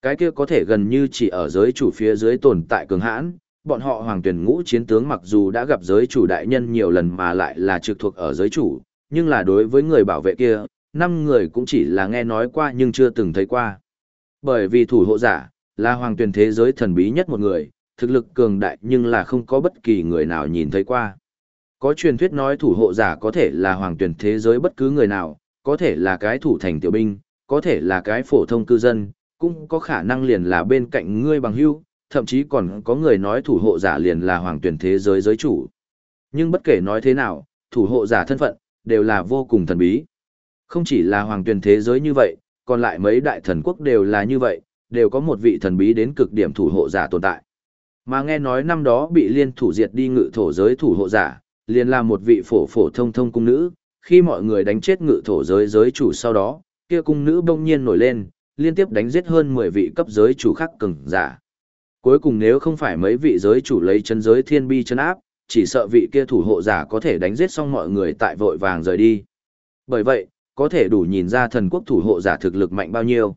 Cái kia có thể gần như chỉ ở giới chủ phía dưới tồn tại cường hãn, bọn họ hoàng tuyển ngũ chiến tướng mặc dù đã gặp giới chủ đại nhân nhiều lần mà lại là trực thuộc ở giới chủ, nhưng là đối với người bảo vệ kia, năm người cũng chỉ là nghe nói qua nhưng chưa từng thấy qua. Bởi vì thủ hộ giả, là hoàng tuyển thế giới thần bí nhất một người, thực lực cường đại nhưng là không có bất kỳ người nào nhìn thấy qua. Có truyền thuyết nói thủ hộ giả có thể là hoàng tuyển thế giới bất cứ người nào, có thể là cái thủ thành tiểu binh, có thể là cái phổ thông cư dân, cũng có khả năng liền là bên cạnh ngươi bằng hữu, thậm chí còn có người nói thủ hộ giả liền là hoàng tuyển thế giới giới chủ. Nhưng bất kể nói thế nào, thủ hộ giả thân phận, đều là vô cùng thần bí. Không chỉ là hoàng tuyển thế giới như vậy, còn lại mấy đại thần quốc đều là như vậy, đều có một vị thần bí đến cực điểm thủ hộ giả tồn tại. Mà nghe nói năm đó bị liên thủ diệt đi ngự thổ giới thủ hộ giả, liền là một vị phổ phổ thông thông cung nữ, khi mọi người đánh chết ngự thổ giới giới chủ sau đó, kia cung nữ bỗng nhiên nổi lên, liên tiếp đánh giết hơn 10 vị cấp giới chủ khác cường giả. Cuối cùng nếu không phải mấy vị giới chủ lấy chân giới thiên bi chân áp, chỉ sợ vị kia thủ hộ giả có thể đánh giết xong mọi người tại vội vàng rời đi. Bởi vậy, có thể đủ nhìn ra thần quốc thủ hộ giả thực lực mạnh bao nhiêu.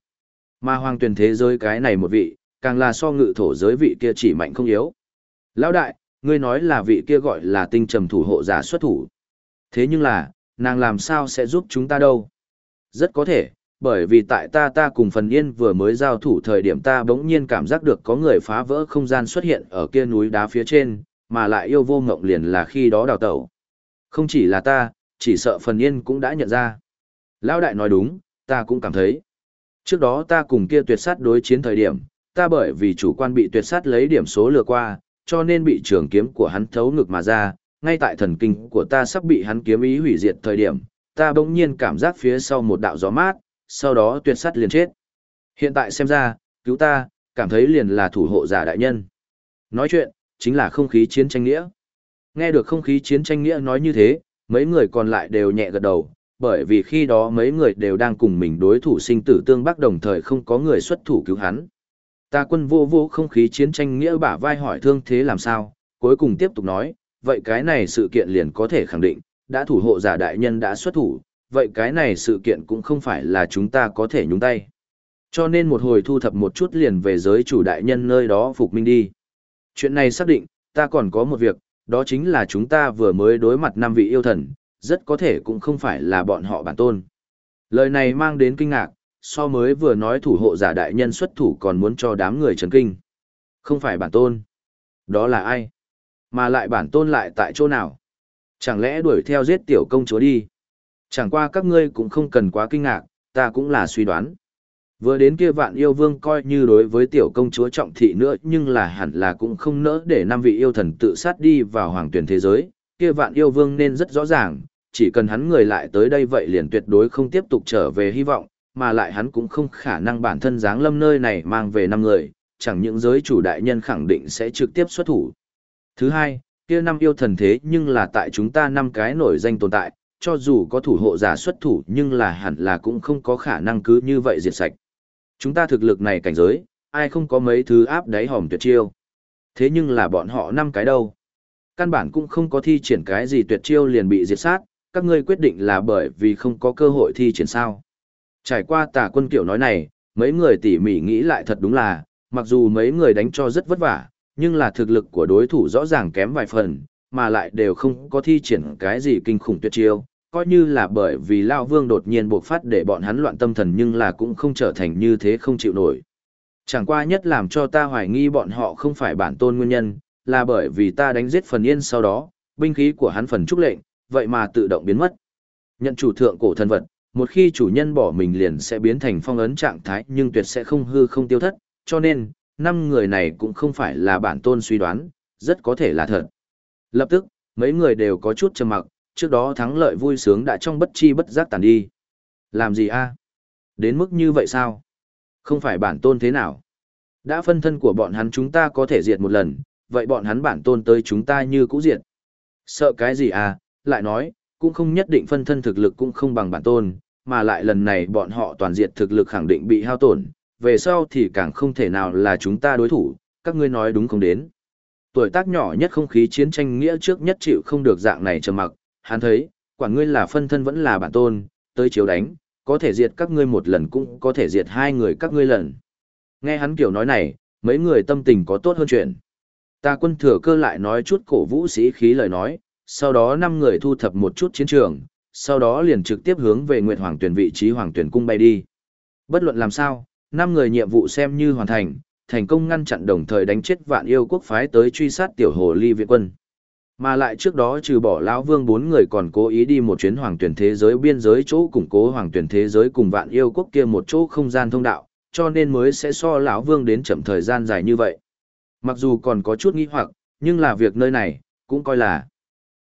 Mà hoàng tuyển thế giới cái này một vị, càng là so ngự thổ giới vị kia chỉ mạnh không yếu. Lão đại, ngươi nói là vị kia gọi là tinh trầm thủ hộ giả xuất thủ. Thế nhưng là, nàng làm sao sẽ giúp chúng ta đâu? Rất có thể, bởi vì tại ta ta cùng phần yên vừa mới giao thủ thời điểm ta bỗng nhiên cảm giác được có người phá vỡ không gian xuất hiện ở kia núi đá phía trên, mà lại yêu vô ngộng liền là khi đó đào tẩu. Không chỉ là ta, chỉ sợ phần yên cũng đã nhận ra. Lão đại nói đúng, ta cũng cảm thấy. Trước đó ta cùng kia tuyệt sát đối chiến thời điểm, ta bởi vì chủ quan bị tuyệt sát lấy điểm số lừa qua, cho nên bị trường kiếm của hắn thấu ngực mà ra, ngay tại thần kinh của ta sắp bị hắn kiếm ý hủy diệt thời điểm, ta bỗng nhiên cảm giác phía sau một đạo gió mát, sau đó tuyệt sắt liền chết. Hiện tại xem ra, cứu ta, cảm thấy liền là thủ hộ giả đại nhân. Nói chuyện, chính là không khí chiến tranh nghĩa. Nghe được không khí chiến tranh nghĩa nói như thế, mấy người còn lại đều nhẹ gật đầu, bởi vì khi đó mấy người đều đang cùng mình đối thủ sinh tử tương bắc đồng thời không có người xuất thủ cứu hắn. Ta quân vô vô không khí chiến tranh nghĩa bả vai hỏi thương thế làm sao, cuối cùng tiếp tục nói, vậy cái này sự kiện liền có thể khẳng định, đã thủ hộ giả đại nhân đã xuất thủ, vậy cái này sự kiện cũng không phải là chúng ta có thể nhúng tay. Cho nên một hồi thu thập một chút liền về giới chủ đại nhân nơi đó phục minh đi. Chuyện này xác định, ta còn có một việc, đó chính là chúng ta vừa mới đối mặt năm vị yêu thần, rất có thể cũng không phải là bọn họ bản tôn. Lời này mang đến kinh ngạc, so mới vừa nói thủ hộ giả đại nhân xuất thủ còn muốn cho đám người chấn kinh. Không phải bản tôn. Đó là ai? Mà lại bản tôn lại tại chỗ nào? Chẳng lẽ đuổi theo giết tiểu công chúa đi? Chẳng qua các ngươi cũng không cần quá kinh ngạc, ta cũng là suy đoán. Vừa đến kia vạn yêu vương coi như đối với tiểu công chúa trọng thị nữa nhưng là hẳn là cũng không nỡ để năm vị yêu thần tự sát đi vào hoàng tuyển thế giới. Kia vạn yêu vương nên rất rõ ràng, chỉ cần hắn người lại tới đây vậy liền tuyệt đối không tiếp tục trở về hy vọng, mà lại hắn cũng không khả năng bản thân dáng lâm nơi này mang về năm người, chẳng những giới chủ đại nhân khẳng định sẽ trực tiếp xuất thủ. Thứ hai, kia năm yêu thần thế nhưng là tại chúng ta năm cái nổi danh tồn tại, cho dù có thủ hộ giả xuất thủ nhưng là hẳn là cũng không có khả năng cứ như vậy diệt sạch. Chúng ta thực lực này cảnh giới, ai không có mấy thứ áp đáy hòm tuyệt chiêu. Thế nhưng là bọn họ năm cái đâu. Căn bản cũng không có thi triển cái gì tuyệt chiêu liền bị diệt sát, các ngươi quyết định là bởi vì không có cơ hội thi triển sao. Trải qua tà quân kiểu nói này, mấy người tỉ mỉ nghĩ lại thật đúng là, mặc dù mấy người đánh cho rất vất vả, nhưng là thực lực của đối thủ rõ ràng kém vài phần, mà lại đều không có thi triển cái gì kinh khủng tuyệt chiêu, coi như là bởi vì Lao Vương đột nhiên bộc phát để bọn hắn loạn tâm thần nhưng là cũng không trở thành như thế không chịu nổi. Chẳng qua nhất làm cho ta hoài nghi bọn họ không phải bản tôn nguyên nhân, là bởi vì ta đánh giết phần yên sau đó, binh khí của hắn phần trúc lệnh, vậy mà tự động biến mất. Nhận chủ thượng cổ thần vật, một khi chủ nhân bỏ mình liền sẽ biến thành phong ấn trạng thái nhưng tuyệt sẽ không hư không tiêu thất, cho nên, năm người này cũng không phải là bản tôn suy đoán, rất có thể là thật. Lập tức, mấy người đều có chút trầm mặc, trước đó thắng lợi vui sướng đã trong bất chi bất giác tàn đi. Làm gì a? Đến mức như vậy sao? Không phải bản tôn thế nào? Đã phân thân của bọn hắn chúng ta có thể diệt một lần, vậy bọn hắn bản tôn tới chúng ta như cũ diệt. Sợ cái gì à, lại nói, cũng không nhất định phân thân thực lực cũng không bằng bản tôn, mà lại lần này bọn họ toàn diệt thực lực khẳng định bị hao tổn, về sau thì càng không thể nào là chúng ta đối thủ, các ngươi nói đúng không đến. Tuổi tác nhỏ nhất không khí chiến tranh nghĩa trước nhất chịu không được dạng này trầm mặc, hắn thấy, quả ngươi là phân thân vẫn là bản tôn, tới chiếu đánh, có thể diệt các ngươi một lần cũng có thể diệt hai người các ngươi lần. Nghe hắn kiểu nói này, mấy người tâm tình có tốt hơn chuyện. Ta quân thừa cơ lại nói chút cổ vũ sĩ khí lời nói, sau đó năm người thu thập một chút chiến trường, sau đó liền trực tiếp hướng về Nguyệt Hoàng tuyển vị trí Hoàng tuyển cung bay đi. Bất luận làm sao, năm người nhiệm vụ xem như hoàn thành, thành công ngăn chặn đồng thời đánh chết vạn yêu quốc phái tới truy sát tiểu hồ ly viện quân. Mà lại trước đó trừ bỏ lão vương bốn người còn cố ý đi một chuyến hoàng tuyển thế giới biên giới chỗ củng cố hoàng tuyển thế giới cùng vạn yêu quốc kia một chỗ không gian thông đạo, cho nên mới sẽ so lão vương đến chậm thời gian dài như vậy. Mặc dù còn có chút nghi hoặc, nhưng là việc nơi này, cũng coi là.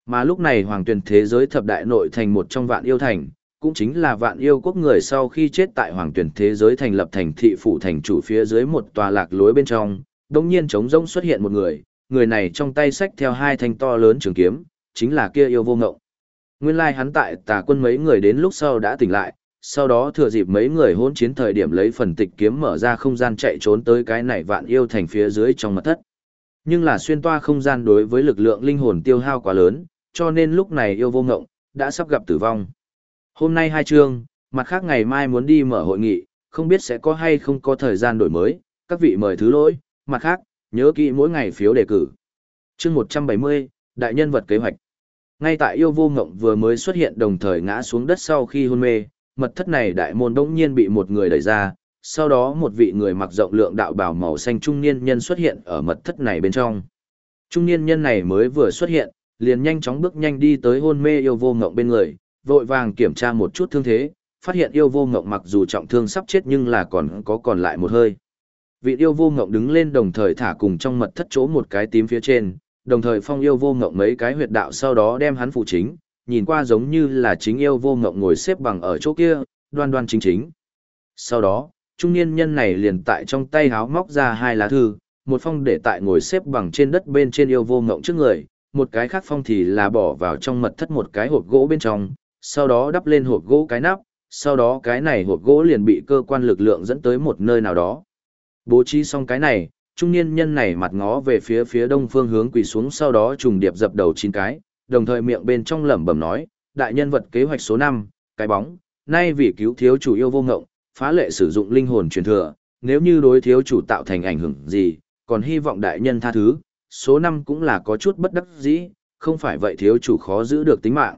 Mà lúc này hoàng tuyển thế giới thập đại nội thành một trong vạn yêu thành, cũng chính là vạn yêu quốc người sau khi chết tại hoàng tuyển thế giới thành lập thành thị phủ thành chủ phía dưới một tòa lạc lối bên trong, đồng nhiên trống rỗng xuất hiện một người, người này trong tay sách theo hai thanh to lớn trường kiếm, chính là kia yêu vô ngộng. Nguyên lai like hắn tại tà quân mấy người đến lúc sau đã tỉnh lại, sau đó thừa dịp mấy người hỗn chiến thời điểm lấy phần tịch kiếm mở ra không gian chạy trốn tới cái này vạn yêu thành phía dưới trong mật thất. Nhưng là xuyên toa không gian đối với lực lượng linh hồn tiêu hao quá lớn, cho nên lúc này yêu vô ngộng, đã sắp gặp tử vong. Hôm nay hai chương, mặt khác ngày mai muốn đi mở hội nghị, không biết sẽ có hay không có thời gian đổi mới, các vị mời thứ lỗi, mặt khác, nhớ kỹ mỗi ngày phiếu đề cử. chương 170, Đại nhân vật kế hoạch. Ngay tại yêu vô ngộng vừa mới xuất hiện đồng thời ngã xuống đất sau khi hôn mê, mật thất này đại môn đống nhiên bị một người đẩy ra, sau đó một vị người mặc rộng lượng đạo bào màu xanh trung niên nhân xuất hiện ở mật thất này bên trong. Trung niên nhân này mới vừa xuất hiện, liền nhanh chóng bước nhanh đi tới hôn mê yêu vô ngộng bên người, vội vàng kiểm tra một chút thương thế, phát hiện yêu vô ngộng mặc dù trọng thương sắp chết nhưng là còn có còn lại một hơi. Vị yêu vô ngộng đứng lên đồng thời thả cùng trong mật thất chỗ một cái tím phía trên, đồng thời phong yêu vô ngộng mấy cái huyệt đạo sau đó đem hắn phụ chính, nhìn qua giống như là chính yêu vô ngộng ngồi xếp bằng ở chỗ kia, đoan đoan chính chính. Sau đó, trung niên nhân này liền tại trong tay háo móc ra hai lá thư, một phong để tại ngồi xếp bằng trên đất bên trên yêu vô ngộng trước người, một cái khác phong thì là bỏ vào trong mật thất một cái hộp gỗ bên trong, sau đó đắp lên hộp gỗ cái nắp, sau đó cái này hộp gỗ liền bị cơ quan lực lượng dẫn tới một nơi nào đó. Bố trí xong cái này, trung niên nhân này mặt ngó về phía phía đông phương hướng quỳ xuống sau đó trùng điệp dập đầu chín cái, đồng thời miệng bên trong lẩm bẩm nói, đại nhân vật kế hoạch số 5, cái bóng, nay vì cứu thiếu chủ yêu vô ngộng, phá lệ sử dụng linh hồn truyền thừa, nếu như đối thiếu chủ tạo thành ảnh hưởng gì, còn hy vọng đại nhân tha thứ, số năm cũng là có chút bất đắc dĩ, không phải vậy thiếu chủ khó giữ được tính mạng.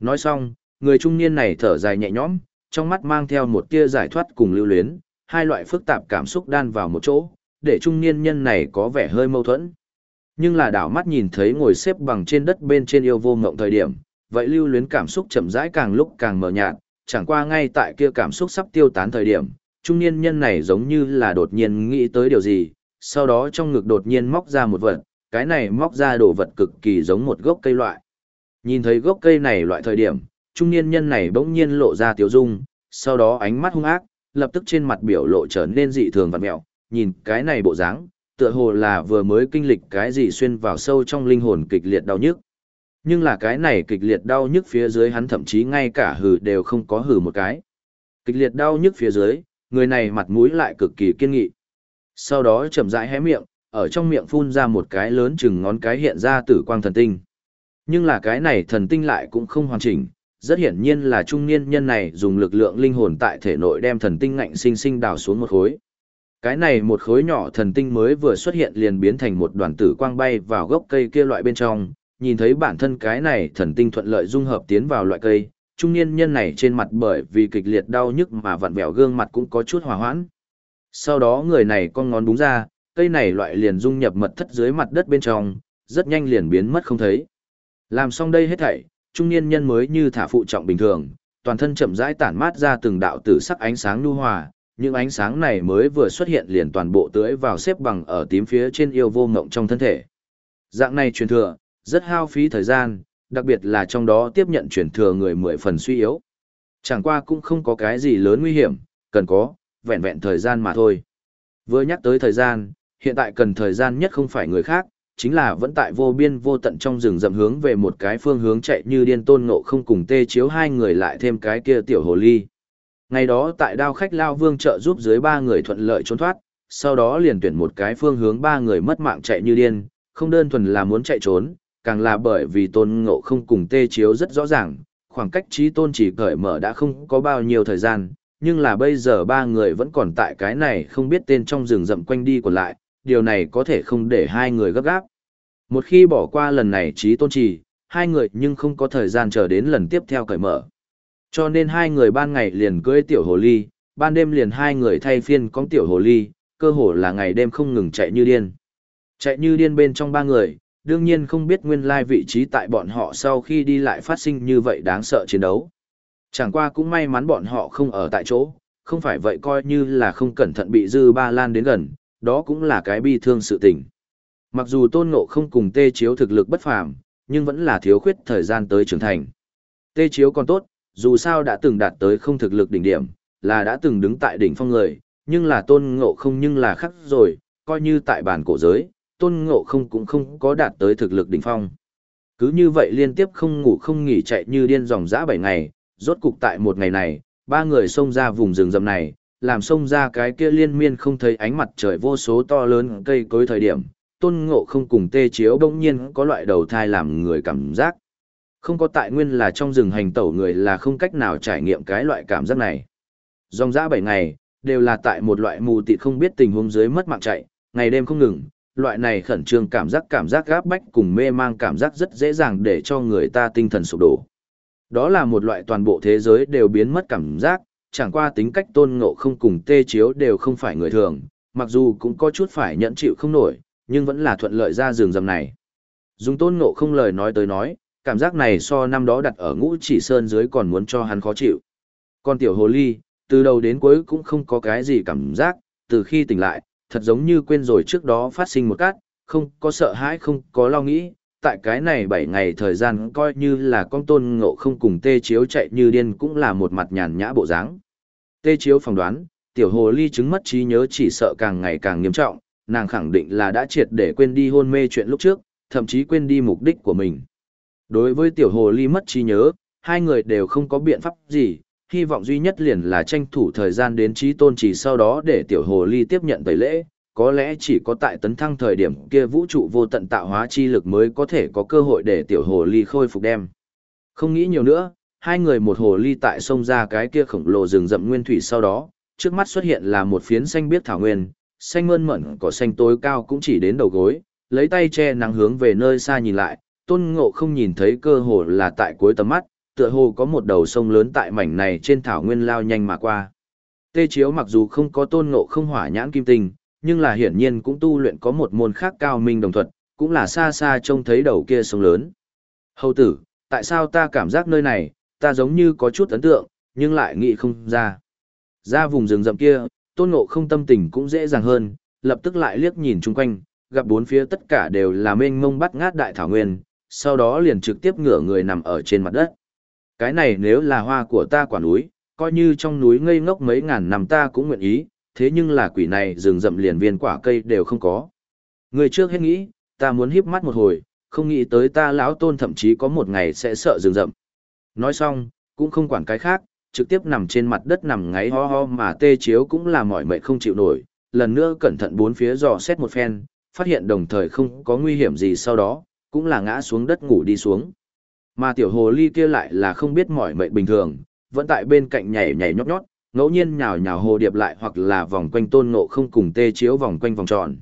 Nói xong, người trung niên này thở dài nhẹ nhõm, trong mắt mang theo một tia giải thoát cùng lưu luyến, hai loại phức tạp cảm xúc đan vào một chỗ, để trung niên nhân này có vẻ hơi mâu thuẫn. Nhưng là đảo mắt nhìn thấy ngồi xếp bằng trên đất bên trên yêu vô ngộng thời điểm, vậy lưu luyến cảm xúc chậm rãi càng lúc càng mờ nhạt, chẳng qua ngay tại kia cảm xúc sắp tiêu tán thời điểm, trung niên nhân này giống như là đột nhiên nghĩ tới điều gì, sau đó trong ngực đột nhiên móc ra một vật, cái này móc ra đồ vật cực kỳ giống một gốc cây loại. Nhìn thấy gốc cây này loại thời điểm, trung niên nhân này bỗng nhiên lộ ra tiểu dung, sau đó ánh mắt hung ác, lập tức trên mặt biểu lộ trở nên dị thường vặn mẹo, nhìn cái này bộ dáng, tựa hồ là vừa mới kinh lịch cái gì xuyên vào sâu trong linh hồn kịch liệt đau nhức. Nhưng là cái này kịch liệt đau nhức phía dưới hắn thậm chí ngay cả hừ đều không có hừ một cái. Kịch liệt đau nhức phía dưới, người này mặt mũi lại cực kỳ kiên nghị. Sau đó chậm rãi hé miệng, ở trong miệng phun ra một cái lớn chừng ngón cái hiện ra tử quang thần tinh. Nhưng là cái này thần tinh lại cũng không hoàn chỉnh, rất hiển nhiên là trung niên nhân này dùng lực lượng linh hồn tại thể nội đem thần tinh ngạnh sinh sinh đào xuống một khối. Cái này một khối nhỏ thần tinh mới vừa xuất hiện liền biến thành một đoàn tử quang bay vào gốc cây kia loại bên trong, nhìn thấy bản thân cái này thần tinh thuận lợi dung hợp tiến vào loại cây, trung niên nhân này trên mặt bởi vì kịch liệt đau nhức mà vặn vẹo gương mặt cũng có chút hòa hoãn. Sau đó người này con ngón búng ra, cây này loại liền dung nhập mật thất dưới mặt đất bên trong, rất nhanh liền biến mất không thấy. Làm xong đây hết thảy, trung niên nhân mới như thả phụ trọng bình thường, toàn thân chậm rãi tản mát ra từng đạo tử sắc ánh sáng nhu hòa, những ánh sáng này mới vừa xuất hiện liền toàn bộ tưới vào xếp bằng ở tím phía trên yêu vô ngộng trong thân thể. Dạng này truyền thừa, rất hao phí thời gian, đặc biệt là trong đó tiếp nhận truyền thừa người mười phần suy yếu. Chẳng qua cũng không có cái gì lớn nguy hiểm, cần có, vẹn vẹn thời gian mà thôi. Vừa nhắc tới thời gian, hiện tại cần thời gian nhất không phải người khác, chính là vẫn tại vô biên vô tận trong rừng rậm hướng về một cái phương hướng chạy như điên tôn ngộ không cùng tê chiếu hai người lại thêm cái kia tiểu hồ ly. Ngày đó tại đao khách Lao Vương trợ giúp dưới ba người thuận lợi trốn thoát, sau đó liền tuyển một cái phương hướng ba người mất mạng chạy như điên, không đơn thuần là muốn chạy trốn, càng là bởi vì tôn ngộ không cùng tê chiếu rất rõ ràng, khoảng cách trí tôn chỉ cởi mở đã không có bao nhiêu thời gian, nhưng là bây giờ ba người vẫn còn tại cái này không biết tên trong rừng rậm quanh đi còn lại, điều này có thể không để hai người gấp gáp. Một khi bỏ qua lần này trí tôn trì, hai người nhưng không có thời gian chờ đến lần tiếp theo cởi mở. Cho nên hai người ban ngày liền cưới tiểu hồ ly, ban đêm liền hai người thay phiên con tiểu hồ ly, cơ hồ là ngày đêm không ngừng chạy như điên. Chạy như điên bên trong ba người, đương nhiên không biết nguyên lai vị trí tại bọn họ sau khi đi lại phát sinh như vậy đáng sợ chiến đấu. Chẳng qua cũng may mắn bọn họ không ở tại chỗ, không phải vậy coi như là không cẩn thận bị dư ba lan đến gần, đó cũng là cái bi thương sự tình. Mặc dù tôn ngộ không cùng tê chiếu thực lực bất phàm, nhưng vẫn là thiếu khuyết thời gian tới trưởng thành. Tê chiếu còn tốt, dù sao đã từng đạt tới không thực lực đỉnh điểm, là đã từng đứng tại đỉnh phong người, nhưng là tôn ngộ không nhưng là khắc rồi, coi như tại bản cổ giới, tôn ngộ không cũng không có đạt tới thực lực đỉnh phong. Cứ như vậy liên tiếp không ngủ không nghỉ chạy như điên dòng dã 7 ngày, rốt cục tại một ngày này, ba người xông ra vùng rừng rậm này, làm xông ra cái kia liên miên không thấy ánh mặt trời vô số to lớn cây cối thời điểm, tôn ngộ không cùng tê chiếu bỗng nhiên có loại đầu thai làm người cảm giác. Không có tại nguyên là trong rừng hành tẩu người là không cách nào trải nghiệm cái loại cảm giác này. Dòng dã 7 ngày, đều là tại một loại mù tịt không biết tình huống dưới mất mạng chạy, ngày đêm không ngừng, loại này khẩn trương cảm giác cảm giác gáp bách cùng mê mang cảm giác rất dễ dàng để cho người ta tinh thần sụp đổ. Đó là một loại toàn bộ thế giới đều biến mất cảm giác, chẳng qua tính cách tôn ngộ không cùng tê chiếu đều không phải người thường, mặc dù cũng có chút phải nhẫn chịu không nổi, nhưng vẫn là thuận lợi ra giường rầm này. Dùng tôn ngộ không lời nói tới nói, cảm giác này so năm đó đặt ở ngũ chỉ sơn dưới còn muốn cho hắn khó chịu. Con tiểu hồ ly, từ đầu đến cuối cũng không có cái gì cảm giác, từ khi tỉnh lại, thật giống như quên rồi trước đó phát sinh một cát, không có sợ hãi không có lo nghĩ, tại cái này 7 ngày thời gian coi như là con tôn ngộ không cùng tê chiếu chạy như điên cũng là một mặt nhàn nhã bộ dáng. Tê chiếu phỏng đoán, tiểu hồ ly chứng mất trí nhớ chỉ sợ càng ngày càng nghiêm trọng, nàng khẳng định là đã triệt để quên đi hôn mê chuyện lúc trước, thậm chí quên đi mục đích của mình. Đối với tiểu hồ ly mất trí nhớ, hai người đều không có biện pháp gì, hy vọng duy nhất liền là tranh thủ thời gian đến trí tôn chỉ sau đó để tiểu hồ ly tiếp nhận tẩy lễ, có lẽ chỉ có tại tấn thăng thời điểm kia vũ trụ vô tận tạo hóa chi lực mới có thể có cơ hội để tiểu hồ ly khôi phục đem. Không nghĩ nhiều nữa, hai người một hồ ly tại sông ra cái kia khổng lồ rừng rậm nguyên thủy sau đó, trước mắt xuất hiện là một phiến xanh biếc thảo nguyên, xanh mơn mởn cỏ xanh tối cao cũng chỉ đến đầu gối, lấy tay che nắng hướng về nơi xa nhìn lại, tôn ngộ không nhìn thấy cơ hồ là tại cuối tầm mắt, tựa hồ có một đầu sông lớn tại mảnh này trên thảo nguyên lao nhanh mà qua. Tê chiếu mặc dù không có tôn ngộ không hỏa nhãn kim tinh, nhưng là hiển nhiên cũng tu luyện có một môn khác cao minh đồng thuật, cũng là xa xa trông thấy đầu kia sông lớn. Hầu tử, tại sao ta cảm giác nơi này, ta giống như có chút ấn tượng, nhưng lại nghĩ không ra. Ra vùng rừng rậm kia, tôn ngộ không tâm tình cũng dễ dàng hơn, lập tức lại liếc nhìn chung quanh, gặp bốn phía tất cả đều là mênh mông bắt ngát đại thảo nguyên, sau đó liền trực tiếp ngửa người nằm ở trên mặt đất. Cái này nếu là hoa của ta quả núi, coi như trong núi ngây ngốc mấy ngàn năm ta cũng nguyện ý, thế nhưng là quỷ này rừng rậm liền viên quả cây đều không có. Người trước hết nghĩ, ta muốn híp mắt một hồi, không nghĩ tới ta lão tôn thậm chí có một ngày sẽ sợ rừng rậm. Nói xong, cũng không quản cái khác, trực tiếp nằm trên mặt đất nằm ngáy ho ho mà tê chiếu cũng là mỏi mệt không chịu nổi, lần nữa cẩn thận bốn phía dò xét một phen, phát hiện đồng thời không có nguy hiểm gì sau đó, cũng là ngã xuống đất ngủ đi xuống. Mà tiểu hồ ly kia lại là không biết mỏi mệt bình thường, vẫn tại bên cạnh nhảy nhảy nhót nhót, ngẫu nhiên nhào nhào hồ điệp lại hoặc là vòng quanh tôn ngộ không cùng tê chiếu vòng quanh vòng tròn.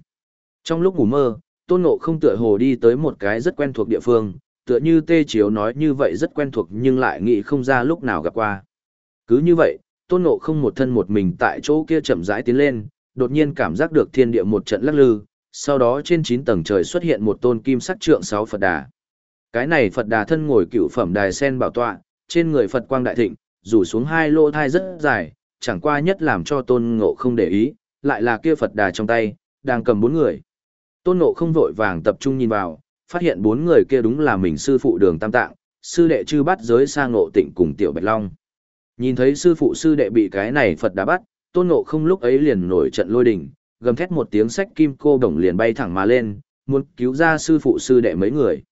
Trong lúc ngủ mơ, tôn ngộ không tựa hồ đi tới một cái rất quen thuộc địa phương, tựa như tê chiếu nói như vậy rất quen thuộc nhưng lại nghĩ không ra lúc nào gặp qua. Cứ như vậy, tôn ngộ không một thân một mình tại chỗ kia chậm rãi tiến lên, đột nhiên cảm giác được thiên địa một trận lắc lư, sau đó trên 9 tầng trời xuất hiện một tôn kim sắc trượng sáu Phật Đà. Cái này Phật Đà thân ngồi cựu phẩm đài sen bảo tọa, trên người Phật quang đại thịnh, rủ xuống hai lô thai rất dài, chẳng qua nhất làm cho tôn ngộ không để ý, lại là kia Phật Đà trong tay, đang cầm bốn người. Tôn ngộ không vội vàng tập trung nhìn vào, phát hiện bốn người kia đúng là mình sư phụ đường tam tạng, sư đệ chư bắt giới sang ngộ tịnh cùng tiểu bạch long. Nhìn thấy sư phụ sư đệ bị cái này Phật Đà bắt, Tôn Ngộ không lúc ấy liền nổi trận lôi đình, gầm thét một tiếng sách kim cô đồng liền bay thẳng mà lên, muốn cứu ra sư phụ sư đệ mấy người.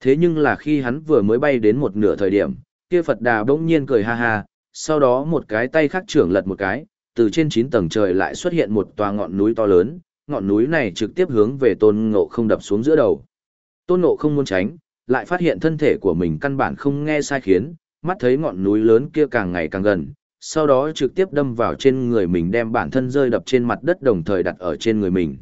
Thế nhưng là khi hắn vừa mới bay đến một nửa thời điểm, kia Phật Đà bỗng nhiên cười ha ha, sau đó một cái tay khác trưởng lật một cái, từ trên 9 tầng trời lại xuất hiện một tòa ngọn núi to lớn, ngọn núi này trực tiếp hướng về Tôn Ngộ không đập xuống giữa đầu. Tôn Ngộ không muốn tránh, lại phát hiện thân thể của mình căn bản không nghe sai khiến, mắt thấy ngọn núi lớn kia càng ngày càng gần, sau đó trực tiếp đâm vào trên người mình đem bản thân rơi đập trên mặt đất đồng thời đặt ở trên người mình.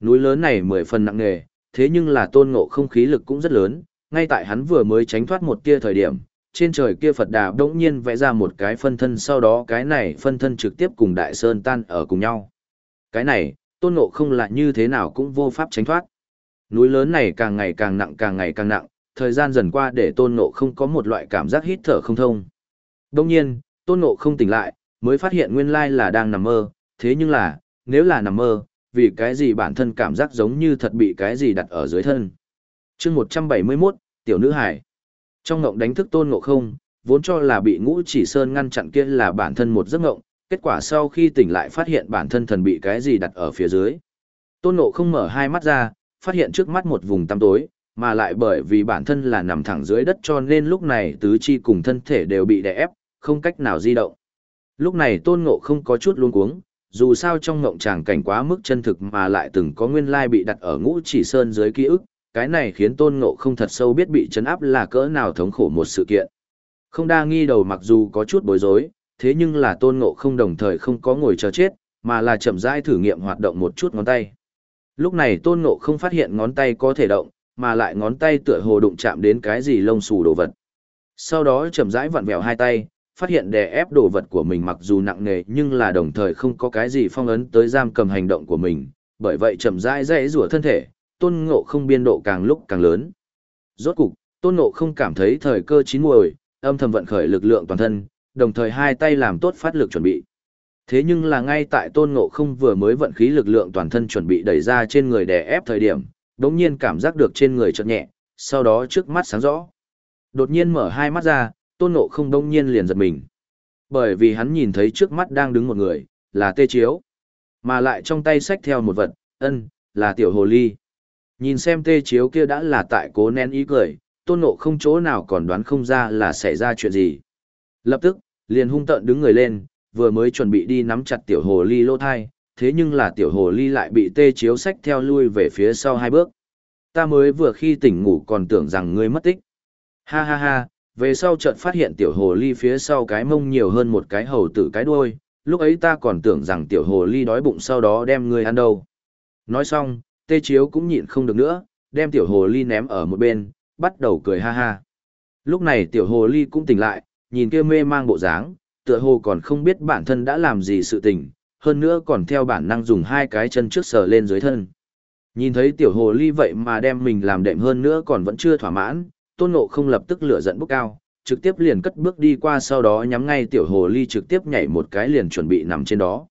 Núi lớn này mười phần nặng nề, thế nhưng là tôn ngộ không khí lực cũng rất lớn, ngay tại hắn vừa mới tránh thoát một tia thời điểm, trên trời kia Phật Đà đống nhiên vẽ ra một cái phân thân sau đó cái này phân thân trực tiếp cùng Đại Sơn tan ở cùng nhau. Cái này, tôn ngộ không lại như thế nào cũng vô pháp tránh thoát. Núi lớn này càng ngày càng nặng càng ngày càng nặng, thời gian dần qua để tôn ngộ không có một loại cảm giác hít thở không thông. Đông nhiên, tôn ngộ không tỉnh lại, mới phát hiện nguyên lai là đang nằm mơ, thế nhưng là, nếu là nằm mơ, vì cái gì bản thân cảm giác giống như thật bị cái gì đặt ở dưới thân. chương 171, Tiểu Nữ Hải. Trong ngộng đánh thức tôn ngộ không, vốn cho là bị ngũ chỉ sơn ngăn chặn kia là bản thân một giấc ngộng, kết quả sau khi tỉnh lại phát hiện bản thân thần bị cái gì đặt ở phía dưới. Tôn ngộ không mở hai mắt ra, phát hiện trước mắt một vùng tăm tối, mà lại bởi vì bản thân là nằm thẳng dưới đất cho nên lúc này tứ chi cùng thân thể đều bị đè ép, không cách nào di động. Lúc này tôn ngộ không có chút luống cuống, dù sao trong ngộng tràng cảnh quá mức chân thực mà lại từng có nguyên lai bị đặt ở ngũ chỉ sơn dưới ký ức, cái này khiến tôn ngộ không thật sâu biết bị chấn áp là cỡ nào thống khổ một sự kiện. Không đa nghi đầu mặc dù có chút bối rối, thế nhưng là tôn ngộ không đồng thời không có ngồi chờ chết, mà là chậm rãi thử nghiệm hoạt động một chút ngón tay. Lúc này tôn ngộ không phát hiện ngón tay có thể động, mà lại ngón tay tựa hồ đụng chạm đến cái gì lông xù đồ vật. Sau đó chậm rãi vặn vẹo hai tay, phát hiện đè ép đồ vật của mình mặc dù nặng nề nhưng là đồng thời không có cái gì phong ấn tới giam cầm hành động của mình, bởi vậy chậm rãi dãy rủa thân thể, tôn ngộ không biên độ càng lúc càng lớn. Rốt cục, tôn ngộ không cảm thấy thời cơ chín muồi, âm thầm vận khởi lực lượng toàn thân, đồng thời hai tay làm tốt phát lực chuẩn bị. Thế nhưng là ngay tại tôn ngộ không vừa mới vận khí lực lượng toàn thân chuẩn bị đẩy ra trên người đè ép thời điểm, đống nhiên cảm giác được trên người chợt nhẹ, sau đó trước mắt sáng rõ. Đột nhiên mở hai mắt ra, tôn ngộ không đông nhiên liền giật mình. Bởi vì hắn nhìn thấy trước mắt đang đứng một người, là tê chiếu. Mà lại trong tay xách theo một vật, ân, là tiểu hồ ly. Nhìn xem tê chiếu kia đã là tại cố nén ý cười, tôn ngộ không chỗ nào còn đoán không ra là xảy ra chuyện gì. Lập tức, liền hung tợn đứng người lên, vừa mới chuẩn bị đi nắm chặt tiểu hồ ly lô thai, thế nhưng là tiểu hồ ly lại bị tê chiếu xách theo lui về phía sau hai bước. Ta mới vừa khi tỉnh ngủ còn tưởng rằng ngươi mất tích. Ha ha ha, về sau chợt phát hiện tiểu hồ ly phía sau cái mông nhiều hơn một cái hầu tử cái đuôi, lúc ấy ta còn tưởng rằng tiểu hồ ly đói bụng sau đó đem ngươi ăn đâu. Nói xong, tê chiếu cũng nhịn không được nữa, đem tiểu hồ ly ném ở một bên, bắt đầu cười ha ha. Lúc này tiểu hồ ly cũng tỉnh lại, nhìn kia mê mang bộ dáng, tựa hồ còn không biết bản thân đã làm gì sự tình, hơn nữa còn theo bản năng dùng hai cái chân trước sờ lên dưới thân. Nhìn thấy tiểu hồ ly vậy mà đem mình làm đệm hơn nữa còn vẫn chưa thỏa mãn, tôn ngộ không lập tức lửa giận bốc cao, trực tiếp liền cất bước đi qua sau đó nhắm ngay tiểu hồ ly trực tiếp nhảy một cái liền chuẩn bị nằm trên đó.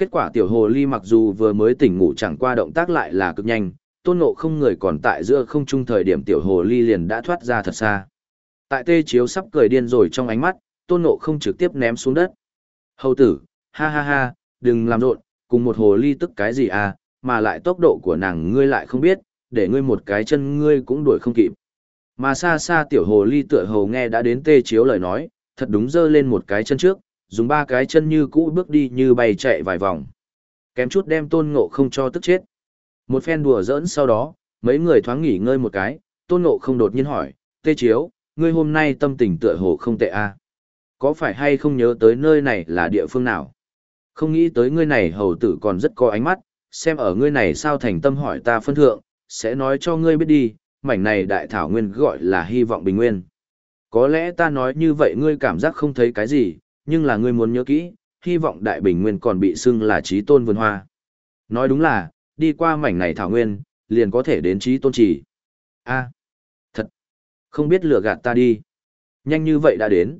Kết quả tiểu hồ ly mặc dù vừa mới tỉnh ngủ chẳng qua động tác lại là cực nhanh, tôn ngộ không người còn tại giữa không trung thời điểm tiểu hồ ly liền đã thoát ra thật xa. Tại tê chiếu sắp cười điên rồi trong ánh mắt, tôn ngộ không trực tiếp ném xuống đất. Hầu tử, ha ha ha, đừng làm rộn, cùng một hồ ly tức cái gì à, mà lại tốc độ của nàng ngươi lại không biết, để ngươi một cái chân ngươi cũng đuổi không kịp. Mà xa xa tiểu hồ ly tựa hồ nghe đã đến tê chiếu lời nói, thật đúng dơ lên một cái chân trước, dùng ba cái chân như cũ bước đi như bay chạy vài vòng. Kém chút đem tôn ngộ không cho tức chết. Một phen đùa giỡn sau đó, mấy người thoáng nghỉ ngơi một cái, tôn ngộ không đột nhiên hỏi, tê chiếu, ngươi hôm nay tâm tình tựa hồ không tệ à? Có phải hay không nhớ tới nơi này là địa phương nào? Không nghĩ tới ngươi này hầu tử còn rất có ánh mắt, xem ở ngươi này sao thành tâm hỏi ta phân thượng, sẽ nói cho ngươi biết đi, mảnh này đại thảo nguyên gọi là hy vọng bình nguyên. Có lẽ ta nói như vậy ngươi cảm giác không thấy cái gì, nhưng là ngươi muốn nhớ kỹ, hy vọng đại bình nguyên còn bị xưng là trí tôn vườn hoa. Nói đúng là, đi qua mảnh này thảo nguyên, liền có thể đến trí tôn trì. a thật, không biết lừa gạt ta đi. Nhanh như vậy đã đến.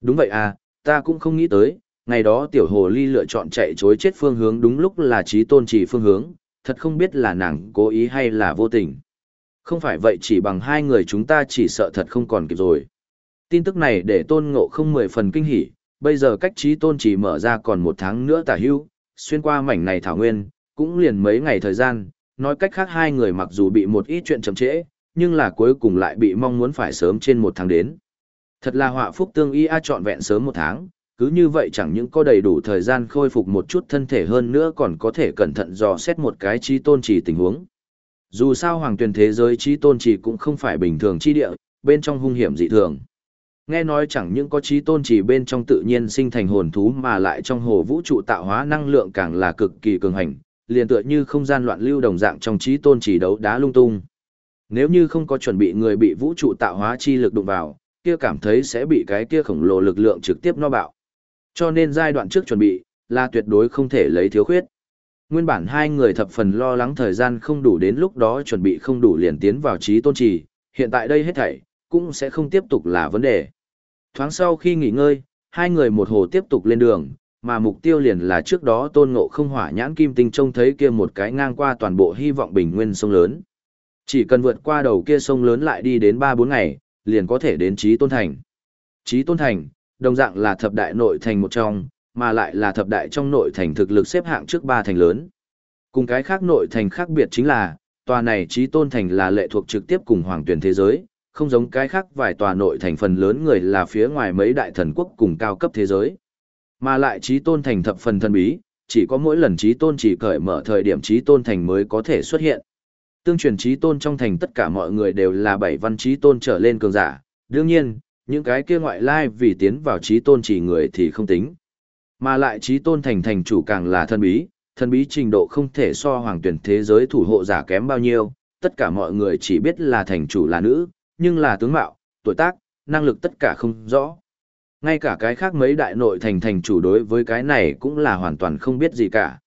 Đúng vậy à, ta cũng không nghĩ tới, ngày đó tiểu hồ ly lựa chọn chạy chối chết phương hướng đúng lúc là trí tôn trì phương hướng, thật không biết là nàng cố ý hay là vô tình. Không phải vậy chỉ bằng hai người chúng ta chỉ sợ thật không còn kịp rồi. Tin tức này để tôn ngộ không mười phần kinh hỉ, bây giờ cách trí tôn chỉ mở ra còn một tháng nữa tả hưu, xuyên qua mảnh này thảo nguyên, cũng liền mấy ngày thời gian, nói cách khác hai người mặc dù bị một ít chuyện chậm trễ, nhưng là cuối cùng lại bị mong muốn phải sớm trên một tháng đến. Thật là họa phúc tương y a trọn vẹn sớm một tháng, cứ như vậy chẳng những có đầy đủ thời gian khôi phục một chút thân thể hơn nữa còn có thể cẩn thận dò xét một cái trí tôn chỉ tình huống. Dù sao hoàng tuyển thế giới trí tôn chỉ cũng không phải bình thường chi địa, bên trong hung hiểm dị thường. Nghe nói chẳng những có trí tôn chỉ bên trong tự nhiên sinh thành hồn thú mà lại trong hồ vũ trụ tạo hóa năng lượng càng là cực kỳ cường hành, liền tựa như không gian loạn lưu đồng dạng trong trí tôn chỉ đấu đá lung tung. Nếu như không có chuẩn bị người bị vũ trụ tạo hóa chi lực đụng vào, kia cảm thấy sẽ bị cái kia khổng lồ lực lượng trực tiếp no bạo. Cho nên giai đoạn trước chuẩn bị, là tuyệt đối không thể lấy thiếu khuyết. Nguyên bản hai người thập phần lo lắng thời gian không đủ đến lúc đó chuẩn bị không đủ liền tiến vào trí tôn trì, hiện tại đây hết thảy, cũng sẽ không tiếp tục là vấn đề. Thoáng sau khi nghỉ ngơi, hai người một hồ tiếp tục lên đường, mà mục tiêu liền là trước đó tôn ngộ không hỏa nhãn kim tinh trông thấy kia một cái ngang qua toàn bộ hy vọng bình nguyên sông lớn. Chỉ cần vượt qua đầu kia sông lớn lại đi đến 3-4 ngày, liền có thể đến trí tôn thành. Trí tôn thành, đồng dạng là thập đại nội thành một trong, mà lại là thập đại trong nội thành thực lực xếp hạng trước ba thành lớn. Cùng cái khác nội thành khác biệt chính là, tòa này trí tôn thành là lệ thuộc trực tiếp cùng hoàng tuyển thế giới, không giống cái khác vài tòa nội thành phần lớn người là phía ngoài mấy đại thần quốc cùng cao cấp thế giới. Mà lại trí tôn thành thập phần thần bí, chỉ có mỗi lần trí tôn chỉ cởi mở thời điểm trí tôn thành mới có thể xuất hiện. Tương truyền trí tôn trong thành tất cả mọi người đều là bảy văn trí tôn trở lên cường giả, đương nhiên, những cái kia ngoại lai vì tiến vào trí tôn chỉ người thì không tính. Mà lại trí tôn thành thành chủ càng là thân bí, thân bí trình độ không thể so hoàng tuyển thế giới thủ hộ giả kém bao nhiêu, tất cả mọi người chỉ biết là thành chủ là nữ, nhưng là tướng mạo, tuổi tác, năng lực tất cả không rõ. Ngay cả cái khác mấy đại nội thành thành chủ đối với cái này cũng là hoàn toàn không biết gì cả.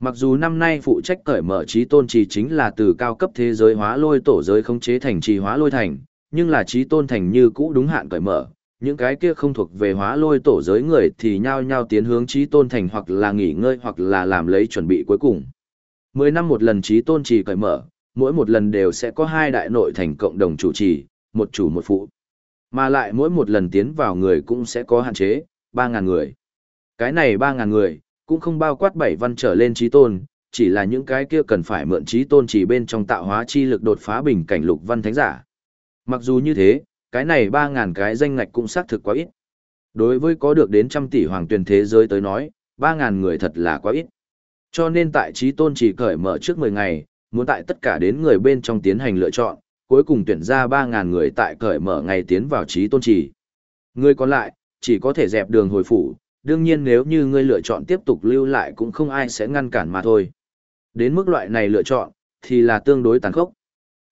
Mặc dù năm nay phụ trách cởi mở trí tôn trì chính là từ cao cấp thế giới hóa lôi tổ giới khống chế thành trì hóa lôi thành, nhưng là trí tôn thành như cũ đúng hạn cởi mở, những cái kia không thuộc về hóa lôi tổ giới người thì nhao nhao tiến hướng trí tôn thành hoặc là nghỉ ngơi hoặc là làm lấy chuẩn bị cuối cùng. Mười năm một lần trí tôn trì cởi mở, mỗi một lần đều sẽ có hai đại nội thành cộng đồng chủ trì, một chủ một phụ. Mà lại mỗi một lần tiến vào người cũng sẽ có hạn chế, 3.000 người. Cái này 3.000 người, cũng không bao quát bảy văn trở lên trí tôn, chỉ là những cái kia cần phải mượn trí tôn chỉ bên trong tạo hóa chi lực đột phá bình cảnh lục văn thánh giả. Mặc dù như thế, cái này 3.000 cái danh ngạch cũng xác thực quá ít. Đối với có được đến trăm tỷ hoàng tuyển thế giới tới nói, 3.000 người thật là quá ít. Cho nên tại trí tôn chỉ cởi mở trước 10 ngày, muốn tại tất cả đến người bên trong tiến hành lựa chọn, cuối cùng tuyển ra 3.000 người tại cởi mở ngày tiến vào trí tôn chỉ. Người còn lại, chỉ có thể dẹp đường hồi phủ, đương nhiên nếu như ngươi lựa chọn tiếp tục lưu lại cũng không ai sẽ ngăn cản mà thôi. Đến mức loại này lựa chọn, thì là tương đối tàn khốc.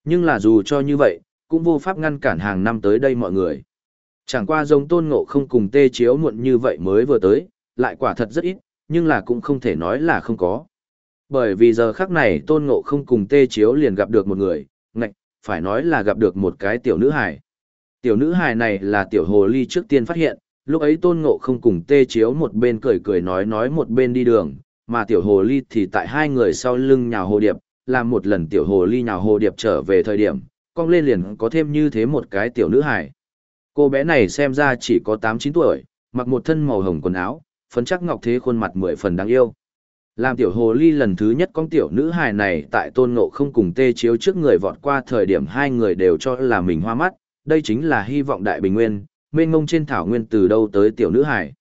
Nhưng là dù cho như vậy, cũng vô pháp ngăn cản hàng năm tới đây mọi người. Chẳng qua giống tôn ngộ không cùng tê chiếu muộn như vậy mới vừa tới, lại quả thật rất ít, nhưng là cũng không thể nói là không có. Bởi vì giờ khắc này tôn ngộ không cùng tê chiếu liền gặp được một người, ngạch, phải nói là gặp được một cái tiểu nữ hài. Tiểu nữ hài này là tiểu hồ ly trước tiên phát hiện, lúc ấy tôn ngộ không cùng tê chiếu một bên cười cười nói nói một bên đi đường, mà tiểu hồ ly thì tại hai người sau lưng nhào hồ điệp, làm một lần tiểu hồ ly nhào hồ điệp trở về thời điểm, cong lên liền có thêm như thế một cái tiểu nữ hài. Cô bé này xem ra chỉ có 8-9 tuổi, mặc một thân màu hồng quần áo, phấn chắc ngọc thế khuôn mặt mười phần đáng yêu. Làm tiểu hồ ly lần thứ nhất con tiểu nữ hài này tại tôn ngộ không cùng tê chiếu trước người vọt qua thời điểm hai người đều cho là mình hoa mắt, đây chính là hy vọng đại bình nguyên, mênh ngông trên thảo nguyên từ đâu tới tiểu nữ hài.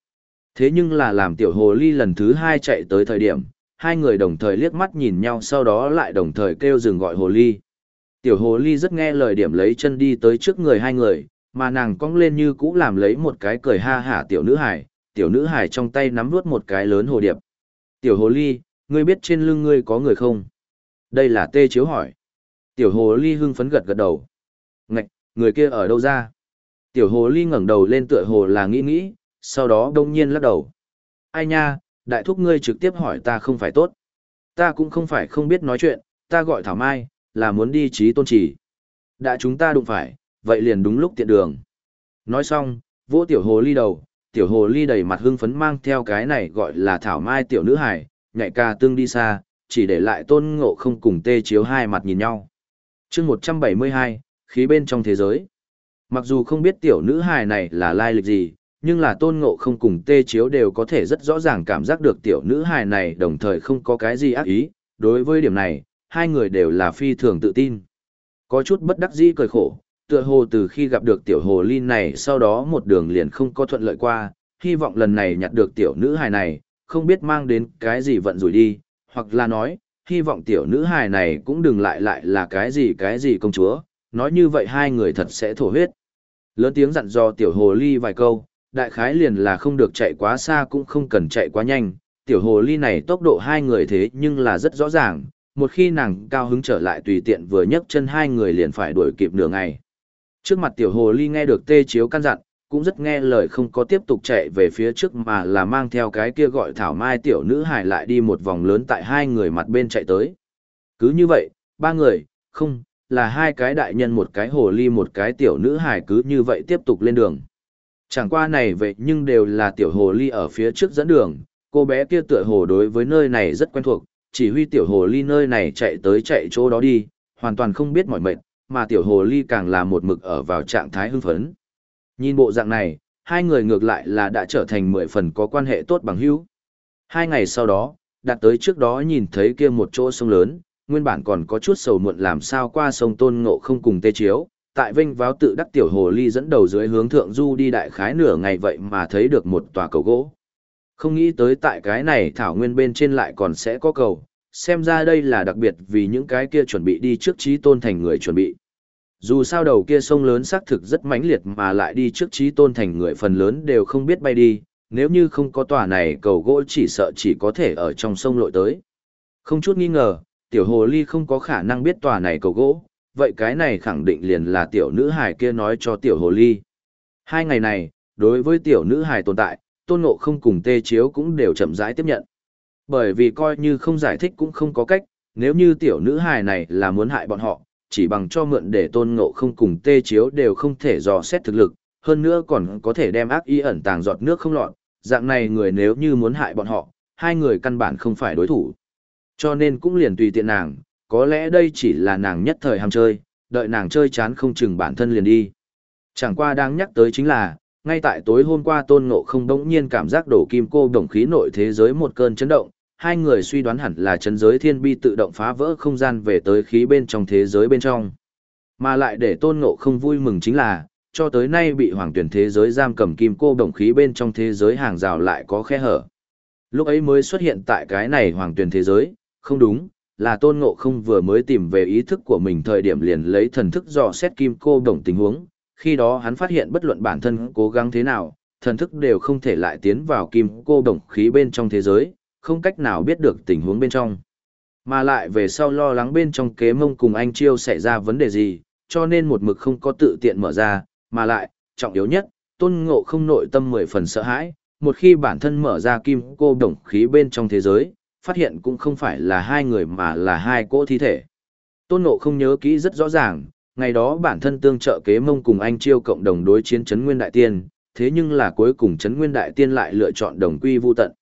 Thế nhưng là làm tiểu hồ ly lần thứ hai chạy tới thời điểm, hai người đồng thời liếc mắt nhìn nhau sau đó lại đồng thời kêu dừng gọi hồ ly. Tiểu hồ ly rất nghe lời điểm lấy chân đi tới trước người hai người, mà nàng cong lên như cũ làm lấy một cái cười ha hả tiểu nữ hải, tiểu nữ hải trong tay nắm nuốt một cái lớn hồ điệp. Tiểu hồ ly, ngươi biết trên lưng ngươi có người không? Đây là tê chiếu hỏi. Tiểu hồ ly hưng phấn gật gật đầu. Ngạch, người kia ở đâu ra? Tiểu hồ ly ngẩng đầu lên tựa hồ là nghĩ nghĩ, sau đó đông nhiên lắc đầu. Ai nha, đại thúc ngươi trực tiếp hỏi ta không phải tốt. Ta cũng không phải không biết nói chuyện, ta gọi Thảo Mai, là muốn đi trí tôn chỉ. Đã chúng ta đụng phải, vậy liền đúng lúc tiện đường. Nói xong, vỗ tiểu hồ ly đầu, tiểu hồ ly đầy mặt hưng phấn mang theo cái này gọi là Thảo Mai tiểu nữ hải, nhạy ca tương đi xa, chỉ để lại tôn ngộ không cùng tê chiếu hai mặt nhìn nhau. chương 172, khí bên trong thế giới. Mặc dù không biết tiểu nữ hài này là lai lịch gì, nhưng là tôn ngộ không cùng tê chiếu đều có thể rất rõ ràng cảm giác được tiểu nữ hài này đồng thời không có cái gì ác ý, đối với điểm này, hai người đều là phi thường tự tin. Có chút bất đắc dĩ cười khổ, tựa hồ từ khi gặp được tiểu hồ ly này sau đó một đường liền không có thuận lợi qua, hy vọng lần này nhặt được tiểu nữ hài này, không biết mang đến cái gì vận rủi đi, hoặc là nói, hy vọng tiểu nữ hài này cũng đừng lại lại là cái gì cái gì công chúa, nói như vậy hai người thật sẽ thổ huyết. Lớn tiếng dặn dò tiểu hồ ly vài câu, đại khái liền là không được chạy quá xa cũng không cần chạy quá nhanh, tiểu hồ ly này tốc độ hai người thế nhưng là rất rõ ràng, một khi nàng cao hứng trở lại tùy tiện vừa nhấc chân hai người liền phải đuổi kịp nửa ngày. Trước mặt tiểu hồ ly nghe được tê chiếu căn dặn, cũng rất nghe lời không có tiếp tục chạy về phía trước mà là mang theo cái kia gọi thảo mai tiểu nữ hải lại đi một vòng lớn tại hai người mặt bên chạy tới. Cứ như vậy, ba người, không, là hai cái đại nhân một cái hồ ly một cái tiểu nữ hải cứ như vậy tiếp tục lên đường. Chẳng qua này vậy nhưng đều là tiểu hồ ly ở phía trước dẫn đường, cô bé kia tựa hồ đối với nơi này rất quen thuộc, chỉ huy tiểu hồ ly nơi này chạy tới chạy chỗ đó đi, hoàn toàn không biết mỏi mệt, mà tiểu hồ ly càng là một mực ở vào trạng thái hưng phấn. Nhìn bộ dạng này, hai người ngược lại là đã trở thành mười phần có quan hệ tốt bằng hữu. Hai ngày sau đó, đạt tới trước đó nhìn thấy kia một chỗ sông lớn, nguyên bản còn có chút sầu muộn làm sao qua sông tôn ngộ không cùng tê chiếu, tại vinh váo tự đắc tiểu hồ ly dẫn đầu dưới hướng thượng du đi đại khái nửa ngày vậy mà thấy được một tòa cầu gỗ. Không nghĩ tới tại cái này thảo nguyên bên trên lại còn sẽ có cầu, xem ra đây là đặc biệt vì những cái kia chuẩn bị đi trước trí tôn thành người chuẩn bị. Dù sao đầu kia sông lớn xác thực rất mãnh liệt mà lại đi trước trí tôn thành người phần lớn đều không biết bay đi, nếu như không có tòa này cầu gỗ chỉ sợ chỉ có thể ở trong sông lội tới. Không chút nghi ngờ, tiểu hồ ly không có khả năng biết tòa này cầu gỗ, vậy cái này khẳng định liền là tiểu nữ hài kia nói cho tiểu hồ ly. Hai ngày này, đối với tiểu nữ hài tồn tại, tôn ngộ không cùng tê chiếu cũng đều chậm rãi tiếp nhận. Bởi vì coi như không giải thích cũng không có cách, nếu như tiểu nữ hài này là muốn hại bọn họ, chỉ bằng cho mượn để tôn ngộ không cùng tê chiếu đều không thể dò xét thực lực, hơn nữa còn có thể đem ác ý ẩn tàng giọt nước không lọt, dạng này người nếu như muốn hại bọn họ, hai người căn bản không phải đối thủ. Cho nên cũng liền tùy tiện nàng, có lẽ đây chỉ là nàng nhất thời ham chơi, đợi nàng chơi chán không chừng bản thân liền đi. Chẳng qua đang nhắc tới chính là, ngay tại tối hôm qua tôn ngộ không đống nhiên cảm giác đổ kim cô đồng khí nội thế giới một cơn chấn động, hai người suy đoán hẳn là chấn giới thiên bi tự động phá vỡ không gian về tới khí bên trong thế giới bên trong. Mà lại để tôn ngộ không vui mừng chính là, cho tới nay bị hoàng tuyển thế giới giam cầm kim cô đồng khí bên trong thế giới hàng rào lại có khe hở. Lúc ấy mới xuất hiện tại cái này hoàng tuyển thế giới, không đúng, là tôn ngộ không vừa mới tìm về ý thức của mình thời điểm liền lấy thần thức dò xét kim cô đồng tình huống, khi đó hắn phát hiện bất luận bản thân cố gắng thế nào, thần thức đều không thể lại tiến vào kim cô đồng khí bên trong thế giới, không cách nào biết được tình huống bên trong. Mà lại về sau lo lắng bên trong kế mông cùng anh Chiêu xảy ra vấn đề gì, cho nên một mực không có tự tiện mở ra, mà lại, trọng yếu nhất, tôn ngộ không nội tâm mười phần sợ hãi, một khi bản thân mở ra kim cô đồng khí bên trong thế giới, phát hiện cũng không phải là hai người mà là hai cỗ thi thể. Tôn ngộ không nhớ kỹ rất rõ ràng, ngày đó bản thân tương trợ kế mông cùng anh Chiêu cộng đồng đối chiến chấn nguyên đại tiên, thế nhưng là cuối cùng chấn nguyên đại tiên lại lựa chọn đồng quy vu tận.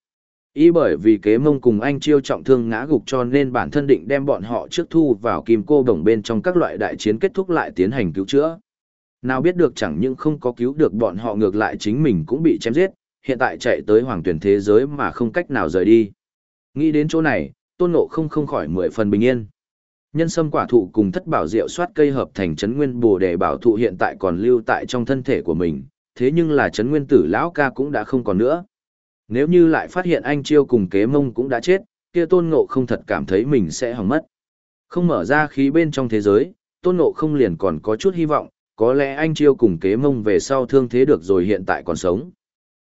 Y bởi vì kế mông cùng anh chiêu trọng thương ngã gục cho nên bản thân định đem bọn họ trước thu vào kim cô đồng bên trong các loại đại chiến kết thúc lại tiến hành cứu chữa. Nào biết được chẳng những không có cứu được bọn họ ngược lại chính mình cũng bị chém giết, hiện tại chạy tới hoàng tuyển thế giới mà không cách nào rời đi. Nghĩ đến chỗ này, tôn ngộ không không khỏi mười phần bình yên. Nhân sâm quả thụ cùng thất bảo diệu soát cây hợp thành chấn nguyên bồ đề bảo thụ hiện tại còn lưu tại trong thân thể của mình, thế nhưng là chấn nguyên tử lão ca cũng đã không còn nữa. Nếu như lại phát hiện anh Chiêu cùng kế mông cũng đã chết, kia tôn ngộ không thật cảm thấy mình sẽ hỏng mất. Không mở ra khí bên trong thế giới, tôn ngộ không liền còn có chút hy vọng, có lẽ anh Chiêu cùng kế mông về sau thương thế được rồi hiện tại còn sống.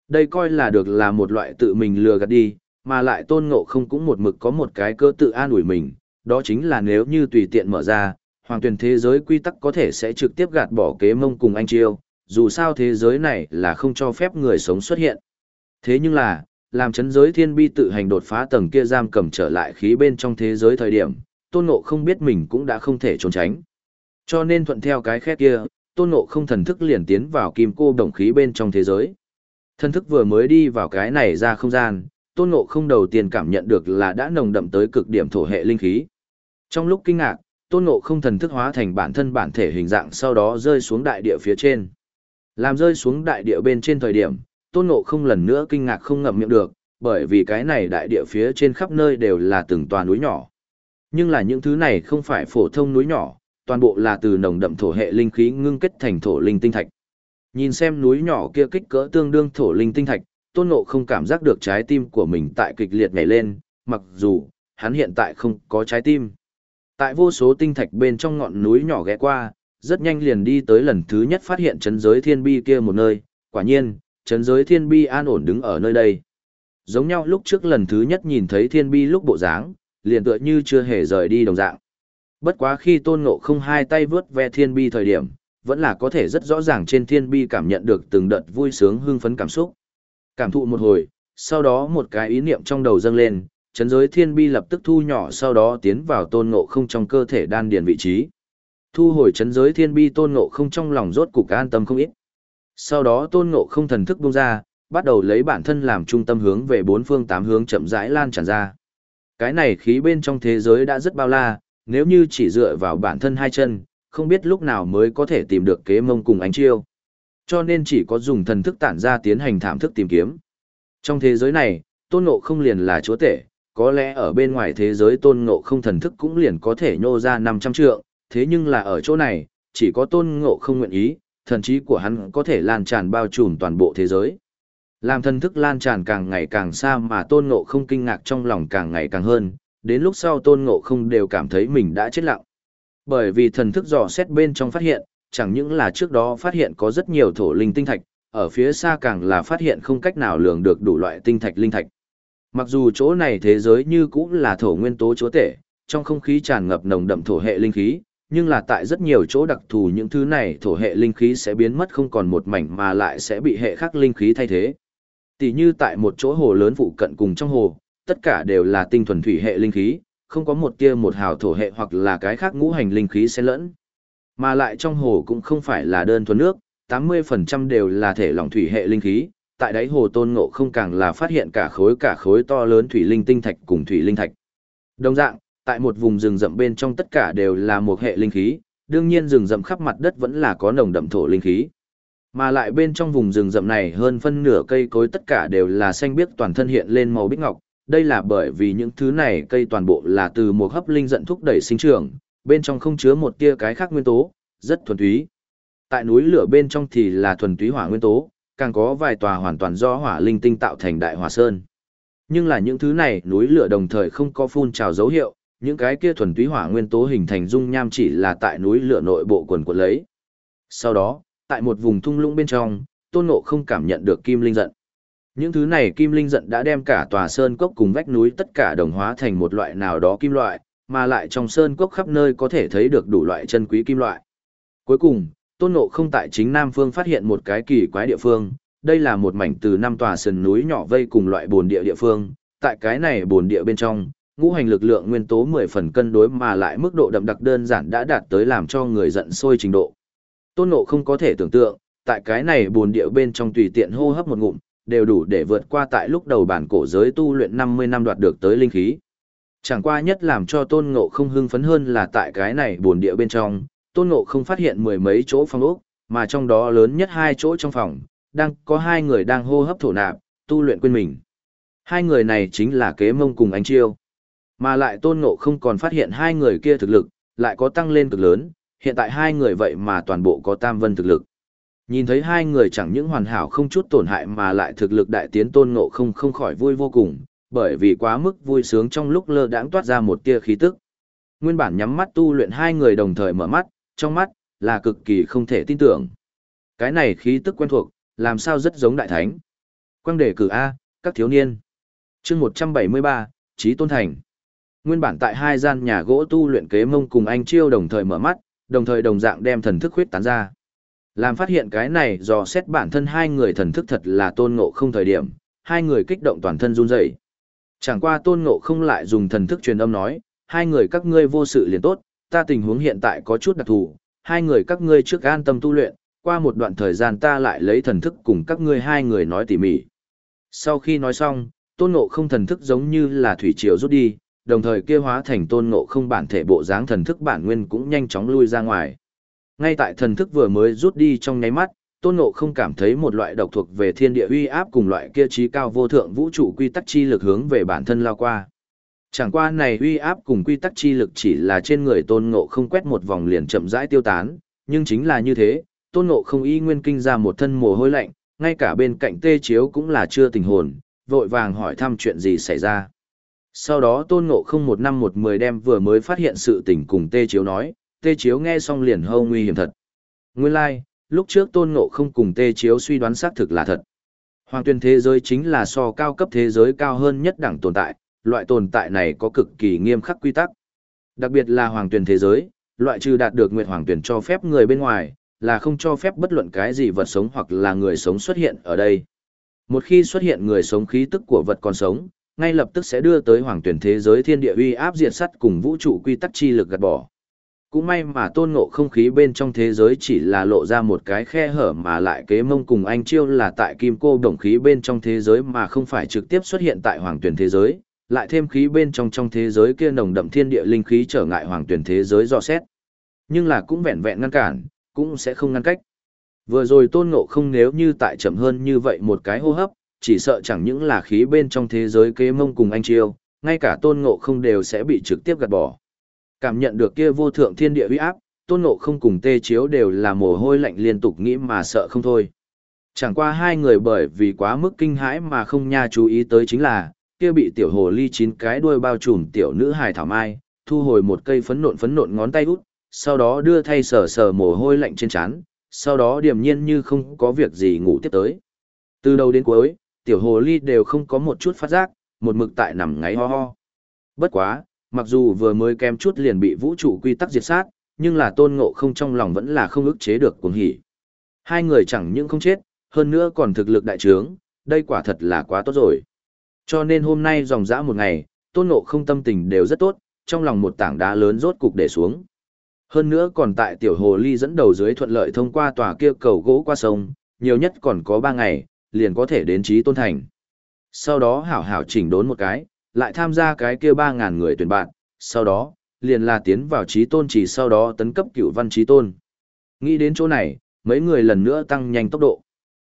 Đây coi là được là một loại tự mình lừa gạt đi, mà lại tôn ngộ không cũng một mực có một cái cơ tự an ủi mình, đó chính là nếu như tùy tiện mở ra, hoàng tuyển thế giới quy tắc có thể sẽ trực tiếp gạt bỏ kế mông cùng anh Chiêu, dù sao thế giới này là không cho phép người sống xuất hiện. Thế nhưng là, làm chấn giới thiên bi tự hành đột phá tầng kia giam cầm trở lại khí bên trong thế giới thời điểm, tôn ngộ không biết mình cũng đã không thể trốn tránh. Cho nên thuận theo cái khét kia, tôn ngộ không thần thức liền tiến vào kim cô đồng khí bên trong thế giới. Thần thức vừa mới đi vào cái này ra không gian, tôn ngộ không đầu tiên cảm nhận được là đã nồng đậm tới cực điểm thổ hệ linh khí. Trong lúc kinh ngạc, tôn ngộ không thần thức hóa thành bản thân bản thể hình dạng sau đó rơi xuống đại địa phía trên. Làm rơi xuống đại địa bên trên thời điểm, tôn ngộ không lần nữa kinh ngạc không ngậm miệng được, bởi vì cái này đại địa phía trên khắp nơi đều là từng tòa núi nhỏ. Nhưng là những thứ này không phải phổ thông núi nhỏ, toàn bộ là từ nồng đậm thổ hệ linh khí ngưng kết thành thổ linh tinh thạch. Nhìn xem núi nhỏ kia kích cỡ tương đương thổ linh tinh thạch, tôn ngộ không cảm giác được trái tim của mình tại kịch liệt nhảy lên, mặc dù, hắn hiện tại không có trái tim. Tại vô số tinh thạch bên trong ngọn núi nhỏ ghé qua, rất nhanh liền đi tới lần thứ nhất phát hiện chấn giới thiên bi kia một nơi, quả nhiên, Trấn giới thiên bi an ổn đứng ở nơi đây. Giống nhau lúc trước lần thứ nhất nhìn thấy thiên bi lúc bộ dáng, liền tựa như chưa hề rời đi đồng dạng. Bất quá khi tôn ngộ không hai tay vướt ve thiên bi thời điểm, vẫn là có thể rất rõ ràng trên thiên bi cảm nhận được từng đợt vui sướng hưng phấn cảm xúc. Cảm thụ một hồi, sau đó một cái ý niệm trong đầu dâng lên, chấn giới thiên bi lập tức thu nhỏ sau đó tiến vào tôn ngộ không trong cơ thể đan điền vị trí. Thu hồi chấn giới thiên bi tôn ngộ không trong lòng rốt cục an tâm không ít. Sau đó tôn ngộ không thần thức bung ra, bắt đầu lấy bản thân làm trung tâm hướng về bốn phương tám hướng chậm rãi lan tràn ra. Cái này khí bên trong thế giới đã rất bao la, nếu như chỉ dựa vào bản thân hai chân, không biết lúc nào mới có thể tìm được kế mông cùng ánh chiêu. Cho nên chỉ có dùng thần thức tản ra tiến hành thảm thức tìm kiếm. Trong thế giới này, tôn ngộ không liền là chúa tể, có lẽ ở bên ngoài thế giới tôn ngộ không thần thức cũng liền có thể nhô ra 500 trượng, thế nhưng là ở chỗ này, chỉ có tôn ngộ không nguyện ý, thần trí của hắn có thể lan tràn bao trùm toàn bộ thế giới. Làm thần thức lan tràn càng ngày càng xa mà tôn ngộ không kinh ngạc trong lòng càng ngày càng hơn, đến lúc sau tôn ngộ không đều cảm thấy mình đã chết lặng. Bởi vì thần thức dò xét bên trong phát hiện, chẳng những là trước đó phát hiện có rất nhiều thổ linh tinh thạch, ở phía xa càng là phát hiện không cách nào lường được đủ loại tinh thạch linh thạch. Mặc dù chỗ này thế giới như cũng là thổ nguyên tố chúa tể, trong không khí tràn ngập nồng đậm thổ hệ linh khí, nhưng là tại rất nhiều chỗ đặc thù những thứ này thổ hệ linh khí sẽ biến mất không còn một mảnh mà lại sẽ bị hệ khác linh khí thay thế. Tỷ như tại một chỗ hồ lớn phụ cận cùng trong hồ, tất cả đều là tinh thuần thủy hệ linh khí, không có một tia một hào thổ hệ hoặc là cái khác ngũ hành linh khí xen lẫn. Mà lại trong hồ cũng không phải là đơn thuần nước, 80% đều là thể lỏng thủy hệ linh khí, tại đáy hồ tôn ngộ không càng là phát hiện cả khối cả khối to lớn thủy linh tinh thạch cùng thủy linh thạch. Đồng dạng, tại một vùng rừng rậm bên trong tất cả đều là một hệ linh khí, đương nhiên rừng rậm khắp mặt đất vẫn là có nồng đậm thổ linh khí. Mà lại bên trong vùng rừng rậm này hơn phân nửa cây cối tất cả đều là xanh biếc toàn thân hiện lên màu bích ngọc, đây là bởi vì những thứ này cây toàn bộ là từ một hấp linh dẫn thúc đẩy sinh trưởng, bên trong không chứa một tia cái khác nguyên tố, rất thuần túy. Tại núi lửa bên trong thì là thuần túy hỏa nguyên tố, càng có vài tòa hoàn toàn do hỏa linh tinh tạo thành đại hỏa sơn. Nhưng là những thứ này núi lửa đồng thời không có phun trào dấu hiệu, những cái kia thuần túy hỏa nguyên tố hình thành dung nham chỉ là tại núi lửa nội bộ quần quật lấy. Sau đó, tại một vùng thung lũng bên trong, tôn ngộ không cảm nhận được kim linh giận. Những thứ này kim linh giận đã đem cả tòa sơn cốc cùng vách núi tất cả đồng hóa thành một loại nào đó kim loại, mà lại trong sơn cốc khắp nơi có thể thấy được đủ loại chân quý kim loại. Cuối cùng, tôn ngộ không tại chính Nam Phương phát hiện một cái kỳ quái địa phương, đây là một mảnh từ năm tòa sườn núi nhỏ vây cùng loại bồn địa địa phương, tại cái này bồn địa bên trong, ngũ hành lực lượng nguyên tố 10 phần cân đối mà lại mức độ đậm đặc đơn giản đã đạt tới làm cho người giận sôi trình độ. Tôn Ngộ không có thể tưởng tượng, tại cái này buồn địa bên trong tùy tiện hô hấp một ngụm, đều đủ để vượt qua tại lúc đầu bản cổ giới tu luyện 50 năm đoạt được tới linh khí. Chẳng qua nhất làm cho Tôn Ngộ không hưng phấn hơn là tại cái này buồn địa bên trong, Tôn Ngộ không phát hiện mười mấy chỗ phòng ốc, mà trong đó lớn nhất hai chỗ trong phòng, đang có hai người đang hô hấp thổ nạp, tu luyện quên mình. Hai người này chính là kế mông cùng anh chiêu. Mà lại Tôn Ngộ không còn phát hiện hai người kia thực lực, lại có tăng lên cực lớn, hiện tại hai người vậy mà toàn bộ có tam vân thực lực. Nhìn thấy hai người chẳng những hoàn hảo không chút tổn hại mà lại thực lực đại tiến tôn ngộ không không khỏi vui vô cùng, bởi vì quá mức vui sướng trong lúc lơ đãng toát ra một tia khí tức. Nguyên bản nhắm mắt tu luyện hai người đồng thời mở mắt, trong mắt là cực kỳ không thể tin tưởng. Cái này khí tức quen thuộc, làm sao rất giống đại thánh. Quang đề cử A, các thiếu niên. chương 173, Trí Tôn Thành. Nguyên bản tại hai gian nhà gỗ tu luyện kế mông cùng anh chiêu đồng thời mở mắt, đồng thời đồng dạng đem thần thức huyết tán ra. Làm phát hiện cái này do xét bản thân hai người thần thức thật là tôn ngộ không thời điểm, hai người kích động toàn thân run rẩy. Chẳng qua tôn ngộ không lại dùng thần thức truyền âm nói, hai người các ngươi vô sự liền tốt, ta tình huống hiện tại có chút đặc thù, hai người các ngươi trước an tâm tu luyện, qua một đoạn thời gian ta lại lấy thần thức cùng các ngươi hai người nói tỉ mỉ. Sau khi nói xong, tôn ngộ không thần thức giống như là thủy triều rút đi, đồng thời kia hóa thành tôn ngộ không bản thể bộ dáng thần thức bản nguyên cũng nhanh chóng lui ra ngoài. Ngay tại thần thức vừa mới rút đi trong nháy mắt, tôn ngộ không cảm thấy một loại độc thuộc về thiên địa uy áp cùng loại kia trí cao vô thượng vũ trụ quy tắc chi lực hướng về bản thân lao qua. Chẳng qua này uy áp cùng quy tắc chi lực chỉ là trên người tôn ngộ không quét một vòng liền chậm rãi tiêu tán, nhưng chính là như thế, tôn ngộ không y nguyên kinh ra một thân mồ hôi lạnh, ngay cả bên cạnh tê chiếu cũng là chưa tình hồn, vội vàng hỏi thăm chuyện gì xảy ra. Sau đó tôn ngộ không một năm một mười đem vừa mới phát hiện sự tình cùng tê chiếu nói, tê chiếu nghe xong liền hâu nguy hiểm thật. Nguyên lai, like, lúc trước tôn ngộ không cùng tê chiếu suy đoán xác thực là thật. Hoàng tuyên thế giới chính là so cao cấp thế giới cao hơn nhất đẳng tồn tại, loại tồn tại này có cực kỳ nghiêm khắc quy tắc. Đặc biệt là hoàng tuyển thế giới, loại trừ đạt được nguyệt hoàng tuyển cho phép người bên ngoài, là không cho phép bất luận cái gì vật sống hoặc là người sống xuất hiện ở đây. Một khi xuất hiện người sống khí tức của vật còn sống, ngay lập tức sẽ đưa tới hoàng tuyển thế giới thiên địa uy áp diệt sắt cùng vũ trụ quy tắc chi lực gạt bỏ. Cũng may mà tôn ngộ không khí bên trong thế giới chỉ là lộ ra một cái khe hở mà lại kế mông cùng anh chiêu là tại kim cô đồng khí bên trong thế giới mà không phải trực tiếp xuất hiện tại hoàng tuyển thế giới, lại thêm khí bên trong trong thế giới kia nồng đậm thiên địa linh khí trở ngại hoàng tuyển thế giới do xét. Nhưng là cũng vẹn vẹn ngăn cản, cũng sẽ không ngăn cách. Vừa rồi tôn ngộ không nếu như tại chậm hơn như vậy một cái hô hấp, chỉ sợ chẳng những là khí bên trong thế giới kế mông cùng anh chiêu, ngay cả tôn ngộ không đều sẽ bị trực tiếp gạt bỏ. Cảm nhận được kia vô thượng thiên địa uy áp, tôn ngộ không cùng tê chiếu đều là mồ hôi lạnh liên tục nghĩ mà sợ không thôi. Chẳng qua hai người bởi vì quá mức kinh hãi mà không nha chú ý tới chính là, kia bị tiểu hồ ly chín cái đuôi bao trùm tiểu nữ hài thảo mai, thu hồi một cây phấn nộn phấn nộn ngón tay út, sau đó đưa thay sờ sờ mồ hôi lạnh trên trán, sau đó điềm nhiên như không có việc gì ngủ tiếp tới. Từ đầu đến cuối, tiểu hồ ly đều không có một chút phát giác, một mực tại nằm ngáy ho ho. Bất quá, mặc dù vừa mới kém chút liền bị vũ trụ quy tắc diệt sát, nhưng là tôn ngộ không trong lòng vẫn là không ức chế được cuồng hỉ. Hai người chẳng những không chết, hơn nữa còn thực lực đại trướng, đây quả thật là quá tốt rồi. Cho nên hôm nay dòng dã một ngày, tôn ngộ không tâm tình đều rất tốt, trong lòng một tảng đá lớn rốt cục để xuống. Hơn nữa còn tại tiểu hồ ly dẫn đầu dưới thuận lợi thông qua tòa kia cầu gỗ qua sông, nhiều nhất còn có ba ngày, liền có thể đến trí tôn thành. Sau đó hảo hảo chỉnh đốn một cái, lại tham gia cái kia ba ngàn người tuyển bạn, sau đó, liền là tiến vào trí tôn chỉ sau đó tấn cấp cựu văn trí tôn. Nghĩ đến chỗ này, mấy người lần nữa tăng nhanh tốc độ.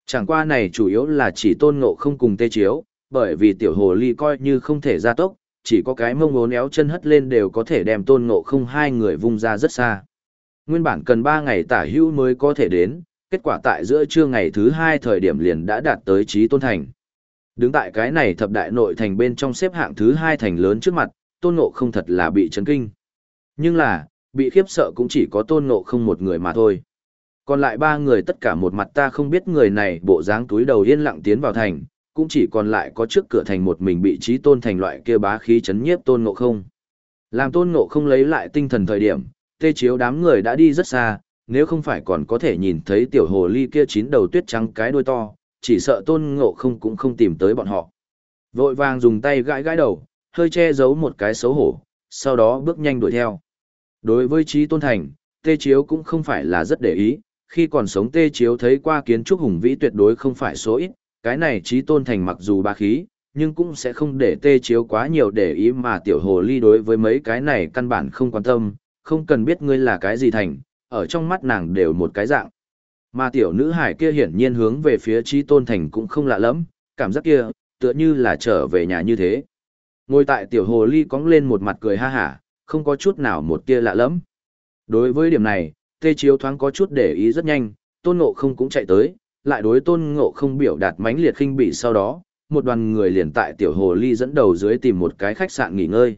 Chẳng qua này chủ yếu là chỉ tôn ngộ không cùng tê chiếu, bởi vì tiểu hồ ly coi như không thể ra tốc, chỉ có cái mông ốn éo chân hất lên đều có thể đem tôn ngộ không hai người vung ra rất xa. Nguyên bản cần 3 ngày tả hữu mới có thể đến, kết quả tại giữa trưa ngày thứ hai thời điểm liền đã đạt tới trí tôn thành. Đứng tại cái này thập đại nội thành bên trong xếp hạng thứ hai thành lớn trước mặt, tôn ngộ không thật là bị chấn kinh. Nhưng là, bị khiếp sợ cũng chỉ có tôn ngộ không một người mà thôi. Còn lại ba người tất cả một mặt ta không biết người này bộ dáng túi đầu yên lặng tiến vào thành, cũng chỉ còn lại có trước cửa thành một mình bị trí tôn thành loại kia bá khí chấn nhiếp tôn ngộ không. Làm tôn ngộ không lấy lại tinh thần thời điểm, tê chiếu đám người đã đi rất xa, nếu không phải còn có thể nhìn thấy tiểu hồ ly kia chín đầu tuyết trắng cái đuôi to, chỉ sợ tôn ngộ không cũng không tìm tới bọn họ. Vội vàng dùng tay gãi gãi đầu, hơi che giấu một cái xấu hổ, sau đó bước nhanh đuổi theo. Đối với trí tôn thành, tê chiếu cũng không phải là rất để ý, khi còn sống tê chiếu thấy qua kiến trúc hùng vĩ tuyệt đối không phải số ít, cái này trí tôn thành mặc dù ba khí, nhưng cũng sẽ không để tê chiếu quá nhiều để ý mà tiểu hồ ly đối với mấy cái này căn bản không quan tâm, không cần biết ngươi là cái gì thành, ở trong mắt nàng đều một cái dạng. Mà tiểu nữ hải kia hiển nhiên hướng về phía trí tôn thành cũng không lạ lắm, cảm giác kia, tựa như là trở về nhà như thế. Ngồi tại tiểu hồ ly cóng lên một mặt cười ha hả, không có chút nào một tia lạ lắm. Đối với điểm này, tê chiếu thoáng có chút để ý rất nhanh, tôn ngộ không cũng chạy tới, lại đối tôn ngộ không biểu đạt mãnh liệt khinh bị sau đó, một đoàn người liền tại tiểu hồ ly dẫn đầu dưới tìm một cái khách sạn nghỉ ngơi.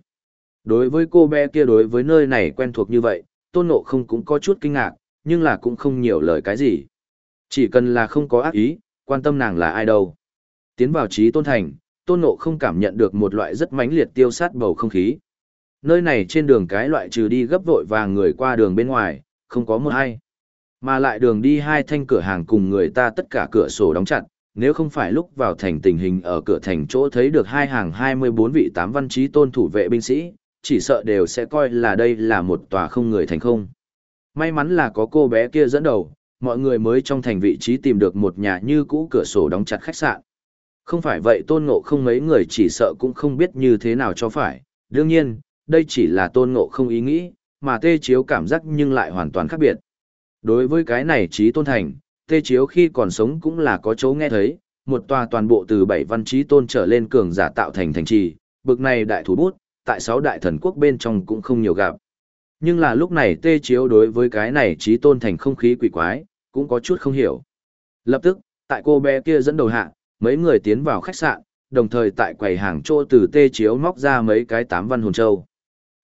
Đối với cô bé kia đối với nơi này quen thuộc như vậy, tôn ngộ không cũng có chút kinh ngạc, nhưng là cũng không nhiều lời cái gì. Chỉ cần là không có ác ý, quan tâm nàng là ai đâu. Tiến vào trí tôn thành, tôn ngộ không cảm nhận được một loại rất mãnh liệt tiêu sát bầu không khí. Nơi này trên đường cái loại trừ đi gấp vội và người qua đường bên ngoài, không có một ai. Mà lại đường đi hai thanh cửa hàng cùng người ta tất cả cửa sổ đóng chặt, nếu không phải lúc vào thành tình hình ở cửa thành chỗ thấy được hai hàng 24 vị tám văn trí tôn thủ vệ binh sĩ, chỉ sợ đều sẽ coi là đây là một tòa không người thành không. May mắn là có cô bé kia dẫn đầu, mọi người mới trong thành vị trí tìm được một nhà như cũ cửa sổ đóng chặt khách sạn. Không phải vậy tôn ngộ không mấy người chỉ sợ cũng không biết như thế nào cho phải. Đương nhiên, đây chỉ là tôn ngộ không ý nghĩ, mà tê chiếu cảm giác nhưng lại hoàn toàn khác biệt. Đối với cái này trí tôn thành, tê chiếu khi còn sống cũng là có chỗ nghe thấy, một tòa toàn bộ từ bảy văn trí tôn trở lên cường giả tạo thành thành trì, bực này đại thủ bút, tại sáu đại thần quốc bên trong cũng không nhiều gặp. Nhưng là lúc này tê chiếu đối với cái này trí tôn thành không khí quỷ quái, cũng có chút không hiểu. Lập tức, tại cô bé kia dẫn đầu hạ, mấy người tiến vào khách sạn, đồng thời tại quầy hàng chỗ từ tê chiếu móc ra mấy cái tám văn hồn châu.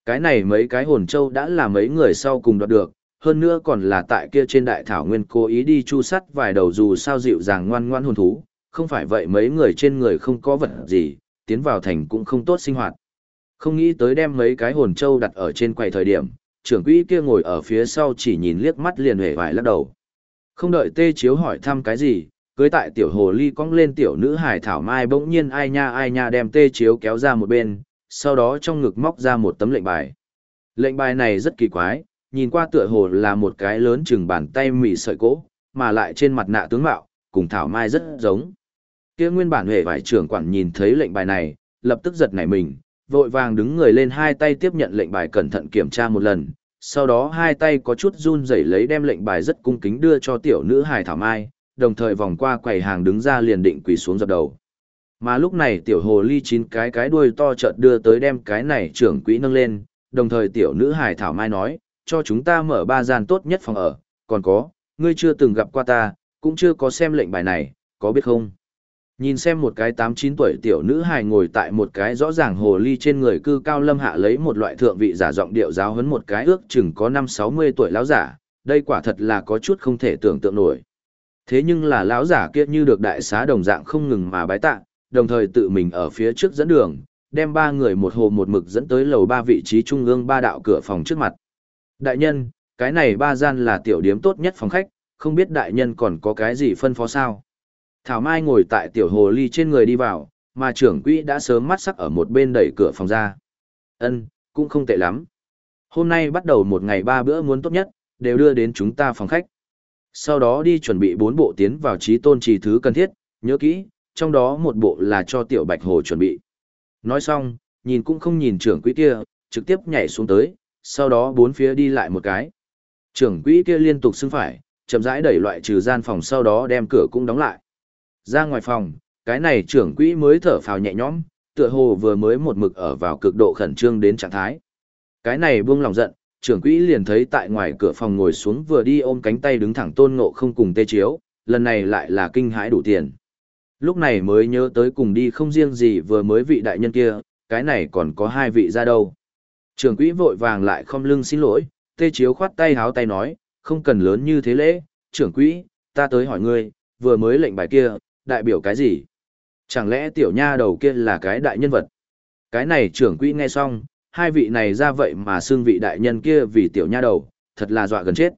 Cái này mấy cái hồn châu đã là mấy người sau cùng đoạt được, hơn nữa còn là tại kia trên đại thảo nguyên cố ý đi chu sắt vài đầu dù sao dịu dàng ngoan ngoan hồn thú, không phải vậy mấy người trên người không có vật gì, tiến vào thành cũng không tốt sinh hoạt. Không nghĩ tới đem mấy cái hồn châu đặt ở trên quầy thời điểm, trưởng quỹ kia ngồi ở phía sau chỉ nhìn liếc mắt liền hề vải lắc đầu. Không đợi tê chiếu hỏi thăm cái gì, cưới tại tiểu hồ ly cong lên tiểu nữ hải thảo mai bỗng nhiên ai nha ai nha đem tê chiếu kéo ra một bên, sau đó trong ngực móc ra một tấm lệnh bài. Lệnh bài này rất kỳ quái, nhìn qua tựa hồ là một cái lớn chừng bàn tay mỉ sợi cỗ, mà lại trên mặt nạ tướng mạo, cùng thảo mai rất giống. Kia nguyên bản hề vải trưởng quản nhìn thấy lệnh bài này, lập tức giật nảy mình, vội vàng đứng người lên hai tay tiếp nhận lệnh bài cẩn thận kiểm tra một lần, sau đó hai tay có chút run rẩy lấy đem lệnh bài rất cung kính đưa cho tiểu nữ hài thảo mai, đồng thời vòng qua quầy hàng đứng ra liền định quỳ xuống dập đầu. Mà lúc này tiểu hồ ly chín cái cái đuôi to chợt đưa tới đem cái này trưởng quỹ nâng lên, đồng thời tiểu nữ hài thảo mai nói, cho chúng ta mở ba gian tốt nhất phòng ở, còn có, ngươi chưa từng gặp qua ta, cũng chưa có xem lệnh bài này, có biết không? Nhìn xem một cái tám chín tuổi tiểu nữ hài ngồi tại một cái rõ ràng hồ ly trên người cư cao lâm hạ lấy một loại thượng vị giả giọng điệu giáo huấn một cái ước chừng có năm sáu mươi tuổi lão giả, đây quả thật là có chút không thể tưởng tượng nổi. Thế nhưng là lão giả kia như được đại xá đồng dạng không ngừng mà bái tạ, đồng thời tự mình ở phía trước dẫn đường, đem ba người một hồ một mực dẫn tới lầu ba vị trí trung ương ba đạo cửa phòng trước mặt. Đại nhân, cái này ba gian là tiểu điếm tốt nhất phòng khách, không biết đại nhân còn có cái gì phân phó sao? Thảo Mai ngồi tại tiểu hồ ly trên người đi vào, mà trưởng quỹ đã sớm mắt sắc ở một bên đẩy cửa phòng ra. Ân, cũng không tệ lắm. Hôm nay bắt đầu một ngày ba bữa muốn tốt nhất, đều đưa đến chúng ta phòng khách. Sau đó đi chuẩn bị bốn bộ tiến vào trí tôn trì thứ cần thiết, nhớ kỹ, trong đó một bộ là cho tiểu bạch hồ chuẩn bị. Nói xong, nhìn cũng không nhìn trưởng quỹ kia, trực tiếp nhảy xuống tới, sau đó bốn phía đi lại một cái. Trưởng quỹ kia liên tục xưng phải, chậm rãi đẩy loại trừ gian phòng sau đó đem cửa cũng đóng lại. Ra ngoài phòng, cái này trưởng quỹ mới thở phào nhẹ nhõm, tựa hồ vừa mới một mực ở vào cực độ khẩn trương đến trạng thái. Cái này buông lòng giận, trưởng quỹ liền thấy tại ngoài cửa phòng ngồi xuống vừa đi ôm cánh tay đứng thẳng tôn ngộ không cùng tê chiếu, lần này lại là kinh hãi đủ tiền. Lúc này mới nhớ tới cùng đi không riêng gì vừa mới vị đại nhân kia, cái này còn có hai vị ra đâu. Trưởng quỹ vội vàng lại không lưng xin lỗi, tê chiếu khoát tay háo tay nói, không cần lớn như thế lễ, trưởng quỹ, ta tới hỏi ngươi, vừa mới lệnh bài kia, đại biểu cái gì? Chẳng lẽ tiểu nha đầu kia là cái đại nhân vật? Cái này trưởng quỹ nghe xong, hai vị này ra vậy mà xưng vị đại nhân kia vì tiểu nha đầu, thật là dọa gần chết.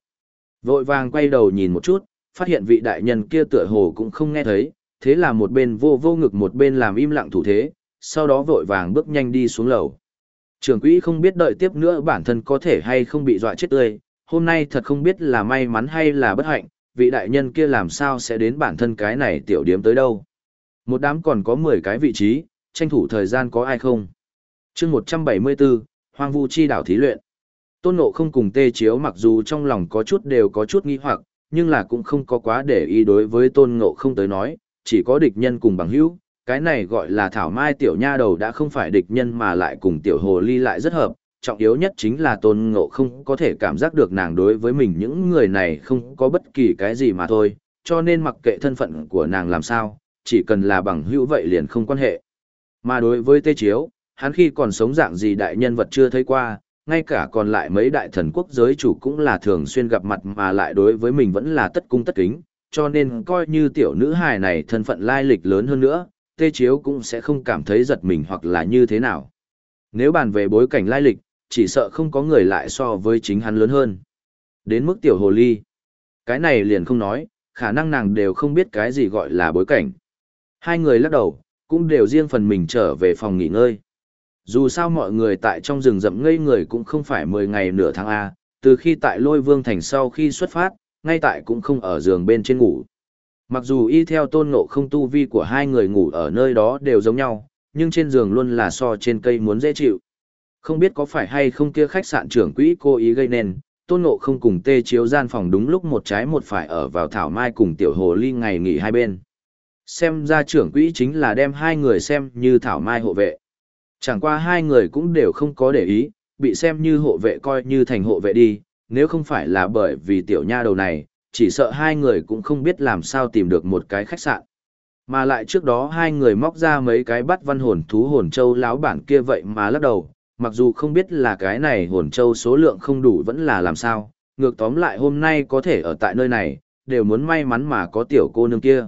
Vội vàng quay đầu nhìn một chút, phát hiện vị đại nhân kia tựa hồ cũng không nghe thấy, thế là một bên vô vô ngực một bên làm im lặng thủ thế, sau đó vội vàng bước nhanh đi xuống lầu. Trưởng quỹ không biết đợi tiếp nữa bản thân có thể hay không bị dọa chết tươi, hôm nay thật không biết là may mắn hay là bất hạnh, vị đại nhân kia làm sao sẽ đến bản thân cái này tiểu điếm tới đâu. Một đám còn có 10 cái vị trí, tranh thủ thời gian có ai không. chương 174, Hoang Vu Chi đảo thí luyện. Tôn Ngộ không cùng tê chiếu mặc dù trong lòng có chút đều có chút nghi hoặc, nhưng là cũng không có quá để ý đối với Tôn Ngộ không tới nói, chỉ có địch nhân cùng bằng hữu, cái này gọi là thảo mai tiểu nha đầu đã không phải địch nhân mà lại cùng tiểu hồ ly lại rất hợp, trọng yếu nhất chính là tôn ngộ không có thể cảm giác được nàng đối với mình những người này không có bất kỳ cái gì mà thôi, cho nên mặc kệ thân phận của nàng làm sao, chỉ cần là bằng hữu vậy liền không quan hệ. Mà đối với Tê Chiếu, hắn khi còn sống dạng gì đại nhân vật chưa thấy qua, ngay cả còn lại mấy đại thần quốc giới chủ cũng là thường xuyên gặp mặt mà lại đối với mình vẫn là tất cung tất kính, cho nên coi như tiểu nữ hài này thân phận lai lịch lớn hơn nữa, Tê Chiếu cũng sẽ không cảm thấy giật mình hoặc là như thế nào. Nếu bàn về bối cảnh lai lịch, chỉ sợ không có người lại so với chính hắn lớn hơn. Đến mức tiểu hồ ly. Cái này liền không nói, khả năng nàng đều không biết cái gì gọi là bối cảnh. Hai người lắc đầu, cũng đều riêng phần mình trở về phòng nghỉ ngơi. Dù sao mọi người tại trong rừng rậm ngây người cũng không phải 10 ngày nửa tháng A, từ khi tại lôi vương thành sau khi xuất phát, ngay tại cũng không ở giường bên trên ngủ. Mặc dù y theo tôn ngộ không tu vi của hai người ngủ ở nơi đó đều giống nhau, nhưng trên giường luôn là so trên cây muốn dễ chịu. Không biết có phải hay không kia khách sạn trưởng quỹ cố ý gây nên, tôn ngộ không cùng tê chiếu gian phòng đúng lúc một trái một phải ở vào thảo mai cùng tiểu hồ ly ngày nghỉ hai bên. Xem ra trưởng quỹ chính là đem hai người xem như thảo mai hộ vệ. Chẳng qua hai người cũng đều không có để ý, bị xem như hộ vệ coi như thành hộ vệ đi, nếu không phải là bởi vì tiểu nha đầu này, chỉ sợ hai người cũng không biết làm sao tìm được một cái khách sạn. Mà lại trước đó hai người móc ra mấy cái bắt văn hồn thú hồn châu láo bản kia vậy mà lắc đầu, mặc dù không biết là cái này hồn châu số lượng không đủ vẫn là làm sao, ngược tóm lại hôm nay có thể ở tại nơi này, đều muốn may mắn mà có tiểu cô nương kia.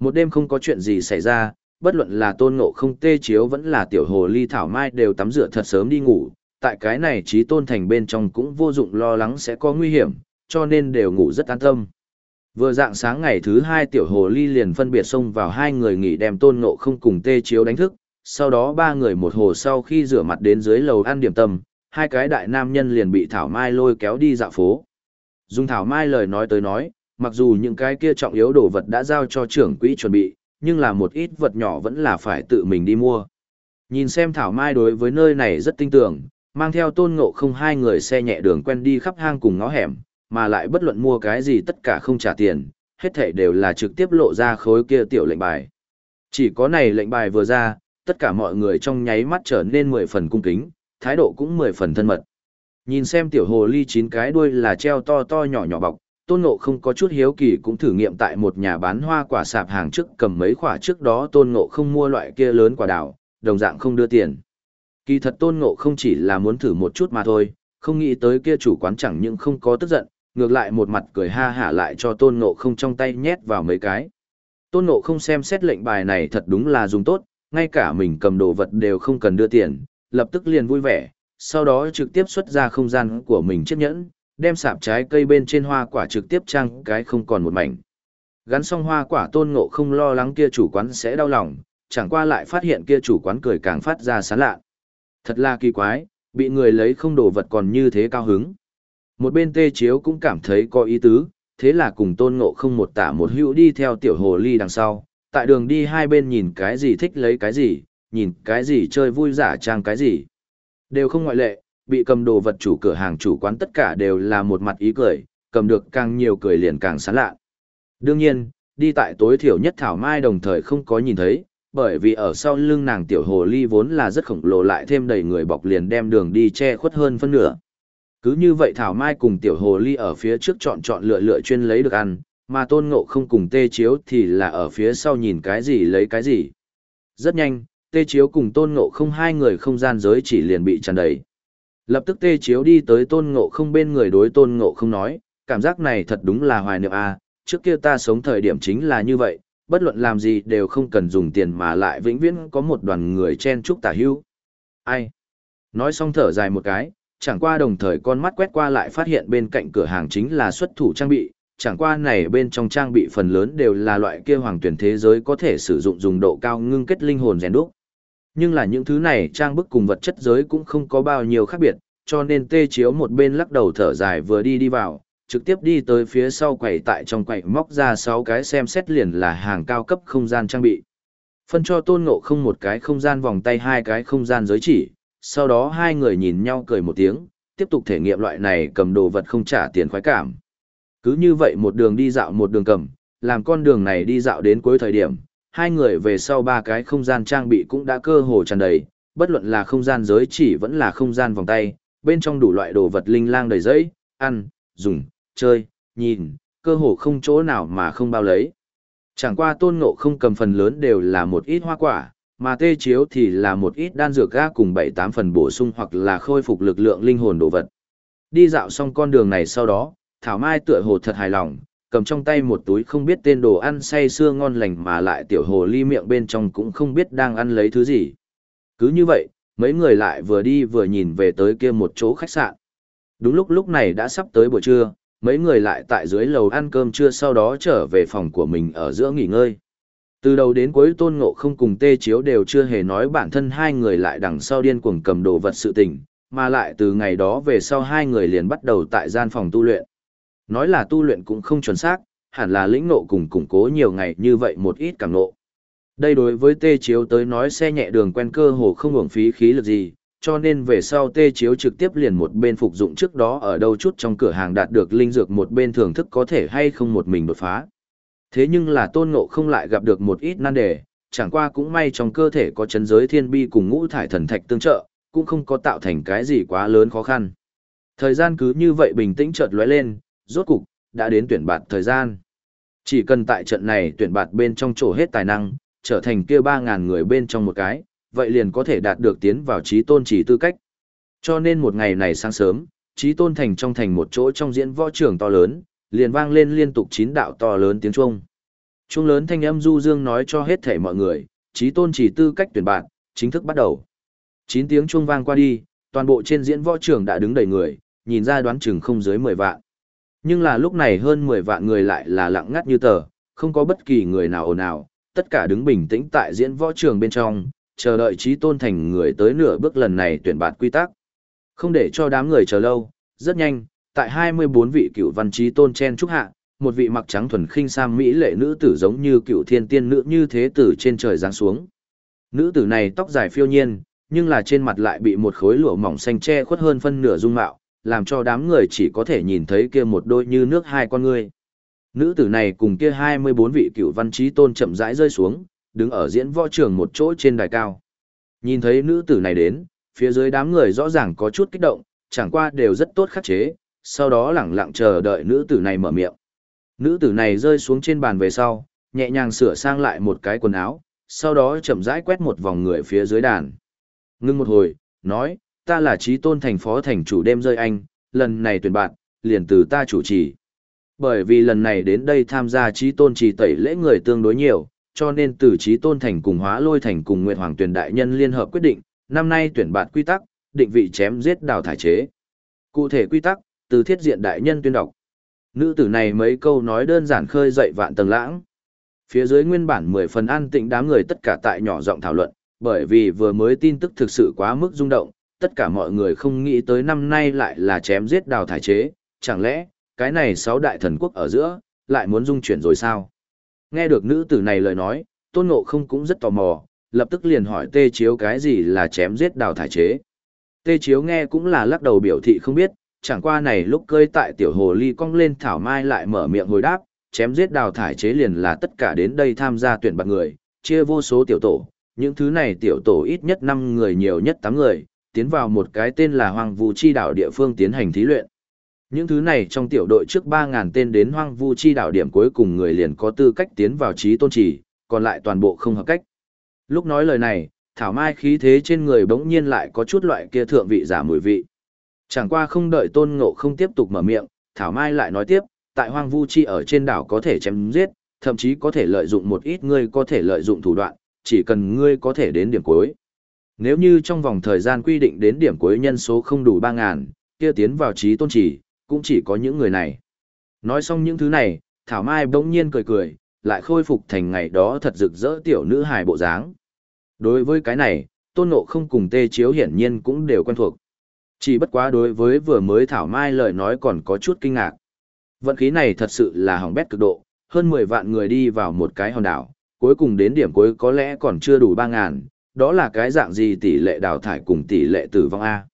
Một đêm không có chuyện gì xảy ra, bất luận là tôn ngộ không tê chiếu vẫn là tiểu hồ ly thảo mai đều tắm rửa thật sớm đi ngủ, tại cái này trí tôn thành bên trong cũng vô dụng lo lắng sẽ có nguy hiểm, cho nên đều ngủ rất an tâm. Vừa dạng sáng ngày thứ hai tiểu hồ ly liền phân biệt xông vào hai người nghỉ đem tôn ngộ không cùng tê chiếu đánh thức, sau đó ba người một hồ sau khi rửa mặt đến dưới lầu ăn điểm tâm, hai cái đại nam nhân liền bị Thảo Mai lôi kéo đi dạo phố. Dùng Thảo Mai lời nói tới nói, mặc dù những cái kia trọng yếu đồ vật đã giao cho trưởng quỹ chuẩn bị, nhưng là một ít vật nhỏ vẫn là phải tự mình đi mua. Nhìn xem Thảo Mai đối với nơi này rất tinh tưởng, mang theo tôn ngộ không hai người xe nhẹ đường quen đi khắp hang cùng ngõ hẻm, mà lại bất luận mua cái gì tất cả không trả tiền, hết thảy đều là trực tiếp lộ ra khối kia tiểu lệnh bài. Chỉ có này lệnh bài vừa ra, tất cả mọi người trong nháy mắt trở nên mười phần cung kính, thái độ cũng mười phần thân mật. Nhìn xem tiểu hồ ly chín cái đuôi là treo to to nhỏ nhỏ bọc, tôn ngộ không có chút hiếu kỳ cũng thử nghiệm tại một nhà bán hoa quả sạp hàng trước cầm mấy quả trước đó tôn ngộ không mua loại kia lớn quả đào, đồng dạng không đưa tiền. Kỳ thật tôn ngộ không chỉ là muốn thử một chút mà thôi, không nghĩ tới kia chủ quán chẳng những không có tức giận, ngược lại một mặt cười ha hả lại cho tôn ngộ không trong tay nhét vào mấy cái. Tôn ngộ không xem xét lệnh bài này thật đúng là dùng tốt, ngay cả mình cầm đồ vật đều không cần đưa tiền, lập tức liền vui vẻ, sau đó trực tiếp xuất ra không gian của mình chiếc nhẫn, đem sạp trái cây bên trên hoa quả trực tiếp trang cái không còn một mảnh. Gắn xong hoa quả tôn ngộ không lo lắng kia chủ quán sẽ đau lòng, chẳng qua lại phát hiện kia chủ quán cười càng phát ra sán lạ. Thật là kỳ quái, bị người lấy không đồ vật còn như thế cao hứng. Một bên tê chiếu cũng cảm thấy có ý tứ, thế là cùng tôn ngộ không một tả một hữu đi theo tiểu hồ ly đằng sau, tại đường đi hai bên nhìn cái gì thích lấy cái gì, nhìn cái gì chơi vui giả trang cái gì. Đều không ngoại lệ, bị cầm đồ vật chủ cửa hàng chủ quán tất cả đều là một mặt ý cười, cầm được càng nhiều cười liền càng sán lạ. Đương nhiên, đi tại tối thiểu nhất Thảo Mai đồng thời không có nhìn thấy, bởi vì ở sau lưng nàng tiểu hồ ly vốn là rất khổng lồ lại thêm đầy người bọc liền đem đường đi che khuất hơn phân nửa. Cứ như vậy Thảo Mai cùng tiểu hồ ly ở phía trước chọn chọn lựa lựa chuyên lấy được ăn, mà tôn ngộ không cùng tê chiếu thì là ở phía sau nhìn cái gì lấy cái gì. Rất nhanh, tê chiếu cùng tôn ngộ không hai người không gian giới chỉ liền bị tràn đầy. Lập tức tê chiếu đi tới tôn ngộ không bên người đối tôn ngộ không nói, cảm giác này thật đúng là hoài niệm a à, trước kia ta sống thời điểm chính là như vậy, bất luận làm gì đều không cần dùng tiền mà lại vĩnh viễn có một đoàn người chen chúc tả hưu. Ai? Nói xong thở dài một cái, chẳng qua đồng thời con mắt quét qua lại phát hiện bên cạnh cửa hàng chính là xuất thủ trang bị, chẳng qua này bên trong trang bị phần lớn đều là loại kia hoàng tuyển thế giới có thể sử dụng dùng độ cao ngưng kết linh hồn rèn đúc. Nhưng là những thứ này trang bức cùng vật chất giới cũng không có bao nhiêu khác biệt, cho nên tê chiếu một bên lắc đầu thở dài vừa đi đi vào, trực tiếp đi tới phía sau quầy tại trong quầy móc ra 6 cái xem xét liền là hàng cao cấp không gian trang bị. Phân cho tôn ngộ không một cái không gian vòng tay hai cái không gian giới chỉ, sau đó hai người nhìn nhau cười một tiếng, tiếp tục thể nghiệm loại này cầm đồ vật không trả tiền khoái cảm. Cứ như vậy một đường đi dạo một đường cầm, làm con đường này đi dạo đến cuối thời điểm, hai người về sau ba cái không gian trang bị cũng đã cơ hồ tràn đầy, bất luận là không gian giới chỉ vẫn là không gian vòng tay, bên trong đủ loại đồ vật linh lang đầy giấy, ăn, dùng, chơi, nhìn, cơ hồ không chỗ nào mà không bao lấy. Chẳng qua tôn ngộ không cầm phần lớn đều là một ít hoa quả, mà tê chiếu thì là một ít đan dược ga cùng bảy tám phần bổ sung hoặc là khôi phục lực lượng linh hồn đồ vật. Đi dạo xong con đường này sau đó, Thảo Mai tựa hồ thật hài lòng, cầm trong tay một túi không biết tên đồ ăn say sưa ngon lành mà lại tiểu hồ ly miệng bên trong cũng không biết đang ăn lấy thứ gì. Cứ như vậy, mấy người lại vừa đi vừa nhìn về tới kia một chỗ khách sạn. Đúng lúc lúc này đã sắp tới buổi trưa, mấy người lại tại dưới lầu ăn cơm trưa sau đó trở về phòng của mình ở giữa nghỉ ngơi. Từ đầu đến cuối tôn ngộ không cùng tê chiếu đều chưa hề nói bản thân hai người lại đằng sau điên cuồng cầm đồ vật sự tình, mà lại từ ngày đó về sau hai người liền bắt đầu tại gian phòng tu luyện. Nói là tu luyện cũng không chuẩn xác, hẳn là lĩnh nộ cùng củng cố nhiều ngày như vậy một ít cảm nộ. Đây đối với tê chiếu tới nói xe nhẹ đường quen cơ hồ không hưởng phí khí lực gì, cho nên về sau tê chiếu trực tiếp liền một bên phục dụng trước đó ở đâu chút trong cửa hàng đạt được linh dược một bên thưởng thức có thể hay không một mình đột phá. Thế nhưng là tôn ngộ không lại gặp được một ít nan đề, chẳng qua cũng may trong cơ thể có chấn giới thiên bi cùng ngũ thải thần thạch tương trợ, cũng không có tạo thành cái gì quá lớn khó khăn. Thời gian cứ như vậy bình tĩnh chợt lóe lên, rốt cục, đã đến tuyển bạt thời gian. Chỉ cần tại trận này tuyển bạt bên trong chỗ hết tài năng, trở thành kia 3.000 người bên trong một cái, vậy liền có thể đạt được tiến vào trí tôn chỉ tư cách. Cho nên một ngày này sáng sớm, trí tôn thành trong thành một chỗ trong diễn võ trường to lớn, liền vang lên liên tục chín đạo to lớn tiếng chuông. Chuông lớn thanh âm du dương nói cho hết thể mọi người, trí tôn chỉ tư cách tuyển bạn, chính thức bắt đầu. Chín tiếng chuông vang qua đi, toàn bộ trên diễn võ trường đã đứng đầy người, nhìn ra đoán chừng không dưới 10 vạn. Nhưng là lúc này hơn 10 vạn người lại là lặng ngắt như tờ, không có bất kỳ người nào ồn ào, tất cả đứng bình tĩnh tại diễn võ trường bên trong, chờ đợi trí tôn thành người tới nửa bước lần này tuyển bạt quy tắc. Không để cho đám người chờ lâu, rất nhanh, tại 24 vị cựu văn trí tôn chen trúc hạ, một vị mặc trắng thuần khinh sam mỹ lệ nữ tử giống như cựu thiên tiên nữ như thế tử trên trời giáng xuống. Nữ tử này tóc dài phiêu nhiên, nhưng là trên mặt lại bị một khối lụa mỏng xanh che khuất hơn phân nửa dung mạo, làm cho đám người chỉ có thể nhìn thấy kia một đôi như nước hai con người. Nữ tử này cùng kia 24 vị cựu văn trí tôn chậm rãi rơi xuống, đứng ở diễn võ trường một chỗ trên đài cao. Nhìn thấy nữ tử này đến, phía dưới đám người rõ ràng có chút kích động, chẳng qua đều rất tốt khắc chế, sau đó lẳng lặng chờ đợi nữ tử này mở miệng. Nữ tử này rơi xuống trên bàn về sau, nhẹ nhàng sửa sang lại một cái quần áo, sau đó chậm rãi quét một vòng người phía dưới đàn. Ngưng một hồi, nói, ta là trí tôn thành phó thành chủ đêm rơi anh, lần này tuyển bạn, liền từ ta chủ trì. Bởi vì lần này đến đây tham gia trí tôn trì tẩy lễ người tương đối nhiều, cho nên từ trí tôn thành cùng hóa lôi thành cùng Nguyệt Hoàng tuyển đại nhân liên hợp quyết định, năm nay tuyển bạn quy tắc, định vị chém giết đào thải chế. Cụ thể quy tắc, từ thiết diện đại nhân tuyên đọc. Nữ tử này mấy câu nói đơn giản khơi dậy vạn tầng lãng. Phía dưới nguyên bản mười phần an tịnh đám người tất cả tại nhỏ giọng thảo luận, bởi vì vừa mới tin tức thực sự quá mức rung động, tất cả mọi người không nghĩ tới năm nay lại là chém giết đào thải chế, chẳng lẽ, cái này sáu đại thần quốc ở giữa, lại muốn dung chuyển rồi sao? Nghe được nữ tử này lời nói, tôn ngộ không cũng rất tò mò, lập tức liền hỏi tê chiếu cái gì là chém giết đào thải chế. Tê chiếu nghe cũng là lắc đầu biểu thị không biết, chẳng qua này lúc cơi tại tiểu hồ ly cong lên thảo mai lại mở miệng hồi đáp, chém giết đào thải chế liền là tất cả đến đây tham gia tuyển bạc người, chia vô số tiểu tổ, những thứ này tiểu tổ ít nhất 5 người nhiều nhất 8 người, tiến vào một cái tên là Hoàng Vũ Chi đảo địa phương tiến hành thí luyện. Những thứ này trong tiểu đội trước 3.000 tên đến Hoang Vu Chi đảo điểm cuối cùng người liền có tư cách tiến vào trí tôn trì, còn lại toàn bộ không hợp cách. Lúc nói lời này, Thảo Mai khí thế trên người bỗng nhiên lại có chút loại kia thượng vị giả mùi vị. Chẳng qua không đợi tôn ngộ không tiếp tục mở miệng, Thảo Mai lại nói tiếp, tại Hoang Vu Chi ở trên đảo có thể chém giết, thậm chí có thể lợi dụng một ít người có thể lợi dụng thủ đoạn, chỉ cần ngươi có thể đến điểm cuối. Nếu như trong vòng thời gian quy định đến điểm cuối nhân số không đủ 3.000, kia tiến vào trí tôn chỉ, cũng chỉ có những người này. Nói xong những thứ này, Thảo Mai bỗng nhiên cười cười, lại khôi phục thành ngày đó thật rực rỡ tiểu nữ hài bộ dáng. Đối với cái này, Tôn Ngộ không cùng Tê Chiếu hiển nhiên cũng đều quen thuộc. Chỉ bất quá đối với vừa mới Thảo Mai lời nói còn có chút kinh ngạc. Vận khí này thật sự là hỏng bét cực độ, hơn 10 vạn người đi vào một cái hòn đảo, cuối cùng đến điểm cuối có lẽ còn chưa đủ 3.000, đó là cái dạng gì tỷ lệ đào thải cùng tỷ lệ tử vong A.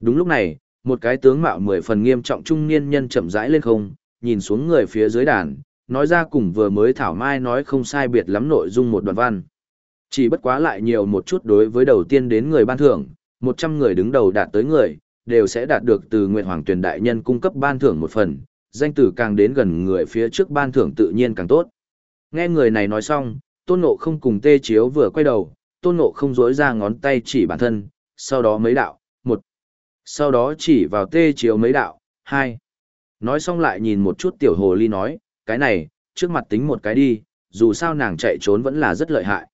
Đúng lúc này, một cái tướng mạo mười phần nghiêm trọng trung niên nhân chậm rãi lên không, nhìn xuống người phía dưới đàn, nói ra cùng vừa mới Thảo Mai nói không sai biệt lắm nội dung một đoạn văn. Chỉ bất quá lại nhiều một chút đối với đầu tiên đến người ban thưởng, 100 người đứng đầu đạt tới người, đều sẽ đạt được từ Nguyệt Hoàng Tuyền Đại Nhân cung cấp ban thưởng một phần, danh tử càng đến gần người phía trước ban thưởng tự nhiên càng tốt. Nghe người này nói xong, Tôn Ngộ không cùng tê chiếu vừa quay đầu, Tôn Ngộ không dối ra ngón tay chỉ bản thân, sau đó mấy đạo, một, sau đó chỉ vào tê chiếu mấy đạo, hai. Nói xong lại nhìn một chút tiểu hồ ly nói, cái này, trước mặt tính một cái đi, dù sao nàng chạy trốn vẫn là rất lợi hại.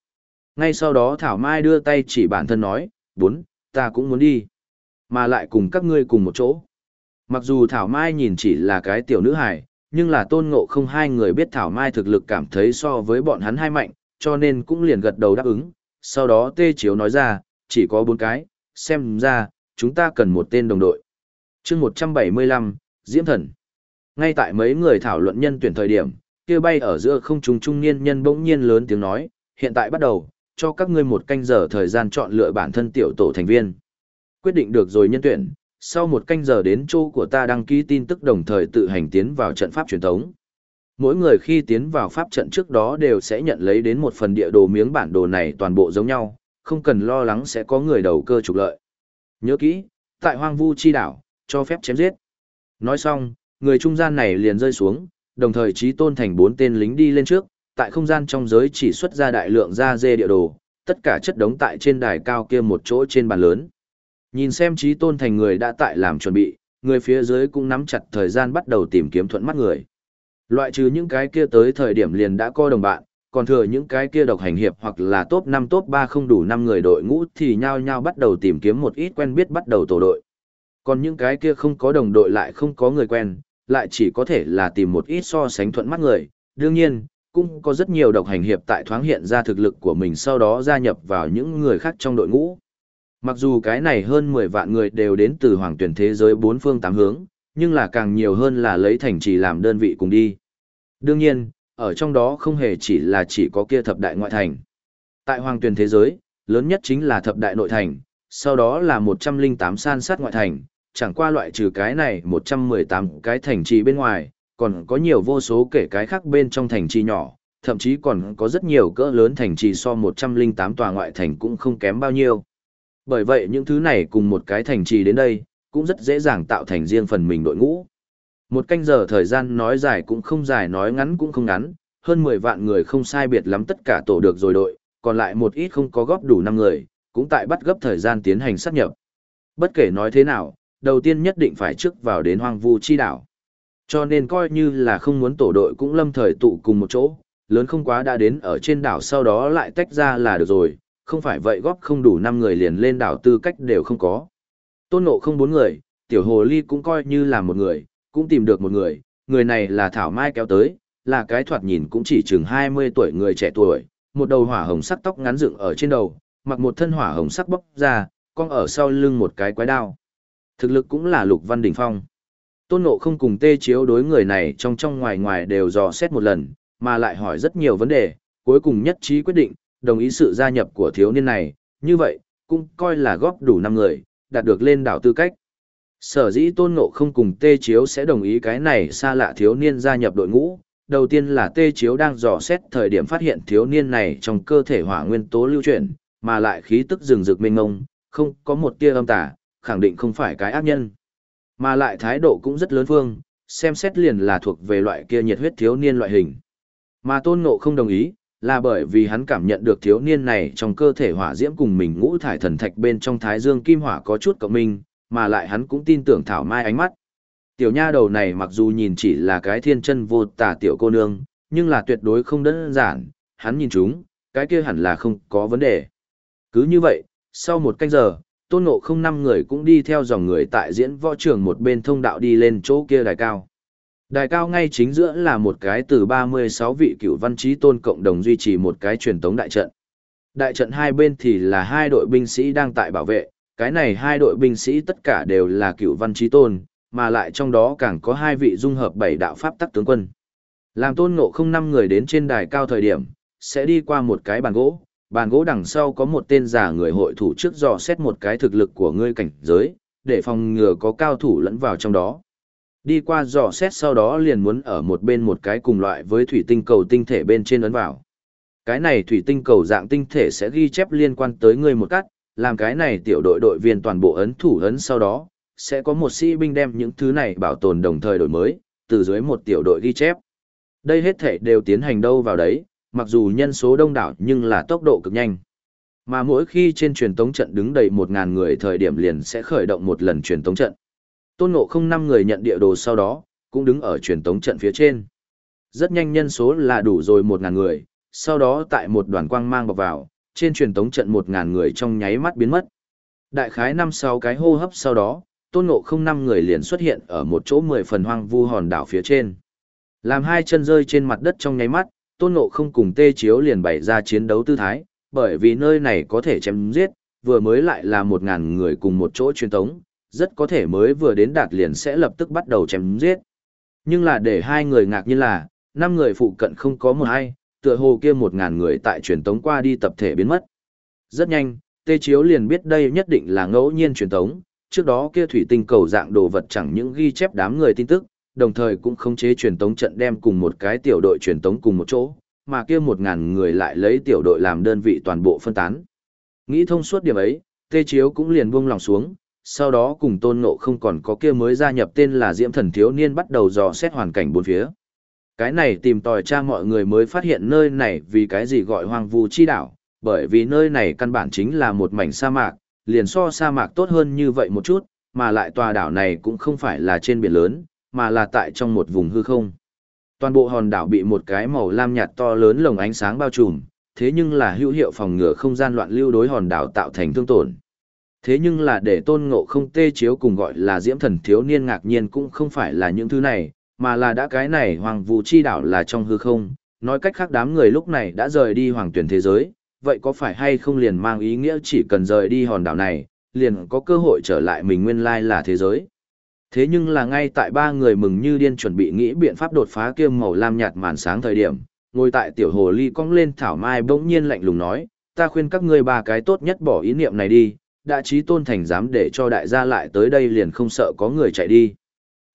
Ngay sau đó Thảo Mai đưa tay chỉ bản thân nói, bốn, ta cũng muốn đi. Mà lại cùng các ngươi cùng một chỗ. Mặc dù Thảo Mai nhìn chỉ là cái tiểu nữ hài, nhưng là tôn ngộ không hai người biết Thảo Mai thực lực cảm thấy so với bọn hắn hai mạnh, cho nên cũng liền gật đầu đáp ứng. Sau đó tê chiếu nói ra, chỉ có bốn cái, xem ra, chúng ta cần một tên đồng đội. chương 175, Diễm Thần. Ngay tại mấy người thảo luận nhân tuyển thời điểm, kia bay ở giữa không trung trung niên nhân bỗng nhiên lớn tiếng nói, hiện tại bắt đầu, cho các ngươi một canh giờ thời gian chọn lựa bản thân tiểu tổ thành viên. Quyết định được rồi nhân tuyển, sau một canh giờ đến chỗ của ta đăng ký tin tức đồng thời tự hành tiến vào trận pháp truyền thống. Mỗi người khi tiến vào pháp trận trước đó đều sẽ nhận lấy đến một phần địa đồ miếng bản đồ này toàn bộ giống nhau, không cần lo lắng sẽ có người đầu cơ trục lợi. Nhớ kỹ, tại hoang vu chi đảo, cho phép chém giết. Nói xong, người trung gian này liền rơi xuống, đồng thời trí tôn thành bốn tên lính đi lên trước, tại không gian trong giới chỉ xuất ra đại lượng da dê địa đồ, tất cả chất đống tại trên đài cao kia một chỗ trên bàn lớn. Nhìn xem trí tôn thành người đã tại làm chuẩn bị, người phía dưới cũng nắm chặt thời gian bắt đầu tìm kiếm thuận mắt người. Loại trừ những cái kia tới thời điểm liền đã co đồng bạn, còn thừa những cái kia độc hành hiệp hoặc là top 5 top 3 không đủ 5 người đội ngũ thì nhao nhao bắt đầu tìm kiếm một ít quen biết bắt đầu tổ đội. Còn những cái kia không có đồng đội lại không có người quen, lại chỉ có thể là tìm một ít so sánh thuận mắt người. Đương nhiên, cũng có rất nhiều độc hành hiệp tại thoáng hiện ra thực lực của mình sau đó gia nhập vào những người khác trong đội ngũ. Mặc dù cái này hơn 10 vạn người đều đến từ hoàng tuyển thế giới bốn phương tám hướng, nhưng là càng nhiều hơn là lấy thành trì làm đơn vị cùng đi. Đương nhiên, ở trong đó không hề chỉ là chỉ có kia thập đại ngoại thành. Tại hoàng tuyển thế giới, lớn nhất chính là thập đại nội thành, sau đó là 108 san sát ngoại thành, chẳng qua loại trừ cái này 118 cái thành trì bên ngoài, còn có nhiều vô số kể cái khác bên trong thành trì nhỏ, thậm chí còn có rất nhiều cỡ lớn thành trì so 108 tòa ngoại thành cũng không kém bao nhiêu. Bởi vậy những thứ này cùng một cái thành trì đến đây, cũng rất dễ dàng tạo thành riêng phần mình đội ngũ. Một canh giờ thời gian nói dài cũng không dài nói ngắn cũng không ngắn, hơn 10 vạn người không sai biệt lắm tất cả tổ được rồi đội, còn lại một ít không có góp đủ 5 người, cũng tại bắt gấp thời gian tiến hành sát nhập. Bất kể nói thế nào, đầu tiên nhất định phải trước vào đến hoang vu chi đảo. Cho nên coi như là không muốn tổ đội cũng lâm thời tụ cùng một chỗ, lớn không quá đã đến ở trên đảo sau đó lại tách ra là được rồi, không phải vậy góp không đủ 5 người liền lên đảo tư cách đều không có. Tôn nộ không bốn người, tiểu hồ ly cũng coi như là một người, cũng tìm được một người, người này là Thảo Mai kéo tới, là cái thoạt nhìn cũng chỉ chừng 20 tuổi người trẻ tuổi, một đầu hỏa hồng sắc tóc ngắn dựng ở trên đầu, mặc một thân hỏa hồng sắc bóc ra, con ở sau lưng một cái quái đao. Thực lực cũng là lục văn đỉnh phong. Tôn Ngộ không cùng tê chiếu đối người này trong trong ngoài ngoài đều dò xét một lần, mà lại hỏi rất nhiều vấn đề, cuối cùng nhất trí quyết định, đồng ý sự gia nhập của thiếu niên này, như vậy, cũng coi là góp đủ 5 người, đạt được lên đảo tư cách. Sở dĩ tôn ngộ không cùng tê chiếu sẽ đồng ý cái này xa lạ thiếu niên gia nhập đội ngũ. Đầu tiên là tê chiếu đang dò xét thời điểm phát hiện thiếu niên này trong cơ thể hỏa nguyên tố lưu chuyển, mà lại khí tức rừng rực mênh ngông, không có một tia âm tả, khẳng định không phải cái ác nhân. Mà lại thái độ cũng rất lớn phương, xem xét liền là thuộc về loại kia nhiệt huyết thiếu niên loại hình. Mà tôn ngộ không đồng ý, là bởi vì hắn cảm nhận được thiếu niên này trong cơ thể hỏa diễm cùng mình ngũ thải thần thạch bên trong thái dương kim hỏa có chút cộng minh, mà lại hắn cũng tin tưởng Thảo Mai ánh mắt. Tiểu nha đầu này mặc dù nhìn chỉ là cái thiên chân vô tà tiểu cô nương, nhưng là tuyệt đối không đơn giản, hắn nhìn chúng, cái kia hẳn là không có vấn đề. Cứ như vậy, sau một canh giờ, tôn ngộ không năm người cũng đi theo dòng người tại diễn võ trường một bên thông đạo đi lên chỗ kia đài cao. Đài cao ngay chính giữa là một cái từ 36 vị cựu văn trí tôn cộng đồng duy trì một cái truyền tống đại trận. Đại trận hai bên thì là hai đội binh sĩ đang tại bảo vệ, cái này hai đội binh sĩ tất cả đều là cựu văn trí tôn, mà lại trong đó càng có hai vị dung hợp bảy đạo pháp tắc tướng quân. Làm tôn ngộ không năm người đến trên đài cao thời điểm, sẽ đi qua một cái bàn gỗ, bàn gỗ đằng sau có một tên giả người hội thủ trước dò xét một cái thực lực của ngươi cảnh giới, để phòng ngừa có cao thủ lẫn vào trong đó. Đi qua dò xét sau đó liền muốn ở một bên một cái cùng loại với thủy tinh cầu tinh thể bên trên ấn vào. Cái này thủy tinh cầu dạng tinh thể sẽ ghi chép liên quan tới ngươi một cách, làm cái này tiểu đội đội viên toàn bộ ấn thủ ấn sau đó, sẽ có một sĩ binh đem những thứ này bảo tồn đồng thời đổi mới, từ dưới một tiểu đội ghi chép. Đây hết thể đều tiến hành đâu vào đấy, mặc dù nhân số đông đảo nhưng là tốc độ cực nhanh. Mà mỗi khi trên truyền tống trận đứng đầy 1.000 người thời điểm liền sẽ khởi động một lần truyền tống trận. Tôn Ngộ không năm người nhận địa đồ sau đó, cũng đứng ở truyền tống trận phía trên. Rất nhanh nhân số là đủ rồi 1.000 người, sau đó tại một đoàn quang mang bọc vào, trên truyền tống trận một ngàn người trong nháy mắt biến mất. Đại khái năm sau cái hô hấp sau đó, tôn ngộ không năm người liền xuất hiện ở một chỗ mười phần hoang vu hòn đảo phía trên. Làm hai chân rơi trên mặt đất trong nháy mắt, tôn ngộ không cùng tê chiếu liền bày ra chiến đấu tư thái, bởi vì nơi này có thể chém giết, vừa mới lại là một ngàn người cùng một chỗ truyền tống, rất có thể mới vừa đến đạt liền sẽ lập tức bắt đầu chém giết. Nhưng là để hai người ngạc nhiên là, năm người phụ cận không có một ai, tựa hồ kia một ngàn người tại truyền tống qua đi tập thể biến mất. Rất nhanh, tê chiếu liền biết đây nhất định là ngẫu nhiên truyền tống, trước đó kia thủy tinh cầu dạng đồ vật chẳng những ghi chép đám người tin tức, đồng thời cũng khống chế truyền tống trận đem cùng một cái tiểu đội truyền tống cùng một chỗ, mà kia một ngàn người lại lấy tiểu đội làm đơn vị toàn bộ phân tán. Nghĩ thông suốt điểm ấy, tê chiếu cũng liền buông lòng xuống, sau đó cùng tôn ngộ không còn có kia mới gia nhập tên là Diễm Thần Thiếu Niên bắt đầu dò xét hoàn cảnh bốn phía. Cái này tìm tòi tra mọi người mới phát hiện nơi này vì cái gì gọi hoang vu chi đảo, bởi vì nơi này căn bản chính là một mảnh sa mạc, liền so sa mạc tốt hơn như vậy một chút, mà lại tòa đảo này cũng không phải là trên biển lớn, mà là tại trong một vùng hư không. Toàn bộ hòn đảo bị một cái màu lam nhạt to lớn lồng ánh sáng bao trùm, thế nhưng là hữu hiệu phòng ngừa không gian loạn lưu đối hòn đảo tạo thành thương tổn. Thế nhưng là để tôn ngộ không tê chiếu cùng gọi là diễm thần thiếu niên ngạc nhiên cũng không phải là những thứ này, mà là đã cái này hoàng vũ chi đảo là trong hư không, nói cách khác đám người lúc này đã rời đi hoàng tuyển thế giới, vậy có phải hay không liền mang ý nghĩa chỉ cần rời đi hòn đảo này, liền có cơ hội trở lại mình nguyên lai là thế giới. Thế nhưng là ngay tại ba người mừng như điên chuẩn bị nghĩ biện pháp đột phá kia màu lam nhạt màn sáng thời điểm, ngồi tại tiểu hồ ly cong lên thảo mai bỗng nhiên lạnh lùng nói, ta khuyên các ngươi ba cái tốt nhất bỏ ý niệm này đi, đã trí tôn thành dám để cho đại gia lại tới đây liền không sợ có người chạy đi.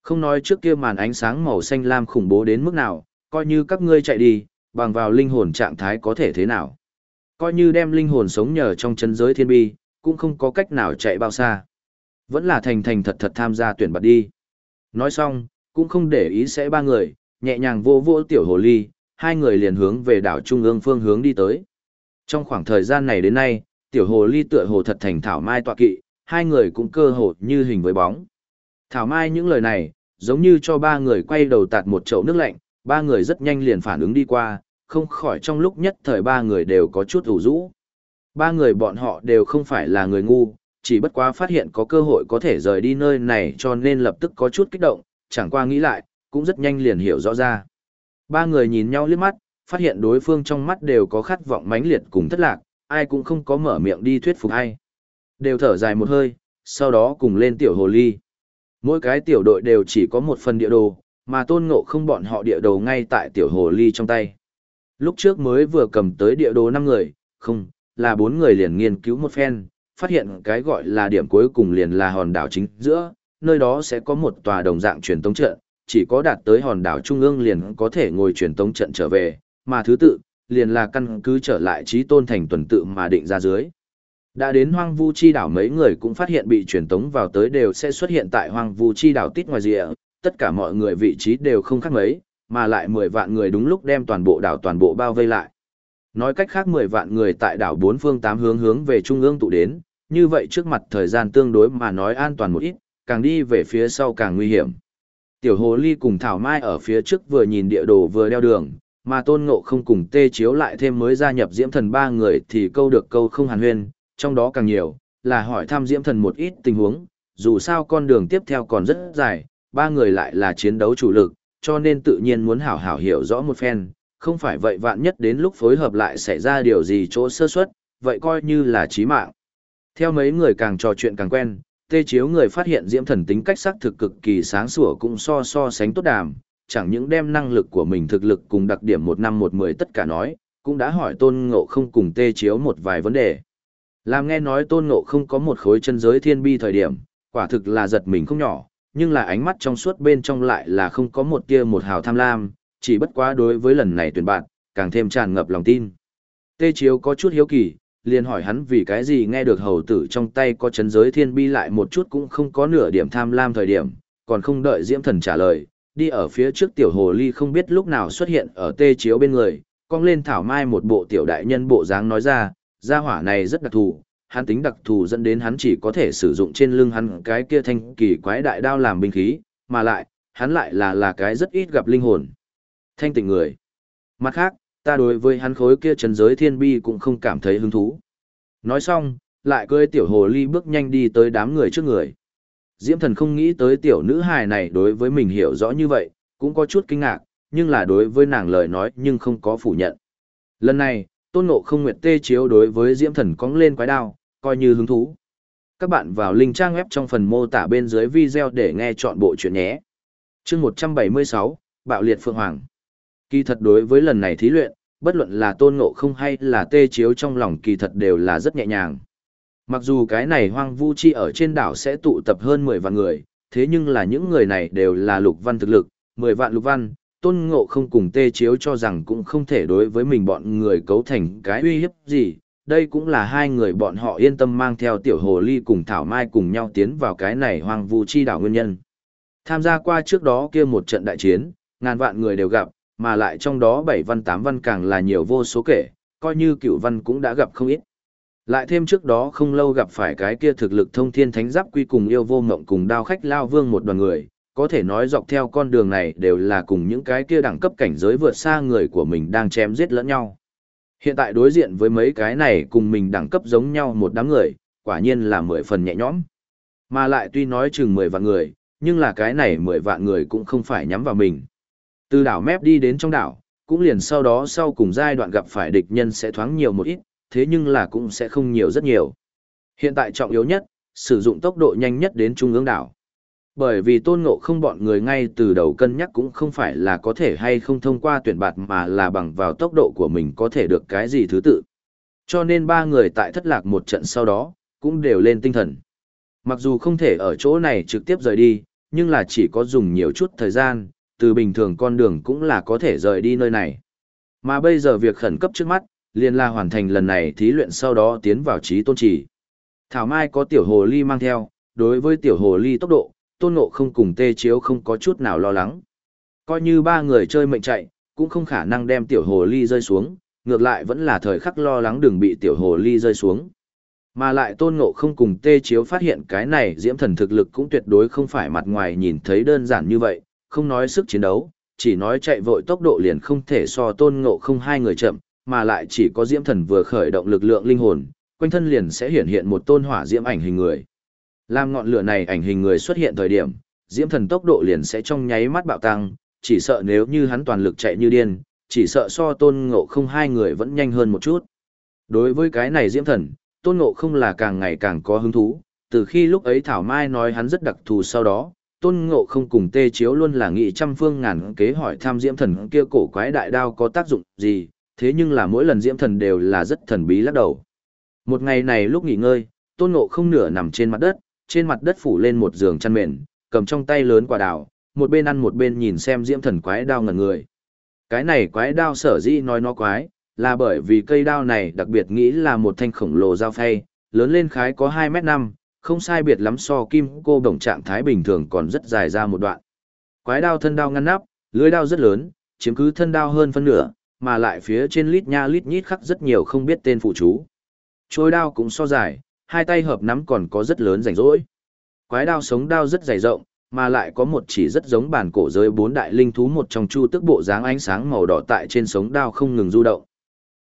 Không nói trước kia màn ánh sáng màu xanh lam khủng bố đến mức nào, coi như các ngươi chạy đi, bằng vào linh hồn trạng thái có thể thế nào. Coi như đem linh hồn sống nhờ trong chân giới thiên bi, cũng không có cách nào chạy bao xa. Vẫn là thành thành thật thật tham gia tuyển bật đi. Nói xong, cũng không để ý sẽ ba người, nhẹ nhàng vô vô tiểu hồ ly, hai người liền hướng về đảo Trung ương phương hướng đi tới. Trong khoảng thời gian này đến nay, tiểu hồ ly tựa hồ thật thành thảo mai tọa kỵ, hai người cũng cơ hồ như hình với bóng. Thảo mai những lời này, giống như cho ba người quay đầu tạt một chậu nước lạnh, ba người rất nhanh liền phản ứng đi qua, không khỏi trong lúc nhất thời ba người đều có chút ủ rũ. Ba người bọn họ đều không phải là người ngu, chỉ bất quá phát hiện có cơ hội có thể rời đi nơi này cho nên lập tức có chút kích động, chẳng qua nghĩ lại, cũng rất nhanh liền hiểu rõ ra. Ba người nhìn nhau liếc mắt, phát hiện đối phương trong mắt đều có khát vọng mãnh liệt cùng thất lạc, ai cũng không có mở miệng đi thuyết phục ai. Đều thở dài một hơi, sau đó cùng lên tiểu hồ ly. Mỗi cái tiểu đội đều chỉ có một phần địa đồ, mà tôn ngộ không bọn họ địa đồ ngay tại tiểu hồ ly trong tay. Lúc trước mới vừa cầm tới địa đồ 5 người, không, là 4 người liền nghiên cứu một phen, phát hiện cái gọi là điểm cuối cùng liền là hòn đảo chính giữa, nơi đó sẽ có một tòa đồng dạng truyền tống trận, chỉ có đạt tới hòn đảo trung ương liền có thể ngồi truyền tống trận trở về, mà thứ tự, liền là căn cứ trở lại trí tôn thành tuần tự mà định ra dưới. Đã đến hoang vu chi đảo mấy người cũng phát hiện bị truyền tống vào tới đều sẽ xuất hiện tại hoang vu chi đảo tít ngoài rìa, tất cả mọi người vị trí đều không khác mấy, mà lại 10 vạn người đúng lúc đem toàn bộ đảo toàn bộ bao vây lại. Nói cách khác 10 vạn người tại đảo bốn phương tám hướng hướng về trung ương tụ đến, như vậy trước mặt thời gian tương đối mà nói an toàn một ít, càng đi về phía sau càng nguy hiểm. Tiểu hồ ly cùng Thảo Mai ở phía trước vừa nhìn địa đồ vừa đeo đường, mà tôn ngộ không cùng tê chiếu lại thêm mới gia nhập diễm thần ba người thì câu được câu không hàn huyên, trong đó càng nhiều, là hỏi thăm diễm thần một ít tình huống, dù sao con đường tiếp theo còn rất dài, ba người lại là chiến đấu chủ lực, cho nên tự nhiên muốn hảo hảo hiểu rõ một phen, không phải vậy vạn nhất đến lúc phối hợp lại xảy ra điều gì chỗ sơ suất, vậy coi như là chí mạng. Theo mấy người càng trò chuyện càng quen, tê chiếu người phát hiện diễm thần tính cách xác thực cực kỳ sáng sủa cũng so so sánh tốt đàm, chẳng những đem năng lực của mình thực lực cùng đặc điểm một năm một mười tất cả nói, cũng đã hỏi tôn ngộ không cùng tê chiếu một vài vấn đề. Làm nghe nói tôn ngộ không có một khối chân giới thiên bi thời điểm, quả thực là giật mình không nhỏ, nhưng là ánh mắt trong suốt bên trong lại là không có một tia một hào tham lam, chỉ bất quá đối với lần này tuyển bạn, càng thêm tràn ngập lòng tin. Tê chiếu có chút hiếu kỳ, liền hỏi hắn vì cái gì nghe được hầu tử trong tay có chấn giới thiên bi lại một chút cũng không có nửa điểm tham lam thời điểm, còn không đợi diễm thần trả lời, đi ở phía trước tiểu hồ ly không biết lúc nào xuất hiện ở tê chiếu bên người, cong lên thảo mai một bộ tiểu đại nhân bộ dáng nói ra, gia hỏa này rất đặc thù, hắn tính đặc thù dẫn đến hắn chỉ có thể sử dụng trên lưng hắn cái kia thanh kỳ quái đại đao làm binh khí, mà lại, hắn lại là là cái rất ít gặp linh hồn. Thanh tịnh người. Mặt khác, ta đối với hắn khối kia trần giới thiên bi cũng không cảm thấy hứng thú. Nói xong, lại cưỡi tiểu hồ ly bước nhanh đi tới đám người trước người. Diễm thần không nghĩ tới tiểu nữ hài này đối với mình hiểu rõ như vậy, cũng có chút kinh ngạc, nhưng là đối với nàng lời nói nhưng không có phủ nhận. Lần này, tôn ngộ không nguyệt tê chiếu đối với diễm thần cóng lên quái đao, coi như hứng thú. Các bạn vào link trang web trong phần mô tả bên dưới video để nghe chọn bộ chuyện nhé. chương 176, Bạo liệt Phượng Hoàng. Kỳ thật đối với lần này thí luyện, bất luận là tôn ngộ không hay là tê chiếu trong lòng kỳ thật đều là rất nhẹ nhàng. Mặc dù cái này hoang vu chi ở trên đảo sẽ tụ tập hơn 10 vạn người, thế nhưng là những người này đều là lục văn thực lực, 10 vạn lục văn, tôn ngộ không cùng tê chiếu cho rằng cũng không thể đối với mình bọn người cấu thành cái uy hiếp gì. Đây cũng là hai người bọn họ yên tâm mang theo tiểu hồ ly cùng Thảo Mai cùng nhau tiến vào cái này hoang vu chi đảo nguyên nhân. Tham gia qua trước đó kia một trận đại chiến, ngàn vạn người đều gặp, mà lại trong đó bảy văn tám văn càng là nhiều vô số kể, coi như cựu văn cũng đã gặp không ít. Lại thêm trước đó không lâu gặp phải cái kia thực lực thông thiên thánh giáp quy cùng yêu vô ngộng cùng đao khách lao vương một đoàn người, có thể nói dọc theo con đường này đều là cùng những cái kia đẳng cấp cảnh giới vượt xa người của mình đang chém giết lẫn nhau. Hiện tại đối diện với mấy cái này cùng mình đẳng cấp giống nhau một đám người, quả nhiên là mười phần nhẹ nhõm. Mà lại tuy nói chừng mười vạn người, nhưng là cái này mười vạn người cũng không phải nhắm vào mình. Từ đảo mép đi đến trong đảo, cũng liền sau đó sau cùng giai đoạn gặp phải địch nhân sẽ thoáng nhiều một ít, thế nhưng là cũng sẽ không nhiều rất nhiều. Hiện tại trọng yếu nhất, sử dụng tốc độ nhanh nhất đến trung ương đảo. Bởi vì tôn ngộ không bọn người ngay từ đầu cân nhắc cũng không phải là có thể hay không thông qua tuyển bạt mà là bằng vào tốc độ của mình có thể được cái gì thứ tự. Cho nên ba người tại thất lạc một trận sau đó, cũng đều lên tinh thần. Mặc dù không thể ở chỗ này trực tiếp rời đi, nhưng là chỉ có dùng nhiều chút thời gian, từ bình thường con đường cũng là có thể rời đi nơi này. Mà bây giờ việc khẩn cấp trước mắt, liền là hoàn thành lần này thí luyện sau đó tiến vào trí tôn trì. Thảo Mai có tiểu hồ ly mang theo, đối với tiểu hồ ly tốc độ, tôn ngộ không cùng tê chiếu không có chút nào lo lắng. Coi như ba người chơi mệnh chạy, cũng không khả năng đem tiểu hồ ly rơi xuống, ngược lại vẫn là thời khắc lo lắng đừng bị tiểu hồ ly rơi xuống. Mà lại tôn ngộ không cùng tê chiếu phát hiện cái này diễm thần thực lực cũng tuyệt đối không phải mặt ngoài nhìn thấy đơn giản như vậy, không nói sức chiến đấu, chỉ nói chạy vội tốc độ liền không thể so tôn ngộ không hai người chậm, mà lại chỉ có diễm thần vừa khởi động lực lượng linh hồn, quanh thân liền sẽ hiện hiện một tôn hỏa diễm ảnh hình người. Làm ngọn lửa này ảnh hình người xuất hiện thời điểm, diễm thần tốc độ liền sẽ trong nháy mắt bạo tăng, chỉ sợ nếu như hắn toàn lực chạy như điên, chỉ sợ so tôn ngộ không hai người vẫn nhanh hơn một chút. Đối với cái này diễm thần, tôn ngộ không là càng ngày càng có hứng thú, từ khi lúc ấy Thảo Mai nói hắn rất đặc thù sau đó, tôn ngộ không cùng tê chiếu luôn là nghị trăm phương ngàn kế hỏi tham diễm thần kia cổ quái đại đao có tác dụng gì, thế nhưng là mỗi lần diễm thần đều là rất thần bí lắc đầu. Một ngày này lúc nghỉ ngơi, tôn ngộ không nửa nằm trên mặt đất, trên mặt đất phủ lên một giường chăn mền, cầm trong tay lớn quả đào, một bên ăn một bên nhìn xem diễm thần quái đao ngẩn người. Cái này quái đao sở dĩ nói nó quái, là bởi vì cây đao này đặc biệt nghĩ là một thanh khổng lồ dao phay, lớn lên khái có 2 mét 5, không sai biệt lắm so kim cô đồng trạng thái bình thường còn rất dài ra một đoạn. Quái đao thân đao ngăn nắp, lưới đao rất lớn, chiếm cứ thân đao hơn phân nửa, mà lại phía trên lít nha lít nhít khắc rất nhiều không biết tên phụ chú. Trôi đao cũng so dài, hai tay hợp nắm còn có rất lớn rảnh rỗi. Quái đao sống đao rất dày rộng, mà lại có một chỉ rất giống bản cổ giới bốn đại linh thú một trong chu tức bộ dáng ánh sáng màu đỏ tại trên sống đao không ngừng du động.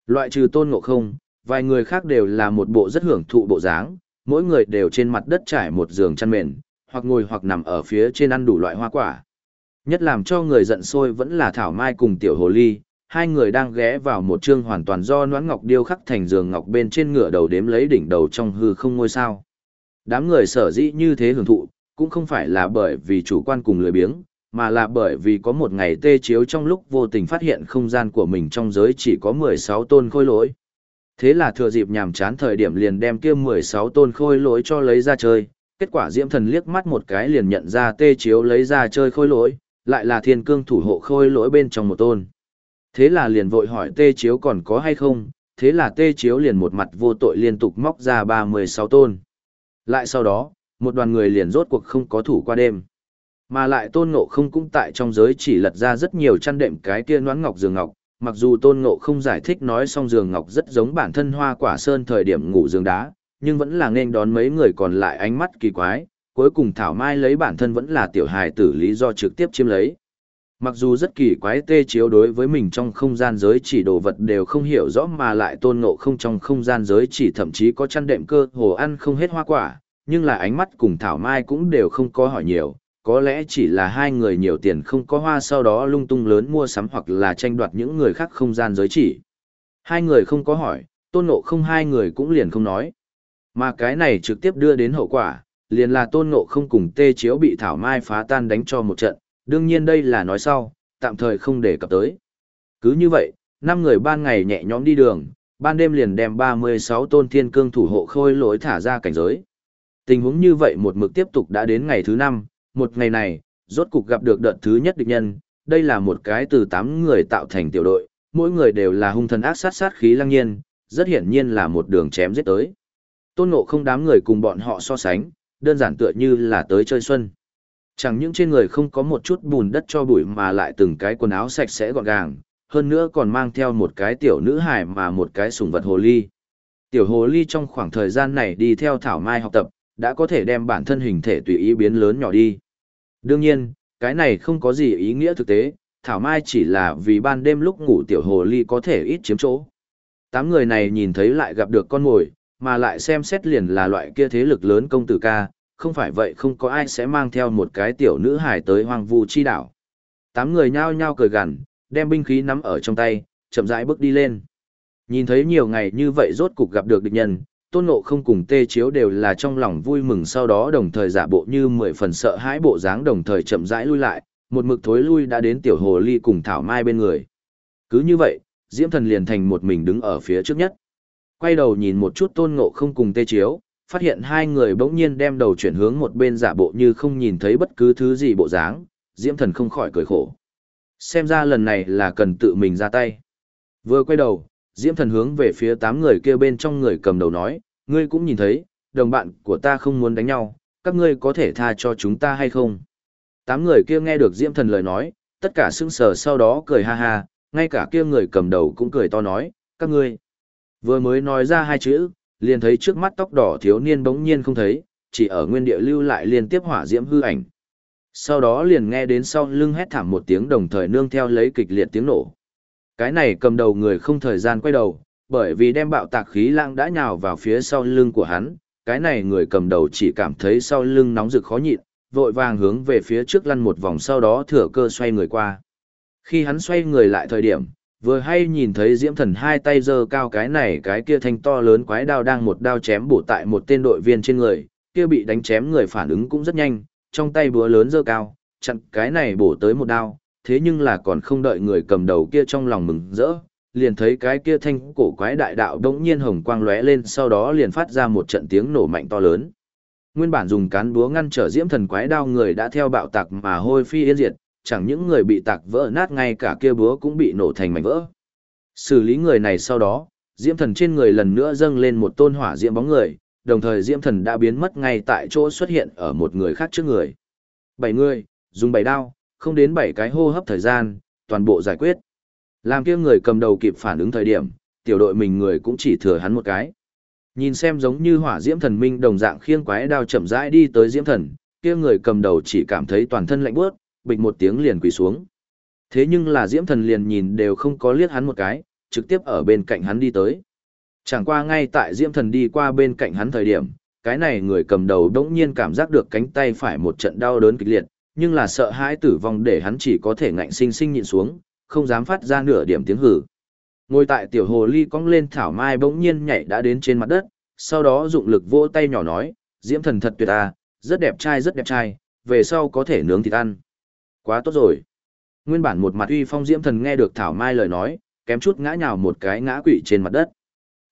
Loại trừ tôn ngộ không, vài người khác đều là một bộ rất hưởng thụ bộ dáng, mỗi người đều trên mặt đất trải một giường chăn mền, hoặc ngồi hoặc nằm ở phía trên ăn đủ loại hoa quả. Nhất làm cho người giận sôi vẫn là Thảo Mai cùng Tiểu Hồ Ly, hai người đang ghé vào một chương hoàn toàn do noãn ngọc điêu khắc thành giường ngọc bên trên ngựa đầu đếm lấy đỉnh đầu trong hư không ngôi sao. Đám người sở dĩ như thế hưởng thụ, cũng không phải là bởi vì chủ quan cùng lười biếng, mà là bởi vì có một ngày tê chiếu trong lúc vô tình phát hiện không gian của mình trong giới chỉ có 16 tôn khôi lỗi. Thế là thừa dịp nhàm chán thời điểm liền đem kia 16 tôn khôi lỗi cho lấy ra chơi, kết quả diễm thần liếc mắt một cái liền nhận ra tê chiếu lấy ra chơi khôi lỗi, lại là thiên cương thủ hộ khôi lỗi bên trong một tôn. Thế là liền vội hỏi tê chiếu còn có hay không, thế là tê chiếu liền một mặt vô tội liên tục móc ra 36 tôn. Lại sau đó, một đoàn người liền rốt cuộc không có thủ qua đêm. Mà lại tôn ngộ không cũng tại trong giới chỉ lật ra rất nhiều chăn đệm cái kia noãn ngọc giường ngọc, mặc dù tôn ngộ không giải thích nói xong giường ngọc rất giống bản thân hoa quả sơn thời điểm ngủ giường đá, nhưng vẫn là nên đón mấy người còn lại ánh mắt kỳ quái, cuối cùng Thảo Mai lấy bản thân vẫn là tiểu hài tử lý do trực tiếp chiếm lấy. Mặc dù rất kỳ quái tê chiếu đối với mình trong không gian giới chỉ đồ vật đều không hiểu rõ mà lại tôn ngộ không trong không gian giới chỉ thậm chí có chăn đệm cơ hồ ăn không hết hoa quả, nhưng là ánh mắt cùng Thảo Mai cũng đều không có hỏi nhiều, có lẽ chỉ là hai người nhiều tiền không có hoa sau đó lung tung lớn mua sắm hoặc là tranh đoạt những người khác không gian giới chỉ. Hai người không có hỏi, tôn ngộ không hai người cũng liền không nói. Mà cái này trực tiếp đưa đến hậu quả, liền là tôn ngộ không cùng tê chiếu bị Thảo Mai phá tan đánh cho một trận, đương nhiên đây là nói sau, tạm thời không để cập tới. Cứ như vậy, năm người ban ngày nhẹ nhõm đi đường, ban đêm liền đem 36 tôn thiên cương thủ hộ khôi lỗi thả ra cảnh giới. Tình huống như vậy một mực tiếp tục đã đến ngày thứ 5, một ngày này, rốt cục gặp được đợt thứ nhất địch nhân, đây là một cái từ 8 người tạo thành tiểu đội, mỗi người đều là hung thần ác sát sát khí lăng nhiên, rất hiển nhiên là một đường chém giết tới. Tôn ngộ không đám người cùng bọn họ so sánh, đơn giản tựa như là tới chơi xuân. Chẳng những trên người không có một chút bùn đất cho bụi mà lại từng cái quần áo sạch sẽ gọn gàng, hơn nữa còn mang theo một cái tiểu nữ hài mà một cái sủng vật hồ ly. Tiểu hồ ly trong khoảng thời gian này đi theo Thảo Mai học tập, đã có thể đem bản thân hình thể tùy ý biến lớn nhỏ đi. Đương nhiên, cái này không có gì ý nghĩa thực tế, Thảo Mai chỉ là vì ban đêm lúc ngủ tiểu hồ ly có thể ít chiếm chỗ. Tám người này nhìn thấy lại gặp được con mồi, mà lại xem xét liền là loại kia thế lực lớn công tử ca, không phải vậy không có ai sẽ mang theo một cái tiểu nữ hài tới hoang vu chi đảo. Tám người nhao nhao cười gằn, đem binh khí nắm ở trong tay, chậm rãi bước đi lên. Nhìn thấy nhiều ngày như vậy rốt cục gặp được địch nhân, tôn ngộ không cùng tê chiếu đều là trong lòng vui mừng sau đó đồng thời giả bộ như mười phần sợ hãi bộ dáng đồng thời chậm rãi lui lại, một mực thối lui đã đến tiểu hồ ly cùng thảo mai bên người. Cứ như vậy, diễm thần liền thành một mình đứng ở phía trước nhất. Quay đầu nhìn một chút tôn ngộ không cùng tê chiếu, phát hiện hai người bỗng nhiên đem đầu chuyển hướng một bên giả bộ như không nhìn thấy bất cứ thứ gì bộ dáng, diễm thần không khỏi cười khổ. Xem ra lần này là cần tự mình ra tay. Vừa quay đầu, diễm thần hướng về phía tám người kia bên trong người cầm đầu nói, ngươi cũng nhìn thấy, đồng bạn của ta không muốn đánh nhau, các ngươi có thể tha cho chúng ta hay không? Tám người kia nghe được diễm thần lời nói, tất cả sững sờ sau đó cười ha ha, ngay cả kia người cầm đầu cũng cười to nói, các ngươi. Vừa mới nói ra hai chữ, liền thấy trước mắt tóc đỏ thiếu niên bỗng nhiên không thấy, chỉ ở nguyên địa lưu lại liên tiếp hỏa diễm hư ảnh. Sau đó liền nghe đến sau lưng hét thảm một tiếng đồng thời nương theo lấy kịch liệt tiếng nổ. Cái này cầm đầu người không thời gian quay đầu, bởi vì đem bạo tạc khí lãng đã nhào vào phía sau lưng của hắn, cái này người cầm đầu chỉ cảm thấy sau lưng nóng rực khó nhịn, vội vàng hướng về phía trước lăn một vòng sau đó thừa cơ xoay người qua. Khi hắn xoay người lại thời điểm, vừa hay nhìn thấy diễm thần hai tay giơ cao cái này cái kia thanh to lớn quái đao đang một đao chém bổ tại một tên đội viên trên người, kia bị đánh chém người phản ứng cũng rất nhanh, trong tay búa lớn giơ cao, chặn cái này bổ tới một đao, thế nhưng là còn không đợi người cầm đầu kia trong lòng mừng rỡ, liền thấy cái kia thanh cổ quái đại đạo đống nhiên hồng quang lóe lên sau đó liền phát ra một trận tiếng nổ mạnh to lớn. Nguyên bản dùng cán búa ngăn trở diễm thần quái đao người đã theo bạo tạc mà hôi phi yên diệt, chẳng những người bị tạc vỡ nát ngay cả kia búa cũng bị nổ thành mảnh vỡ. Xử lý người này sau đó, diễm thần trên người lần nữa dâng lên một tôn hỏa diễm bóng người, đồng thời diễm thần đã biến mất ngay tại chỗ xuất hiện ở một người khác trước người. Bảy người, dùng bảy đao, không đến bảy cái hô hấp thời gian, toàn bộ giải quyết. Làm kia người cầm đầu kịp phản ứng thời điểm, tiểu đội mình người cũng chỉ thừa hắn một cái. Nhìn xem giống như hỏa diễm thần minh đồng dạng khiêng quái đao chậm rãi đi tới diễm thần, kia người cầm đầu chỉ cảm thấy toàn thân lạnh buốt bịch một tiếng liền quỳ xuống. Thế nhưng là diễm thần liền nhìn đều không có liếc hắn một cái, trực tiếp ở bên cạnh hắn đi tới. Chẳng qua ngay tại diễm thần đi qua bên cạnh hắn thời điểm, cái này người cầm đầu đống nhiên cảm giác được cánh tay phải một trận đau đớn kịch liệt, nhưng là sợ hãi tử vong để hắn chỉ có thể ngạnh sinh sinh nhịn xuống, không dám phát ra nửa điểm tiếng hử. Ngồi tại tiểu hồ ly cong lên thảo mai bỗng nhiên nhảy đã đến trên mặt đất, sau đó dụng lực vỗ tay nhỏ nói, diễm thần thật tuyệt à, rất đẹp trai rất đẹp trai, về sau có thể nướng thịt ăn. Quá tốt rồi. Nguyên bản một mặt uy phong diễm thần nghe được thảo mai lời nói, kém chút ngã nhào một cái ngã quỵ trên mặt đất.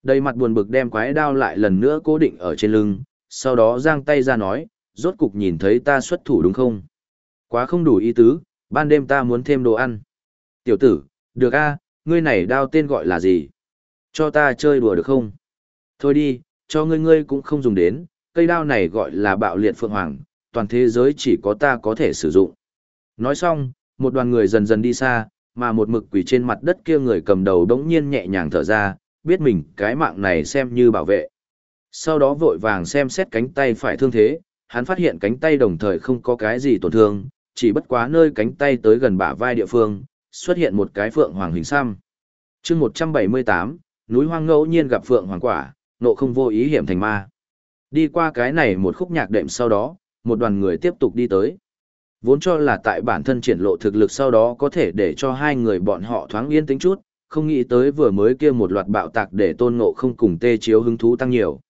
Đầy mặt buồn bực đem quái đao lại lần nữa cố định ở trên lưng, sau đó giang tay ra nói, rốt cục nhìn thấy ta xuất thủ đúng không? Quá không đủ ý tứ, ban đêm ta muốn thêm đồ ăn. Tiểu tử, được a, ngươi này đao tên gọi là gì? Cho ta chơi đùa được không? Thôi đi, cho ngươi ngươi cũng không dùng đến, cây đao này gọi là bạo liệt phượng hoàng, toàn thế giới chỉ có ta có thể sử dụng. Nói xong, một đoàn người dần dần đi xa, mà một mực quỷ trên mặt đất kia người cầm đầu đống nhiên nhẹ nhàng thở ra, biết mình cái mạng này xem như bảo vệ. Sau đó vội vàng xem xét cánh tay phải thương thế, hắn phát hiện cánh tay đồng thời không có cái gì tổn thương, chỉ bất quá nơi cánh tay tới gần bả vai địa phương, xuất hiện một cái phượng hoàng hình xăm. chương 178, núi hoang ngẫu nhiên gặp phượng hoàng quả, nộ không vô ý hiểm thành ma. Đi qua cái này một khúc nhạc đệm sau đó, một đoàn người tiếp tục đi tới. Vốn cho là tại bản thân triển lộ thực lực sau đó có thể để cho hai người bọn họ thoáng yên tĩnh chút, không nghĩ tới vừa mới kia một loạt bạo tạc để tôn ngộ không cùng tê chiếu hứng thú tăng nhiều.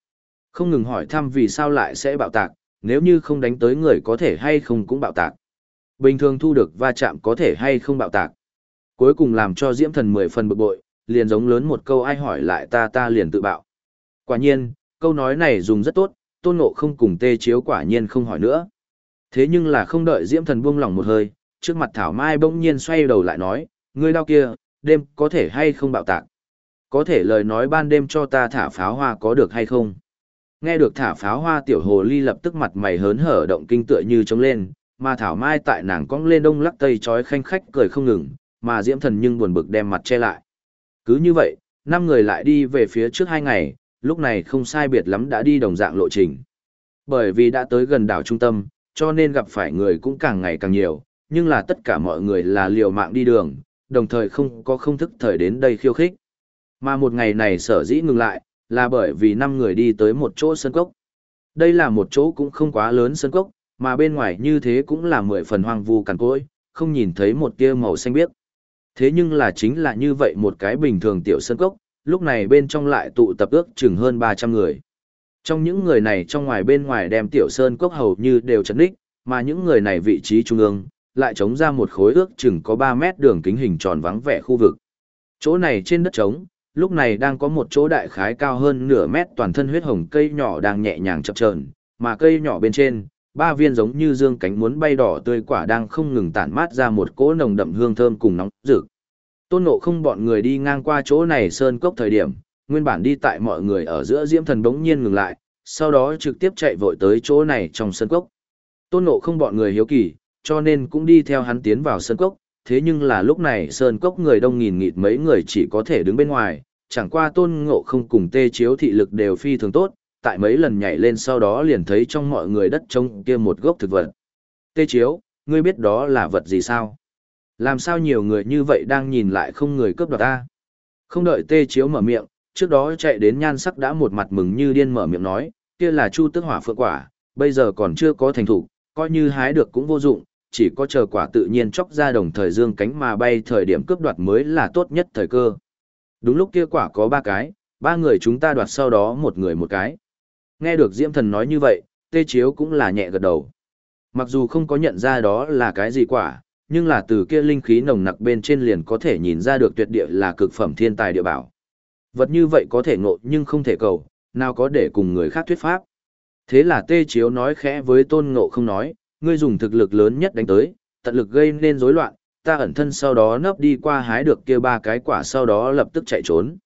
Không ngừng hỏi thăm vì sao lại sẽ bạo tạc, nếu như không đánh tới người có thể hay không cũng bạo tạc. Bình thường thu được va chạm có thể hay không bạo tạc. Cuối cùng làm cho diễm thần mười phần bực bội, liền giống lớn một câu ai hỏi lại ta ta liền tự bạo. Quả nhiên, câu nói này dùng rất tốt, tôn ngộ không cùng tê chiếu quả nhiên không hỏi nữa. Thế nhưng là không đợi diễm thần buông lòng một hơi, trước mặt Thảo Mai bỗng nhiên xoay đầu lại nói, ngươi đau kia, đêm có thể hay không bạo tạc. Có thể lời nói ban đêm cho ta thả pháo hoa có được hay không? Nghe được thả pháo hoa tiểu hồ ly lập tức mặt mày hớn hở động kinh tựa như trống lên, mà Thảo Mai tại nàng cong lên đông lắc tây trói khanh khách cười không ngừng, mà Diễm Thần nhưng buồn bực đem mặt che lại. Cứ như vậy, năm người lại đi về phía trước hai ngày, lúc này không sai biệt lắm đã đi đồng dạng lộ trình. Bởi vì đã tới gần đảo trung tâm, cho nên gặp phải người cũng càng ngày càng nhiều, nhưng là tất cả mọi người là liều mạng đi đường, đồng thời không có không thức thời đến đây khiêu khích. Mà một ngày này sở dĩ ngừng lại, là bởi vì năm người đi tới một chỗ sân cốc. Đây là một chỗ cũng không quá lớn sân cốc, mà bên ngoài như thế cũng là mười phần hoang vu cằn cỗi, không nhìn thấy một tia màu xanh biếc. Thế nhưng là chính là như vậy một cái bình thường tiểu sân cốc, lúc này bên trong lại tụ tập ước chừng hơn 300 người. Trong những người này trong ngoài bên ngoài đem tiểu sơn cốc hầu như đều chấn đích, mà những người này vị trí trung ương, lại chống ra một khối ước chừng có 3 mét đường kính hình tròn vắng vẻ khu vực. Chỗ này trên đất trống, lúc này đang có một chỗ đại khái cao hơn nửa mét toàn thân huyết hồng cây nhỏ đang nhẹ nhàng chập chờn, mà cây nhỏ bên trên, ba viên giống như dương cánh muốn bay đỏ tươi quả đang không ngừng tản mát ra một cỗ nồng đậm hương thơm cùng nóng rực. Tôn nộ không bọn người đi ngang qua chỗ này sơn cốc thời điểm, nguyên bản đi tại mọi người ở giữa diễm thần bỗng nhiên ngừng lại, sau đó trực tiếp chạy vội tới chỗ này trong sân cốc. Tôn Ngộ không bọn người hiếu kỳ, cho nên cũng đi theo hắn tiến vào sân cốc, thế nhưng là lúc này sơn cốc người đông nghìn nghịt mấy người chỉ có thể đứng bên ngoài, chẳng qua Tôn Ngộ không cùng tê chiếu thị lực đều phi thường tốt, tại mấy lần nhảy lên sau đó liền thấy trong mọi người đất trông kia một gốc thực vật. Tê chiếu, ngươi biết đó là vật gì sao? Làm sao nhiều người như vậy đang nhìn lại không người cướp đoạt ta? Không đợi tê chiếu mở miệng, trước đó chạy đến nhan sắc đã một mặt mừng như điên mở miệng nói, kia là chu tước hỏa phượng quả, bây giờ còn chưa có thành thủ, coi như hái được cũng vô dụng, chỉ có chờ quả tự nhiên chóc ra đồng thời dương cánh mà bay thời điểm cướp đoạt mới là tốt nhất thời cơ. Đúng lúc kia quả có ba cái, ba người chúng ta đoạt sau đó một người một cái. Nghe được Diễm Thần nói như vậy, Tê Chiếu cũng là nhẹ gật đầu. Mặc dù không có nhận ra đó là cái gì quả, nhưng là từ kia linh khí nồng nặc bên trên liền có thể nhìn ra được tuyệt địa là cực phẩm thiên tài địa bảo. Vật như vậy có thể ngộ nhưng không thể cầu, nào có để cùng người khác thuyết pháp. Thế là Tê Chiếu nói khẽ với Tôn Ngộ không nói, ngươi dùng thực lực lớn nhất đánh tới, tận lực gây nên rối loạn, ta ẩn thân sau đó nấp đi qua hái được kia ba cái quả sau đó lập tức chạy trốn.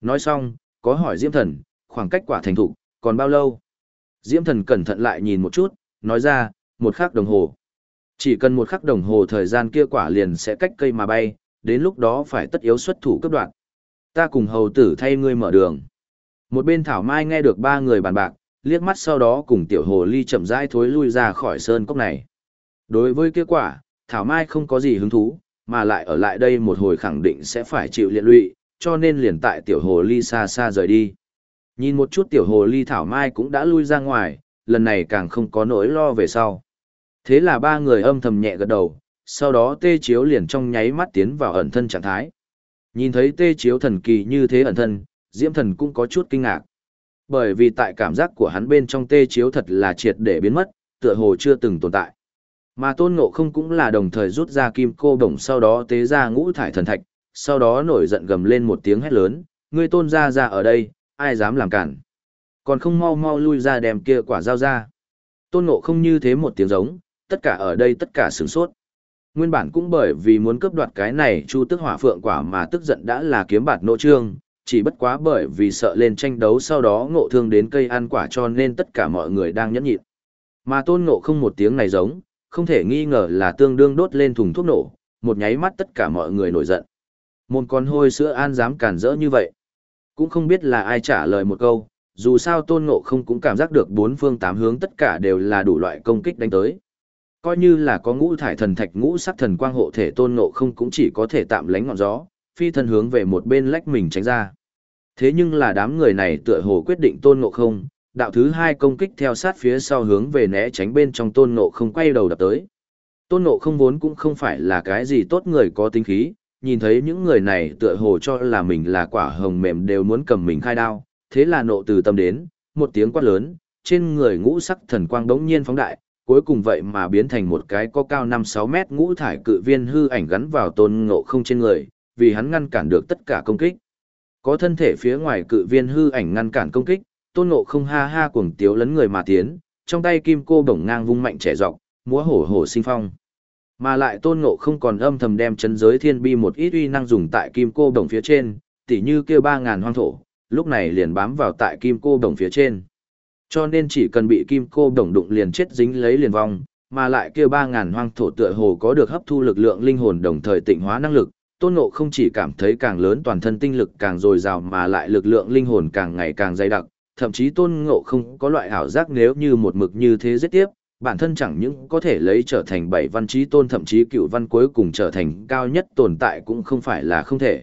Nói xong, có hỏi Diễm Thần, khoảng cách quả thành thủ, còn bao lâu? Diễm Thần cẩn thận lại nhìn một chút, nói ra, một khắc đồng hồ. Chỉ cần một khắc đồng hồ thời gian kia quả liền sẽ cách cây mà bay, đến lúc đó phải tất yếu xuất thủ cấp đoạn. Ta cùng hầu tử thay ngươi mở đường. Một bên Thảo Mai nghe được ba người bàn bạc, liếc mắt sau đó cùng tiểu hồ ly chậm rãi thối lui ra khỏi sơn cốc này. Đối với kết quả, Thảo Mai không có gì hứng thú, mà lại ở lại đây một hồi khẳng định sẽ phải chịu liện lụy, cho nên liền tại tiểu hồ ly xa xa rời đi. Nhìn một chút tiểu hồ ly Thảo Mai cũng đã lui ra ngoài, lần này càng không có nỗi lo về sau. Thế là ba người âm thầm nhẹ gật đầu, sau đó tê chiếu liền trong nháy mắt tiến vào ẩn thân trạng thái. Nhìn thấy tê chiếu thần kỳ như thế ẩn thân, diễm thần cũng có chút kinh ngạc. Bởi vì tại cảm giác của hắn bên trong tê chiếu thật là triệt để biến mất, tựa hồ chưa từng tồn tại. Mà tôn ngộ không cũng là đồng thời rút ra kim cô đồng sau đó tế ra ngũ thải thần thạch, sau đó nổi giận gầm lên một tiếng hét lớn, ngươi tôn ra ra ở đây, ai dám làm cản. Còn không mau mau lui ra đem kia quả dao ra. Tôn ngộ không như thế một tiếng giống, tất cả ở đây tất cả sửng sốt. Nguyên bản cũng bởi vì muốn cướp đoạt cái này chu tức hỏa phượng quả mà tức giận đã là kiếm bạt nộ trương, chỉ bất quá bởi vì sợ lên tranh đấu sau đó ngộ thương đến cây ăn quả cho nên tất cả mọi người đang nhẫn nhịn. Mà tôn ngộ không một tiếng này giống, không thể nghi ngờ là tương đương đốt lên thùng thuốc nổ, một nháy mắt tất cả mọi người nổi giận. Một con hôi sữa an dám cản rỡ như vậy. Cũng không biết là ai trả lời một câu, dù sao tôn ngộ không cũng cảm giác được bốn phương tám hướng tất cả đều là đủ loại công kích đánh tới. Coi như là có ngũ thải thần thạch ngũ sắc thần quang hộ thể tôn ngộ không cũng chỉ có thể tạm lánh ngọn gió, phi thân hướng về một bên lách mình tránh ra. Thế nhưng là đám người này tựa hồ quyết định tôn ngộ không, đạo thứ hai công kích theo sát phía sau hướng về né tránh bên trong tôn ngộ không quay đầu đập tới. Tôn ngộ không vốn cũng không phải là cái gì tốt người có tính khí, nhìn thấy những người này tựa hồ cho là mình là quả hồng mềm đều muốn cầm mình khai đao, thế là nộ từ tâm đến, một tiếng quát lớn, trên người ngũ sắc thần quang đống nhiên phóng đại, cuối cùng vậy mà biến thành một cái có cao 5-6 mét ngũ thải cự viên hư ảnh gắn vào tôn ngộ không trên người, vì hắn ngăn cản được tất cả công kích. Có thân thể phía ngoài cự viên hư ảnh ngăn cản công kích, tôn ngộ không ha ha cuồng tiếu lấn người mà tiến, trong tay kim cô bổng ngang vung mạnh trẻ dọc, múa hổ hổ sinh phong. Mà lại tôn ngộ không còn âm thầm đem chân giới thiên bi một ít uy năng dùng tại kim cô đồng phía trên, tỉ như kêu ba ngàn hoang thổ, lúc này liền bám vào tại kim cô đồng phía trên. Cho nên chỉ cần bị kim cô đồng đụng liền chết dính lấy liền vong, mà lại kêu ba ngàn hoang thổ tựa hồ có được hấp thu lực lượng linh hồn đồng thời tịnh hóa năng lực, tôn ngộ không chỉ cảm thấy càng lớn toàn thân tinh lực càng dồi dào mà lại lực lượng linh hồn càng ngày càng dày đặc, thậm chí tôn ngộ không có loại ảo giác nếu như một mực như thế giết tiếp, bản thân chẳng những có thể lấy trở thành bảy văn trí tôn thậm chí cựu văn cuối cùng trở thành cao nhất tồn tại cũng không phải là không thể.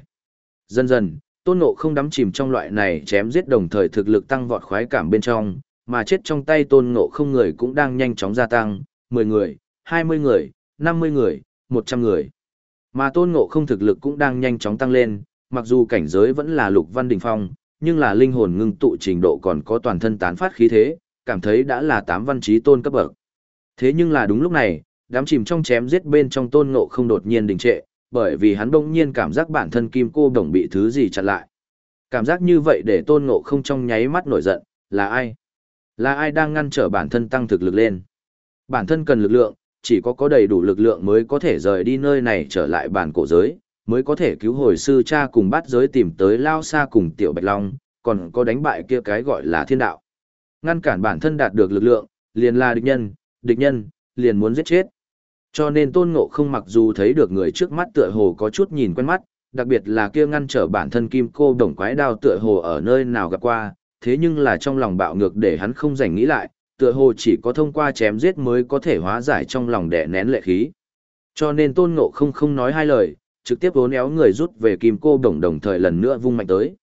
Dần dần, tôn ngộ không đắm chìm trong loại này chém giết đồng thời thực lực tăng vọt khoái cảm bên trong, mà chết trong tay tôn ngộ không người cũng đang nhanh chóng gia tăng, 10 người, 20 người, 50 người, 100 người. Mà tôn ngộ không thực lực cũng đang nhanh chóng tăng lên, mặc dù cảnh giới vẫn là lục văn đỉnh phong, nhưng là linh hồn ngưng tụ trình độ còn có toàn thân tán phát khí thế, cảm thấy đã là tám văn trí tôn cấp bậc. Thế nhưng là đúng lúc này, đám chìm trong chém giết bên trong tôn ngộ không đột nhiên đình trệ, bởi vì hắn bỗng nhiên cảm giác bản thân kim cô đồng bị thứ gì chặn lại. Cảm giác như vậy để tôn ngộ không trong nháy mắt nổi giận, là ai? Là ai đang ngăn trở bản thân tăng thực lực lên? Bản thân cần lực lượng, chỉ có có đầy đủ lực lượng mới có thể rời đi nơi này trở lại bản cổ giới, mới có thể cứu hồi sư cha cùng bắt giới tìm tới lao xa cùng tiểu bạch long, còn có đánh bại kia cái gọi là thiên đạo. Ngăn cản bản thân đạt được lực lượng, liền là địch nhân, địch nhân, liền muốn giết chết. Cho nên tôn ngộ không mặc dù thấy được người trước mắt tựa hồ có chút nhìn quen mắt, đặc biệt là kia ngăn trở bản thân kim cô đồng quái đao tựa hồ ở nơi nào gặp qua, thế nhưng là trong lòng bạo ngược để hắn không dành nghĩ lại, tựa hồ chỉ có thông qua chém giết mới có thể hóa giải trong lòng đè nén lệ khí. Cho nên tôn ngộ không không nói hai lời, trực tiếp vốn éo người rút về kim cô đồng đồng thời lần nữa vung mạnh tới.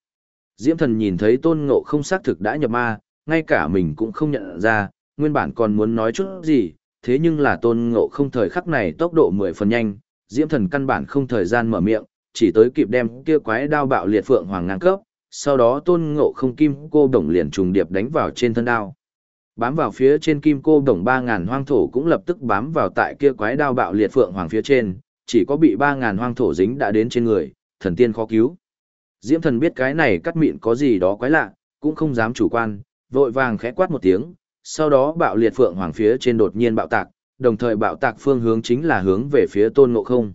Diễm thần nhìn thấy tôn ngộ không xác thực đã nhập ma, ngay cả mình cũng không nhận ra, nguyên bản còn muốn nói chút gì, thế nhưng là tôn ngộ không thời khắc này tốc độ mười phần nhanh, diễm thần căn bản không thời gian mở miệng, chỉ tới kịp đem kia quái đao bạo liệt phượng hoàng ngang cấp, sau đó tôn ngộ không kim cô đồng liền trùng điệp đánh vào trên thân đao. Bám vào phía trên kim cô đồng 3.000 hoang thổ cũng lập tức bám vào tại kia quái đao bạo liệt phượng hoàng phía trên, chỉ có bị 3.000 hoang thổ dính đã đến trên người, thần tiên khó cứu. Diễm thần biết cái này cắt mịn có gì đó quái lạ, cũng không dám chủ quan, vội vàng khẽ quát một tiếng, sau đó bạo liệt phượng hoàng phía trên đột nhiên bạo tạc, đồng thời bạo tạc phương hướng chính là hướng về phía tôn ngộ không.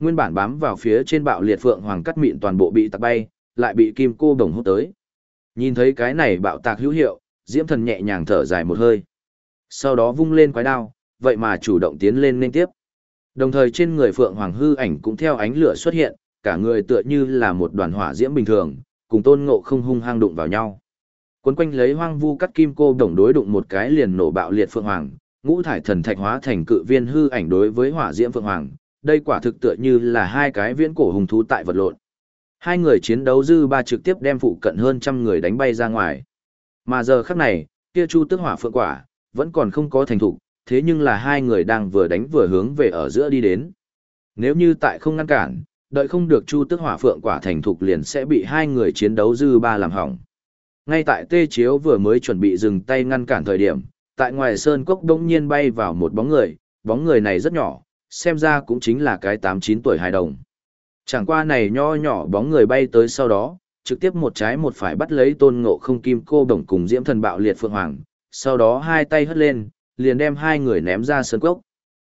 Nguyên bản bám vào phía trên bạo liệt phượng hoàng cắt mịn toàn bộ bị tạc bay, lại bị kim cô đồng hút tới. Nhìn thấy cái này bạo tạc hữu hiệu, diễm thần nhẹ nhàng thở dài một hơi. Sau đó vung lên quái đao, vậy mà chủ động tiến lên nên tiếp. Đồng thời trên người phượng hoàng hư ảnh cũng theo ánh lửa xuất hiện, cả người tựa như là một đoàn hỏa diễm bình thường, cùng tôn ngộ không hung hăng đụng vào nhau. Quấn quanh lấy hoang vu cắt kim cô đồng đối đụng một cái liền nổ bạo liệt phượng hoàng, ngũ thải thần thạch hóa thành cự viên hư ảnh đối với hỏa diễm phượng hoàng, đây quả thực tựa như là hai cái viễn cổ hùng thú tại vật lộn. Hai người chiến đấu dư ba trực tiếp đem phụ cận hơn trăm người đánh bay ra ngoài. Mà giờ khắc này, kia chu tức hỏa phượng quả, vẫn còn không có thành thục, thế nhưng là hai người đang vừa đánh vừa hướng về ở giữa đi đến. Nếu như tại không ngăn cản, đợi không được chu tức hỏa phượng quả thành thục liền sẽ bị hai người chiến đấu dư ba làm hỏng. Ngay tại tê chiếu vừa mới chuẩn bị dừng tay ngăn cản thời điểm, tại ngoài sơn cốc đông nhiên bay vào một bóng người, bóng người này rất nhỏ, xem ra cũng chính là cái 8-9 tuổi hài đồng. Chẳng qua này nho nhỏ bóng người bay tới sau đó, trực tiếp một trái một phải bắt lấy tôn ngộ không kim cô đồng cùng diễm thần bạo liệt phượng hoàng, sau đó hai tay hất lên, liền đem hai người ném ra sơn cốc.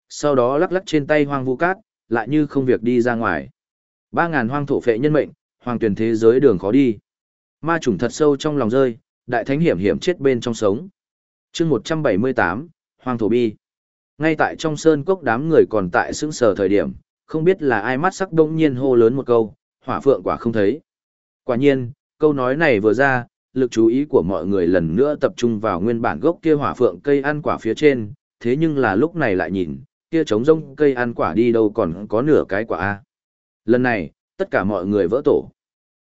Sau đó lắc lắc trên tay hoang vu cát, lại như không việc đi ra ngoài. Ba ngàn hoang thổ phệ nhân mệnh, hoàng tuyển thế giới đường khó đi. Ma trùng thật sâu trong lòng rơi, đại thánh hiểm hiểm chết bên trong sống. chương 178, Hoàng Thổ Bi. Ngay tại trong sơn cốc đám người còn tại xứng sở thời điểm, không biết là ai mắt sắc đông nhiên hô lớn một câu, hỏa phượng quả không thấy. Quả nhiên, câu nói này vừa ra, lực chú ý của mọi người lần nữa tập trung vào nguyên bản gốc kia hỏa phượng cây ăn quả phía trên, thế nhưng là lúc này lại nhìn, kia trống rông cây ăn quả đi đâu còn có nửa cái quả a. Lần này, tất cả mọi người vỡ tổ.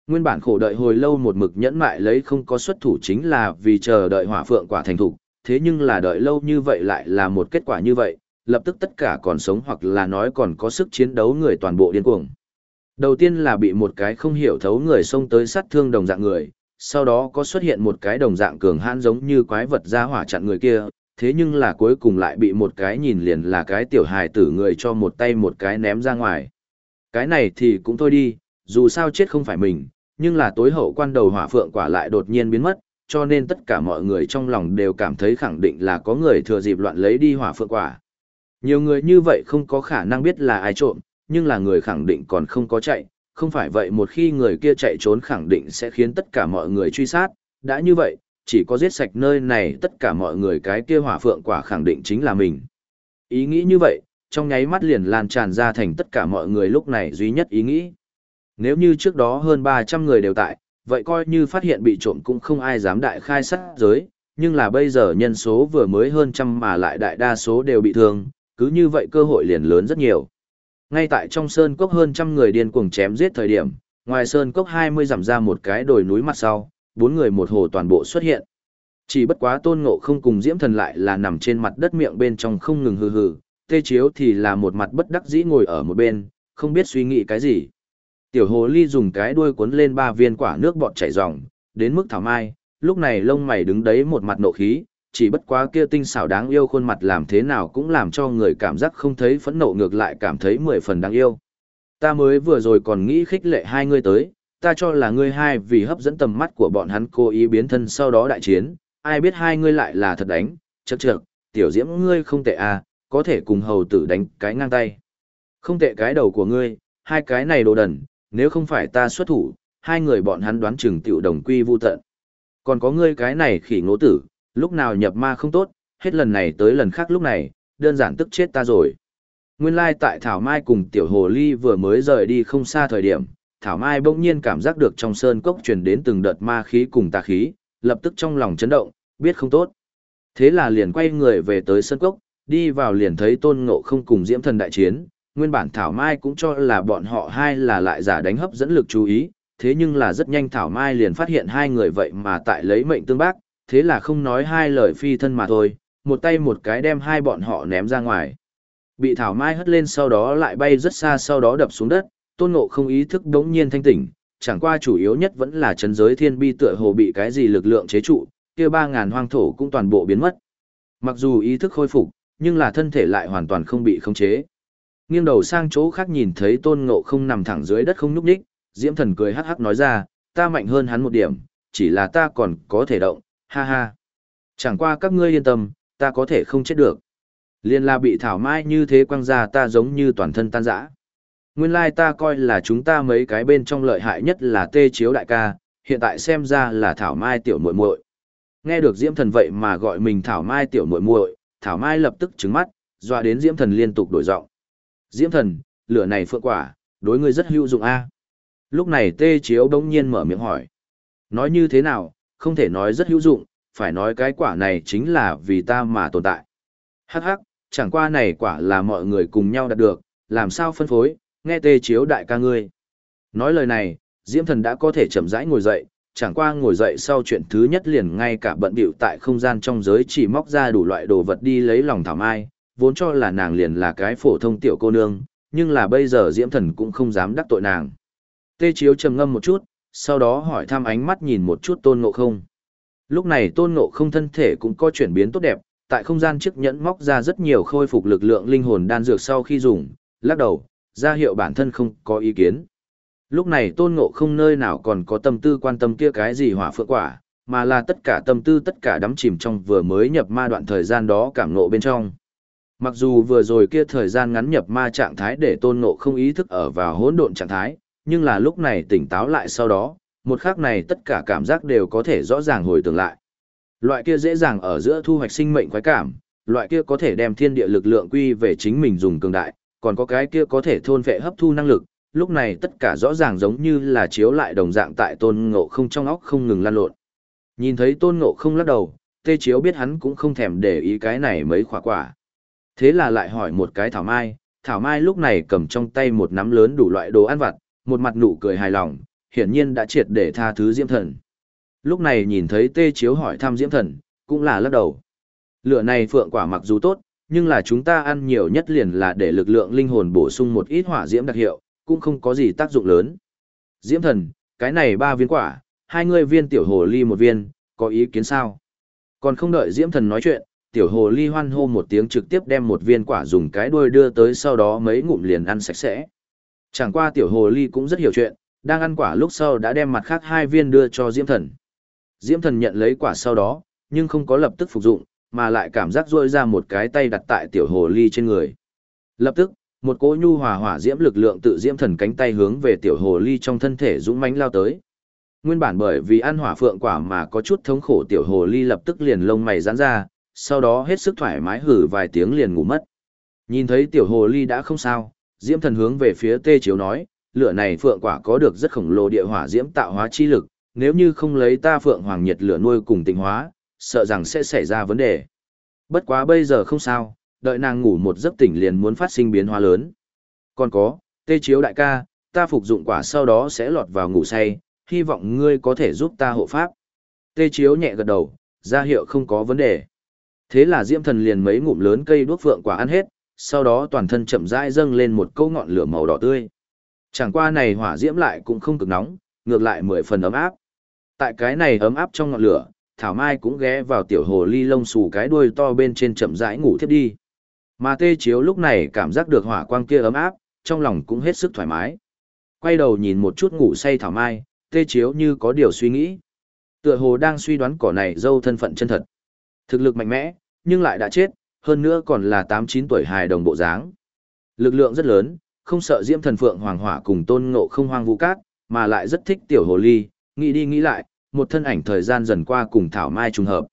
Nguyên bản khổ đợi hồi lâu một mực nhẫn mại lấy không có xuất thủ chính là vì chờ đợi hỏa phượng quả thành thủ. thế nhưng là đợi lâu như vậy lại là một kết quả như vậy, lập tức tất cả còn sống hoặc là nói còn có sức chiến đấu người toàn bộ điên cuồng. Đầu tiên là bị một cái không hiểu thấu người xông tới sát thương đồng dạng người, sau đó có xuất hiện một cái đồng dạng cường hãn giống như quái vật ra hỏa chặn người kia, thế nhưng là cuối cùng lại bị một cái nhìn liền là cái tiểu hài tử người cho một tay một cái ném ra ngoài. Cái này thì cũng thôi đi, dù sao chết không phải mình, nhưng là tối hậu quan đầu hỏa phượng quả lại đột nhiên biến mất, cho nên tất cả mọi người trong lòng đều cảm thấy khẳng định là có người thừa dịp loạn lấy đi hỏa phượng quả. Nhiều người như vậy không có khả năng biết là ai trộm, nhưng là người khẳng định còn không có chạy, không phải vậy một khi người kia chạy trốn khẳng định sẽ khiến tất cả mọi người truy sát, đã như vậy, chỉ có giết sạch nơi này tất cả mọi người cái kia hỏa phượng quả khẳng định chính là mình. Ý nghĩ như vậy, trong nháy mắt liền lan tràn ra thành tất cả mọi người lúc này duy nhất ý nghĩ. Nếu như trước đó hơn 300 người đều tại, vậy coi như phát hiện bị trộm cũng không ai dám đại khai sát giới, nhưng là bây giờ nhân số vừa mới hơn trăm mà lại đại đa số đều bị thương, cứ như vậy cơ hội liền lớn rất nhiều. Ngay tại trong sơn cốc hơn trăm người điên cuồng chém giết thời điểm, ngoài sơn cốc 20 giảm ra một cái đồi núi mặt sau, bốn người một hồ toàn bộ xuất hiện. Chỉ bất quá tôn ngộ không cùng diễm thần lại là nằm trên mặt đất miệng bên trong không ngừng hừ hừ, tê chiếu thì là một mặt bất đắc dĩ ngồi ở một bên, không biết suy nghĩ cái gì. Tiểu hồ ly dùng cái đuôi cuốn lên ba viên quả nước bọt chảy ròng, đến mức thảo mai, lúc này lông mày đứng đấy một mặt nộ khí, chỉ bất quá kia tinh xảo đáng yêu khuôn mặt làm thế nào cũng làm cho người cảm giác không thấy phẫn nộ ngược lại cảm thấy mười phần đáng yêu. Ta mới vừa rồi còn nghĩ khích lệ hai ngươi tới, ta cho là ngươi hai vì hấp dẫn tầm mắt của bọn hắn cố ý biến thân sau đó đại chiến, ai biết hai ngươi lại là thật đánh, chậc chậc, tiểu diễm ngươi không tệ à, có thể cùng hầu tử đánh cái ngang tay. Không tệ cái đầu của ngươi, hai cái này đồ đần, nếu không phải ta xuất thủ, hai người bọn hắn đoán chừng tiểu đồng quy vu tận. Còn có ngươi cái này khỉ ngỗ tử, lúc nào nhập ma không tốt, hết lần này tới lần khác lúc này, đơn giản tức chết ta rồi. Nguyên lai like tại Thảo Mai cùng Tiểu Hồ Ly vừa mới rời đi không xa thời điểm, Thảo Mai bỗng nhiên cảm giác được trong sơn cốc truyền đến từng đợt ma khí cùng tà khí, lập tức trong lòng chấn động, biết không tốt. Thế là liền quay người về tới sơn cốc, đi vào liền thấy tôn ngộ không cùng diễm thần đại chiến, nguyên bản Thảo Mai cũng cho là bọn họ hai là lại giả đánh hấp dẫn lực chú ý, thế nhưng là rất nhanh Thảo Mai liền phát hiện hai người vậy mà tại lấy mệnh tương bác, thế là không nói hai lời phi thân mà thôi, một tay một cái đem hai bọn họ ném ra ngoài. Bị Thảo Mai hất lên sau đó lại bay rất xa sau đó đập xuống đất, tôn ngộ không ý thức đống nhiên thanh tỉnh, chẳng qua chủ yếu nhất vẫn là chấn giới thiên bi tựa hồ bị cái gì lực lượng chế trụ, kia ba ngàn hoang thổ cũng toàn bộ biến mất. Mặc dù ý thức khôi phục, nhưng là thân thể lại hoàn toàn không bị khống chế. Nghiêng đầu sang chỗ khác nhìn thấy tôn ngộ không nằm thẳng dưới đất không nhúc nhích, diễm thần cười hắc hắc nói ra, ta mạnh hơn hắn một điểm, chỉ là ta còn có thể động, ha ha. Chẳng qua các ngươi yên tâm, ta có thể không chết được. Liên la bị thảo mai như thế quăng ra ta giống như toàn thân tan rã. Nguyên lai ta coi là chúng ta mấy cái bên trong lợi hại nhất là tê chiếu đại ca, hiện tại xem ra là thảo mai tiểu muội muội. Nghe được diễm thần vậy mà gọi mình thảo mai tiểu muội muội, thảo mai lập tức trứng mắt, doa đến diễm thần liên tục đổi giọng. Diễm thần, lửa này phượng quả, đối ngươi rất hữu dụng a. Lúc này tê chiếu đống nhiên mở miệng hỏi. Nói như thế nào, không thể nói rất hữu dụng, phải nói cái quả này chính là vì ta mà tồn tại. Hắc hắc, chẳng qua này quả là mọi người cùng nhau đạt được, làm sao phân phối, nghe tê chiếu đại ca ngươi. Nói lời này, Diễm Thần đã có thể chậm rãi ngồi dậy, chẳng qua ngồi dậy sau chuyện thứ nhất liền ngay cả bận bịu tại không gian trong giới chỉ móc ra đủ loại đồ vật đi lấy lòng thảm ai, vốn cho là nàng liền là cái phổ thông tiểu cô nương, nhưng là bây giờ Diễm Thần cũng không dám đắc tội nàng. Tê Chiếu trầm ngâm một chút, sau đó hỏi thăm ánh mắt nhìn một chút tôn ngộ không. Lúc này tôn ngộ không thân thể cũng có chuyển biến tốt đẹp, tại không gian chiếc nhẫn móc ra rất nhiều khôi phục lực lượng linh hồn đan dược sau khi dùng, lắc đầu, ra hiệu bản thân không có ý kiến. Lúc này tôn ngộ không nơi nào còn có tâm tư quan tâm kia cái gì hỏa phượng quả, mà là tất cả tâm tư tất cả đắm chìm trong vừa mới nhập ma đoạn thời gian đó cảm ngộ bên trong. Mặc dù vừa rồi kia thời gian ngắn nhập ma trạng thái để tôn ngộ không ý thức ở vào hỗn độn trạng thái, nhưng là lúc này tỉnh táo lại sau đó, một khắc này tất cả cảm giác đều có thể rõ ràng hồi tưởng lại. Loại kia dễ dàng ở giữa thu hoạch sinh mệnh khoái cảm, loại kia có thể đem thiên địa lực lượng quy về chính mình dùng cường đại, còn có cái kia có thể thôn vệ hấp thu năng lực, lúc này tất cả rõ ràng giống như là chiếu lại đồng dạng tại tôn ngộ không trong óc không ngừng lan lộn. Nhìn thấy tôn ngộ không lắc đầu, tê chiếu biết hắn cũng không thèm để ý cái này mấy khỏa quả. Thế là lại hỏi một cái thảo mai, thảo mai lúc này cầm trong tay một nắm lớn đủ loại đồ ăn vặt, một mặt nụ cười hài lòng, hiển nhiên đã triệt để tha thứ diễm thần. Lúc này nhìn thấy tê chiếu hỏi thăm diễm thần, cũng là lắc đầu. Lửa này phượng quả mặc dù tốt, nhưng là chúng ta ăn nhiều nhất liền là để lực lượng linh hồn bổ sung một ít hỏa diễm đặc hiệu, cũng không có gì tác dụng lớn. Diễm thần, cái này ba viên quả, hai người viên tiểu hồ ly một viên, có ý kiến sao? Còn không đợi diễm thần nói chuyện, tiểu hồ ly hoan hô một tiếng trực tiếp đem một viên quả dùng cái đuôi đưa tới sau đó mấy ngụm liền ăn sạch sẽ. Chẳng qua tiểu hồ ly cũng rất hiểu chuyện, đang ăn quả lúc sau đã đem mặt khác hai viên đưa cho Diễm Thần. Diễm Thần nhận lấy quả sau đó, nhưng không có lập tức phục dụng, mà lại cảm giác duỗi ra một cái tay đặt tại tiểu hồ ly trên người. Lập tức, một cỗ nhu hòa hỏa diễm lực lượng tự diễm thần cánh tay hướng về tiểu hồ ly trong thân thể dũng mãnh lao tới. Nguyên bản bởi vì ăn hỏa phượng quả mà có chút thống khổ tiểu hồ ly lập tức liền lông mày giãn ra, sau đó hết sức thoải mái hử vài tiếng liền ngủ mất. Nhìn thấy tiểu hồ ly đã không sao, diễm thần hướng về phía tê chiếu nói, lửa này phượng quả có được rất khổng lồ địa hỏa diễm tạo hóa chi lực, nếu như không lấy ta phượng hoàng nhiệt lửa nuôi cùng tịnh hóa, sợ rằng sẽ xảy ra vấn đề. Bất quá bây giờ không sao, đợi nàng ngủ một giấc tỉnh liền muốn phát sinh biến hóa lớn. Còn có, tê chiếu đại ca, ta phục dụng quả sau đó sẽ lọt vào ngủ say, hy vọng ngươi có thể giúp ta hộ pháp. Tê chiếu nhẹ gật đầu, ra hiệu không có vấn đề. Thế là diễm thần liền mấy ngụm lớn cây đuốc phượng quả ăn hết, sau đó toàn thân chậm rãi dâng lên một câu ngọn lửa màu đỏ tươi. Chẳng qua này hỏa diễm lại cũng không cực nóng, ngược lại mười phần ấm áp. Tại cái này ấm áp trong ngọn lửa, Thảo Mai cũng ghé vào tiểu hồ ly lông xù cái đuôi to bên trên chậm rãi ngủ thiếp đi. Mà tê chiếu lúc này cảm giác được hỏa quang kia ấm áp, trong lòng cũng hết sức thoải mái. Quay đầu nhìn một chút ngủ say Thảo Mai, tê chiếu như có điều suy nghĩ. Tựa hồ đang suy đoán cỏ này dâu thân phận chân thật. Thực lực mạnh mẽ, nhưng lại đã chết, hơn nữa còn là 8-9 tuổi hài đồng bộ dáng. Lực lượng rất lớn, không sợ diễm thần phượng hoàng hỏa cùng tôn ngộ không hoang vũ cát, mà lại rất thích tiểu hồ ly, nghĩ đi nghĩ lại, một thân ảnh thời gian dần qua cùng Thảo Mai trùng hợp.